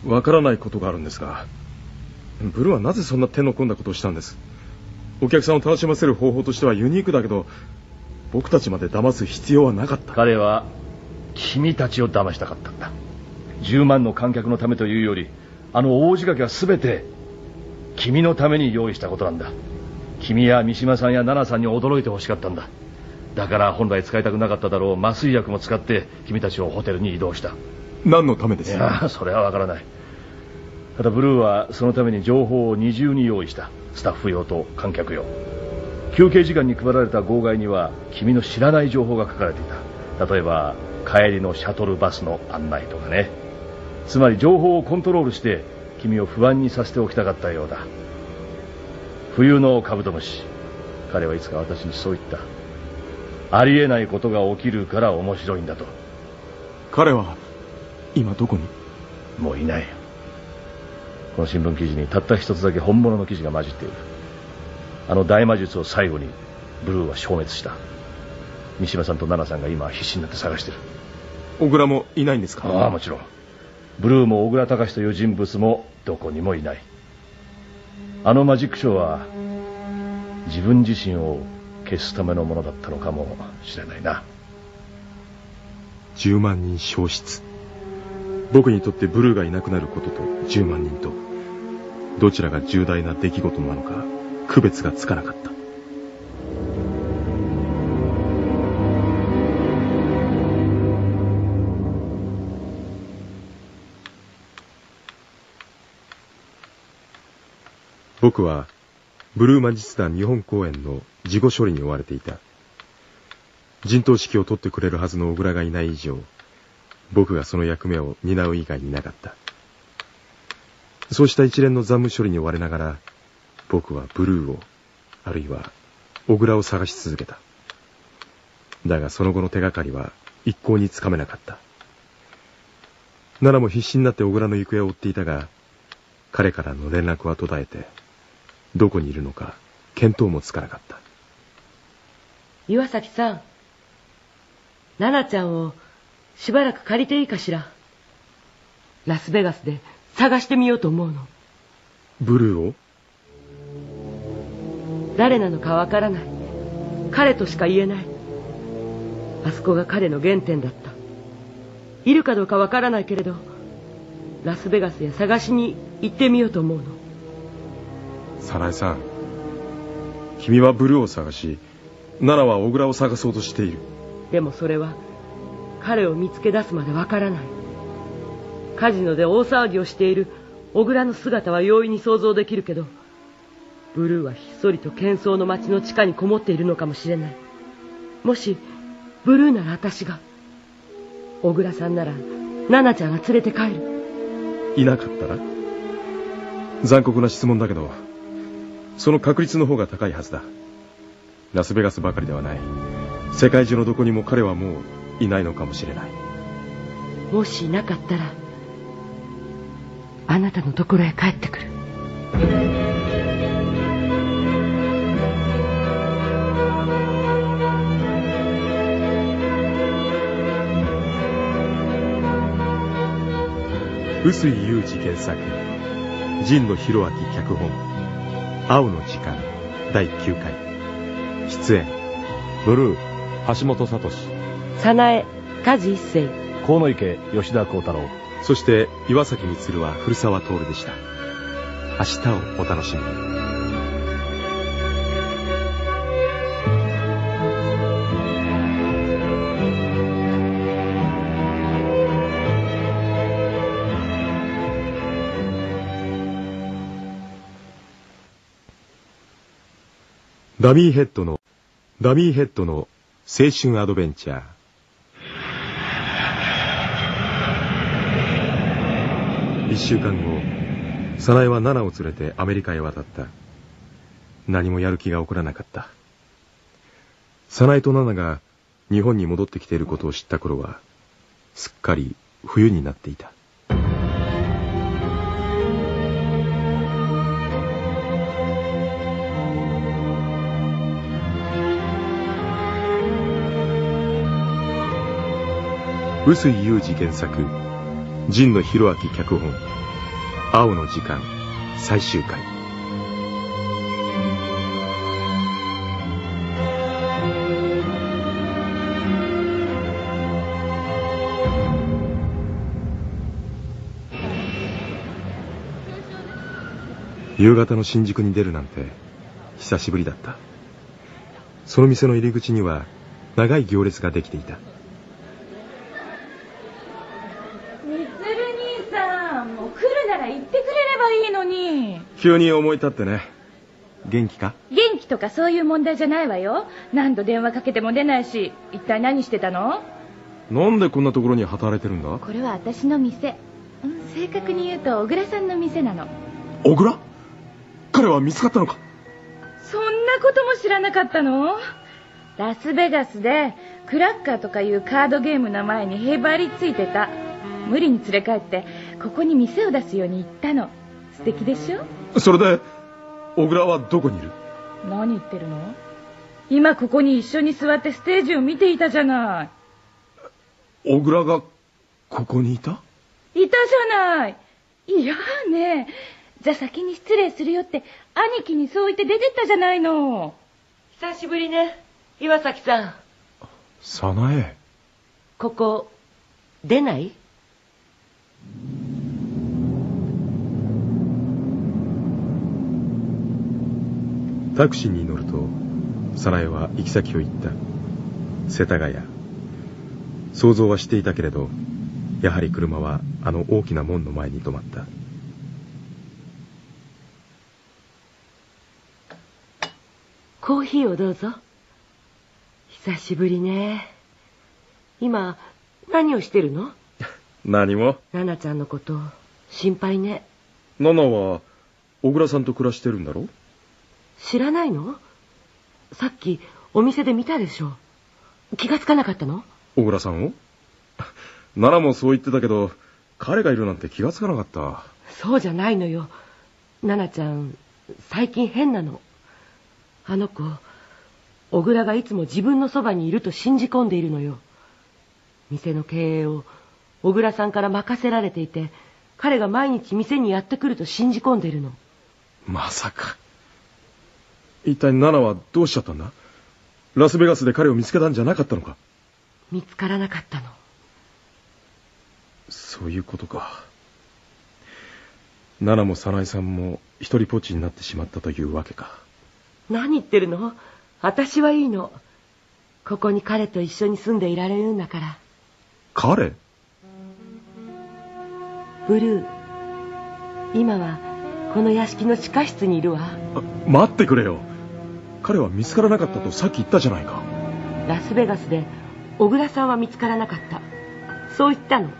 わからないことがあるんですがブルーはなぜそんな手の込んだことをしたんです？お客さんを楽しませる方法としてはユニークだけど僕たちまで騙す必要はなかった。彼は君たちを騙したかったんだ。10万の観客のためというよりあの大仕掛けは全て君のために用意したことなんだ。君や三島さんや奈々さんに驚いてほしかったんだ。だから本来使いたくなかっただろう麻酔薬も使って君たちをホテルに移動した。何のためですいやそれはわからない。ただブルーはそのために情報を二重に用意した。スタッフ用と観客用休憩時間に配られた号外には君の知らない情報が書かれていた。例えば帰りのシャトルバスの案内とかね。つまり情報をコントロールして君を不安にさせておきたかったようだ。冬のカブトムシ。彼はいつか私にそう言った。ありえないことが起きるから面白いんだと。彼は今どこに？もういない。この新聞記事にたった一つだけ本物の記事が混じっているあの大魔術を最後にブルーは消滅した。三島さんと奈々さんが今必死になって探してる。小倉もいないんですか？ああもちろん。ブルーも小倉隆という人物もどこにもいない。あのマジックショーは自分自身を消すためのものだったのかもしれないな。10万人消失。僕にとってブルーがいなくなることと10万人と。どちらが重大な出来事なのか区別がつかなかった。僕はブルーマ実団日本公演の事後処理に追われていた。陣頭指揮を取ってくれるはずの小倉がいない以上僕がその役目を担う以外になかった。そうした一連の残務処理に追われながら僕はブルーをあるいは小倉を探し続けた。だがその後の手がかりは一向につかめなかった。奈良も必死になって小倉の行方を追っていたが彼からの連絡は途絶えてどこにいるのか見当もつかなかった。岩崎さん奈々ちゃんをしばらく借りていいかしら？ラスベガスで探してみようと思うの。ブルーを？誰なのかわからない。彼としか言えない。あそこが彼の原点だった。いるかどうかわからないけれどラスベガスへ探しに行ってみようと思うの。早苗さん君はブルーを探し奈良は小倉を探そうとしている。でもそれは彼を見つけ出すまでわからない。カジノで大騒ぎをしている小倉の姿は容易に想像できるけどブルーはひっそりと喧騒の街の地下にこもっているのかもしれない。もしブルーなら私が小倉さんならナナちゃんが連れて帰る。いなかったら？残酷な質問だけどその確率の方が高いはずだ。ラスベガスばかりではない。世界中のどこにも彼はもういないのかもしれない。もしいなかったらあなたのところへ帰ってくる臼井裕二原作神野博明脚本青の時間第9回。出演ブルー橋本聡。早苗梶一生河野池吉田幸太郎。そして岩崎充は古澤徹でした。明日をお楽しみにダミーヘッドの、ダミーヘッドの青春アドベンチャー。一週間後、早苗はナナを連れてアメリカへ渡った。何もやる気が起こらなかった。早苗とナナが日本に戻ってきていることを知った頃は、すっかり冬になっていた。臼井裕二原作神野博明脚本「青の時間」最終回。夕方の新宿に出るなんて久しぶりだった。その店の入り口には長い行列ができていたみつる兄さんもう来るなら言ってくれればいいのに急に思い立ってね。元気か？元気とかそういう問題じゃないわよ。何度電話かけても出ないし一体何してたの？なんでこんなところに働いてるんだ？これは私の店。うん正確に言うと小倉さんの店なの。小倉？彼は見つかったのか？そんなことも知らなかったの？ラスベガスでクラッカーとかいうカードゲームの前にへばりついてた。無理に連れ帰ってここに店を出すように言ったの。素敵でしょ？それで小倉はどこにいる？何言ってるの？今ここに一緒に座ってステージを見ていたじゃない小倉がここにいた？いたじゃない。いやーね。じゃあ先に失礼するよって、兄貴にそう言って出てったじゃないの。久しぶりね、岩崎さん。早苗。ここ、出ない？タクシーに乗ると、早苗は行き先を言った。世田谷。想像はしていたけれど、やはり車はあの大きな門の前に止まった。コーヒーをどうぞ。久しぶりね。今、何をしてるの？何もナナちゃんのこと、心配ね。ナナは、小倉さんと暮らしてるんだろ？知らないの？さっき、お店で見たでしょ。気がつかなかったの？小倉さんを？ナナもそう言ってたけど、彼がいるなんて気がつかなかった。そうじゃないのよ。ナナちゃん、最近変なの。あの子、小倉がいつも自分のそばにいると信じ込んでいるのよ。店の経営を小倉さんから任せられていて、彼が毎日店にやってくると信じ込んでいるの。まさか。一体ナナはどうしちゃったんだ？ラスベガスで彼を見つけたんじゃなかったのか？見つからなかったの。そういうことか。ナナも早苗さんも一人ぽっちになってしまったというわけか。何言ってるの？私はいいの。ここに彼と一緒に住んでいられるんだから。彼？ブルー、今はこの屋敷の地下室にいるわ。待ってくれよ。彼は見つからなかったとさっき言ったじゃないか。ラスベガスで小倉さんは見つからなかった。そう言ったの。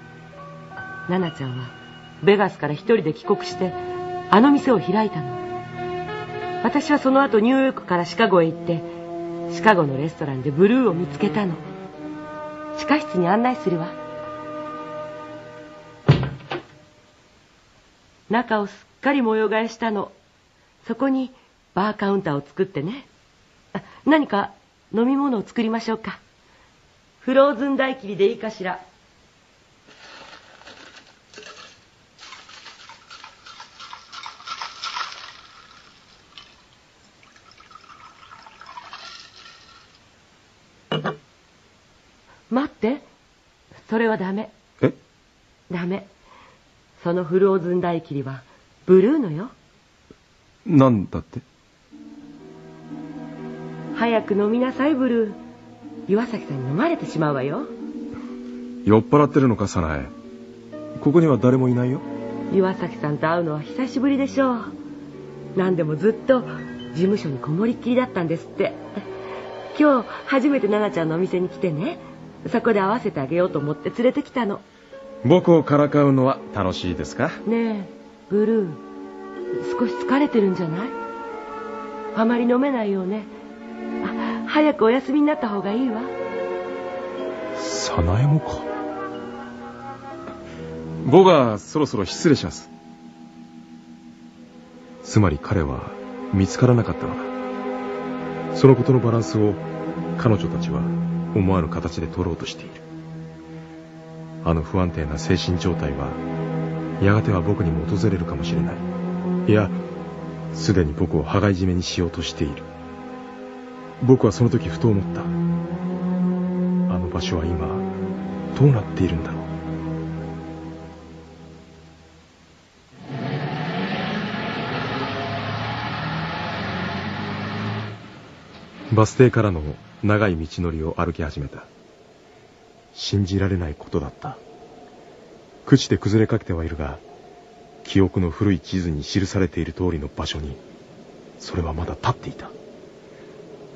ナナちゃんはベガスから一人で帰国してあの店を開いたの。私はその後ニューヨークからシカゴへ行ってシカゴのレストランでブルーを見つけたの。地下室に案内するわ。中をすっかり模様替えしたの。そこにバーカウンターを作ってね。あ何か飲み物を作りましょうか。フローズンダイキリでいいかしら。待って。それはダメ。え？ダメ。そのフローズンダイキリはブルーのよ。なんだって？早く飲みなさい、ブルー。岩崎さんに飲まれてしまうわよ。酔っ払ってるのか、早苗。ここには誰もいないよ。岩崎さんと会うのは久しぶりでしょう。何でもずっと事務所にこもりっきりだったんですって。今日初めて奈々ちゃんのお店に来てね、そこで会わせてあげようと思って連れてきたの。僕をからかうのは楽しいですか？ねえ、ブルー、少し疲れてるんじゃない？あまり飲めないよね。早くお休みになった方がいいわ。早苗もか。僕はそろそろ失礼します。つまり彼は見つからなかったのだ。そのことのバランスを彼女たちは思わぬ形で取ろうとしている。あの不安定な精神状態は、やがては僕にも訪れるかもしれない。いや、すでに僕を羽交い締めにしようとしている。僕はその時ふと思った。あの場所は今、どうなっているんだろう。バス停からの長い道のりを歩き始めた。信じられないことだった。朽ちて崩れかけてはいるが、記憶の古い地図に記されている通りの場所に、それはまだ立っていた。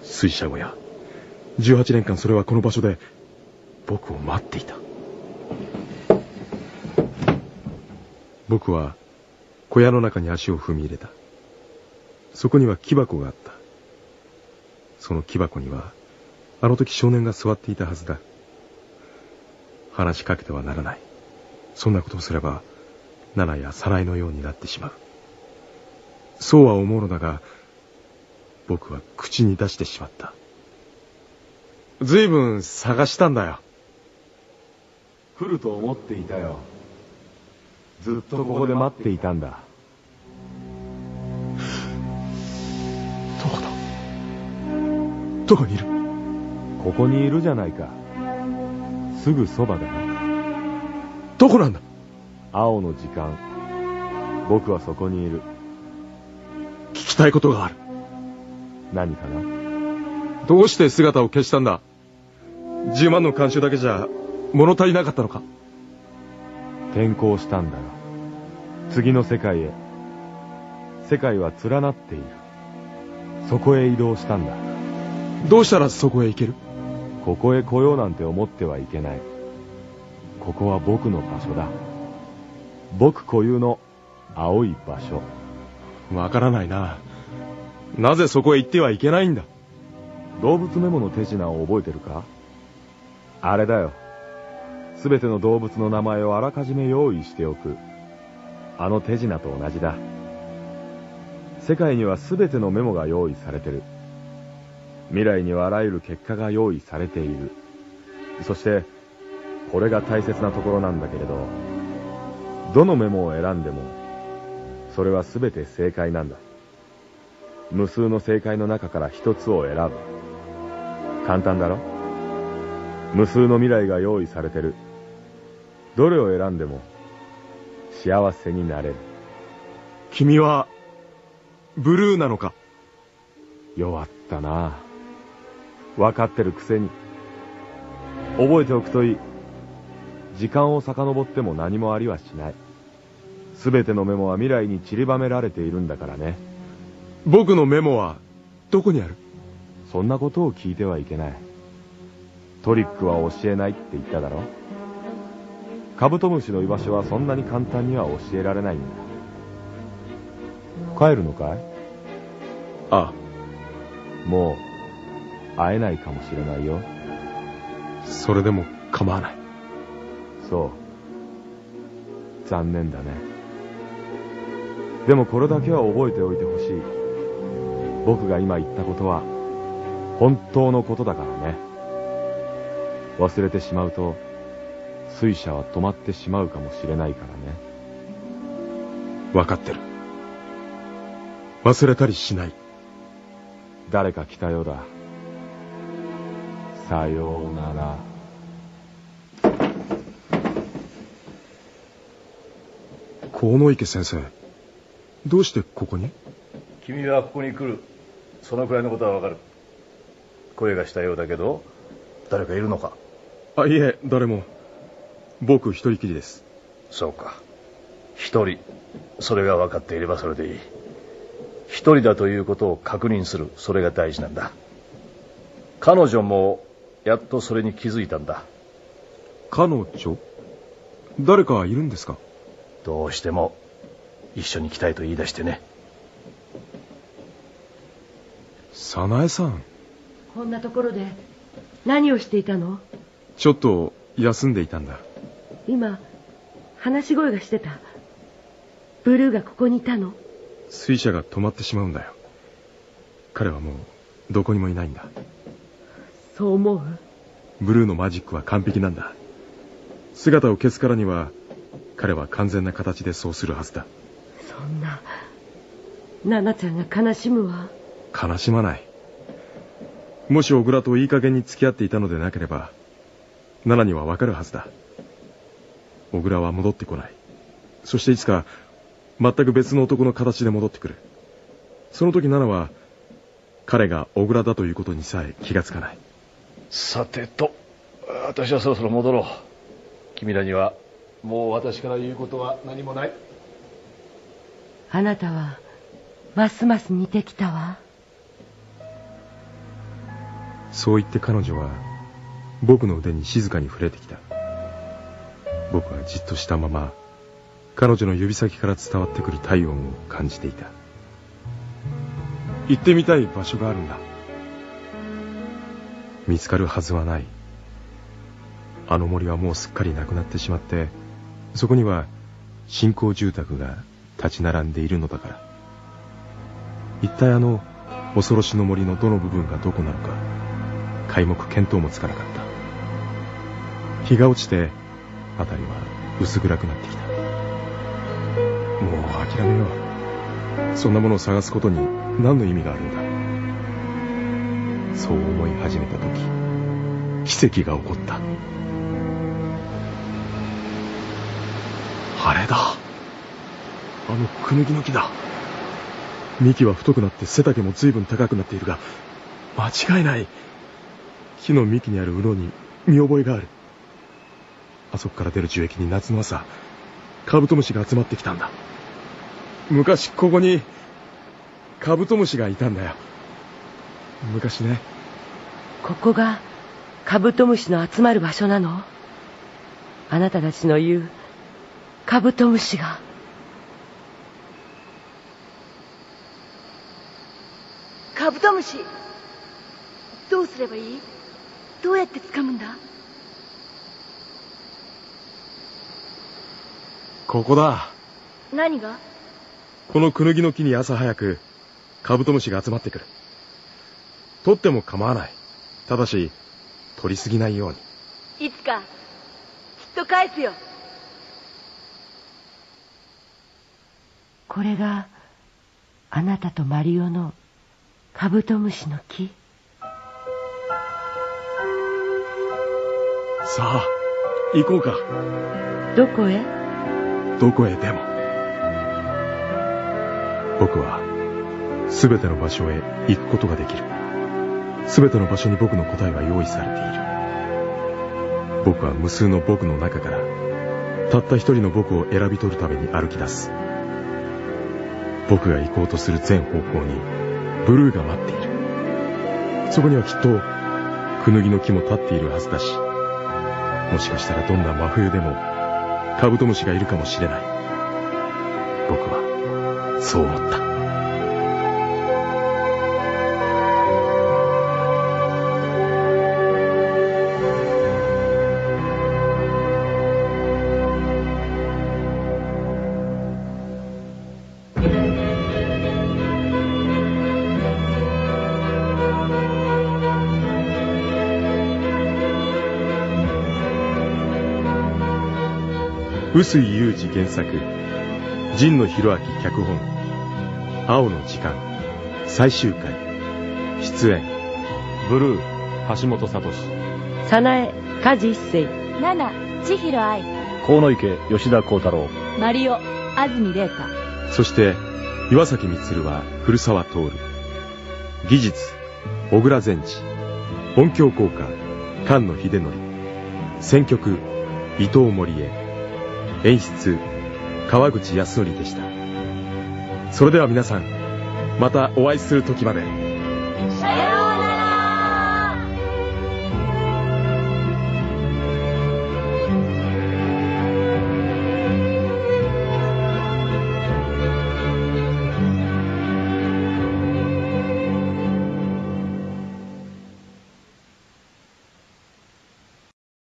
水車小屋。18年間それはこの場所で、僕を待っていた。僕は、小屋の中に足を踏み入れた。そこには木箱があった。その木箱には、あの時少年が座っていたはずだ。話しかけてはならない。そんなことをすれば、ナナやサナイのようになってしまう。そうは思うのだが、僕は口に出してしまった。ずいぶん探したんだよ。来ると思っていたよ。ずっとここで待っていたんだ。どこだ？どこにいる？ここにいるじゃないか。すぐそばだな。どこなんだ？青の時間。僕はそこにいる。聞きたいことがある。何かな？どうして姿を消したんだ ?10 万の監修だけじゃ物足りなかったのか？転校したんだよ。次の世界へ。世界は連なっている。そこへ移動したんだ。どうしたらそこへ行ける？ここへ来ようなんて思ってはいけない。ここは僕の場所だ。僕固有の青い場所。わからないな。なぜそこへ行ってはいけないんだ？動物メモの手品を覚えてるか？あれだよ。すべての動物の名前をあらかじめ用意しておく。あの手品と同じだ。世界にはすべてのメモが用意されてる。未来にはあらゆる結果が用意されている。そして、これが大切なところなんだけれど、どのメモを選んでも、それはすべて正解なんだ。無数の正解の中から一つを選ぶ。簡単だろ？無数の未来が用意されてる。どれを選んでも、幸せになれる。君は、ブルーなのか？弱ったな分かってるくせに。覚えておくといい。時間を遡っても何もありはしない。すべてのメモは未来に散りばめられているんだからね。僕のメモは、どこにある？そんなことを聞いてはいけない。トリックは教えないって言っただろ？カブトムシの居場所はそんなに簡単には教えられないんだ。帰るのかい？ああ。もう、会えないかもしれないよ。それでも構わない。そう。残念だね。でもこれだけは覚えておいてほしい。僕が今言ったことは、本当のことだからね。忘れてしまうと、水車は止まってしまうかもしれないからね。わかってる。忘れたりしない。誰か来たようだ。さようなら。河池先生、どうしてここに？君はここに来る。そのくらいのことはわかる。声がしたようだけど、誰かいるのか？あ、いえ、誰も。僕一人きりです。そうか。一人。それが分かっていればそれでいい。一人だということを確認する。それが大事なんだ。彼女も、やっとそれに気づいたんだ。彼女？誰かいるんですか？どうしても、一緒に来たいと言い出してね。早苗さん。こんなところで何をしていたの？ちょっと休んでいたんだ。今、話し声がしてた。ブルーがここにいたの？水車が止まってしまうんだよ。彼はもう、どこにもいないんだ。そう思う？ブルーのマジックは完璧なんだ。姿を消すからには、彼は完全な形でそうするはずだ。そんな、ナナちゃんが悲しむわ。悲しまない。もし小倉といい加減に付き合っていたのでなければ、ナナにはわかるはずだ。小倉は戻ってこない。そしていつか、全く別の男の形で戻ってくる。その時ナナは、彼が小倉だということにさえ気がつかない。さてと、私はそろそろ戻ろう。君らには、もう私から言うことは何もない。あなたは、ますます似てきたわ。そう言って彼女は、僕の腕に静かに触れてきた。僕はじっとしたまま、彼女の指先から伝わってくる体温を感じていた。行ってみたい場所があるんだ。見つかるはずはない。あの森はもうすっかりなくなってしまって、そこには新興住宅が立ち並んでいるのだから。一体あの恐ろしの森のどの部分がどこなのか、皆目見当もつかなかった。日が落ちて、辺りは薄暗くなってきた。もう諦めよう。そんなものを探すことに何の意味があるんだ。そう思い始めた時奇跡が起こった。あれだ。あのクヌギの木だ。幹は太くなって背丈も随分高くなっているが間違いない。木の幹にある鱗に見覚えがある。あそこから出る樹液に夏の朝カブトムシが集まってきたんだ。昔ここにカブトムシがいたんだよ。昔ね。ここがカブトムシの集まる場所なの？あなたたちの言うカブトムシが。カブトムシどうすればいい？どうやって掴むんだ？ここだ。何が？このクヌギの木に朝早くカブトムシが集まってくる。取っても構わない。ただし取りすぎないように。いつかきっと返すよ。これがあなたとマリオのカブトムシの木さあ行こうか。どこへ？どこへでも。僕は全ての場所へ行くことができる。全ての場所に僕の答えは用意されている。僕は無数の僕の中からたった一人の僕を選び取るために歩き出す。僕が行こうとする全方向にブルーが待っている。そこにはきっとクヌギの木も立っているはずだしもしかしたらどんな真冬でもカブトムシがいるかもしれない。僕はそう思った臼井裕二原作。神野博明脚本。青の時間。最終回。出演。ブルー橋本聡。早苗梶一生ナナ千尋愛。河野池吉田幸太郎。マリオ安住麗香。そして岩崎充は古澤徹。技術小倉善治。音響効果菅野秀則。選曲伊藤森江演出川口康則でした。それでは皆さんまたお会いする時まで。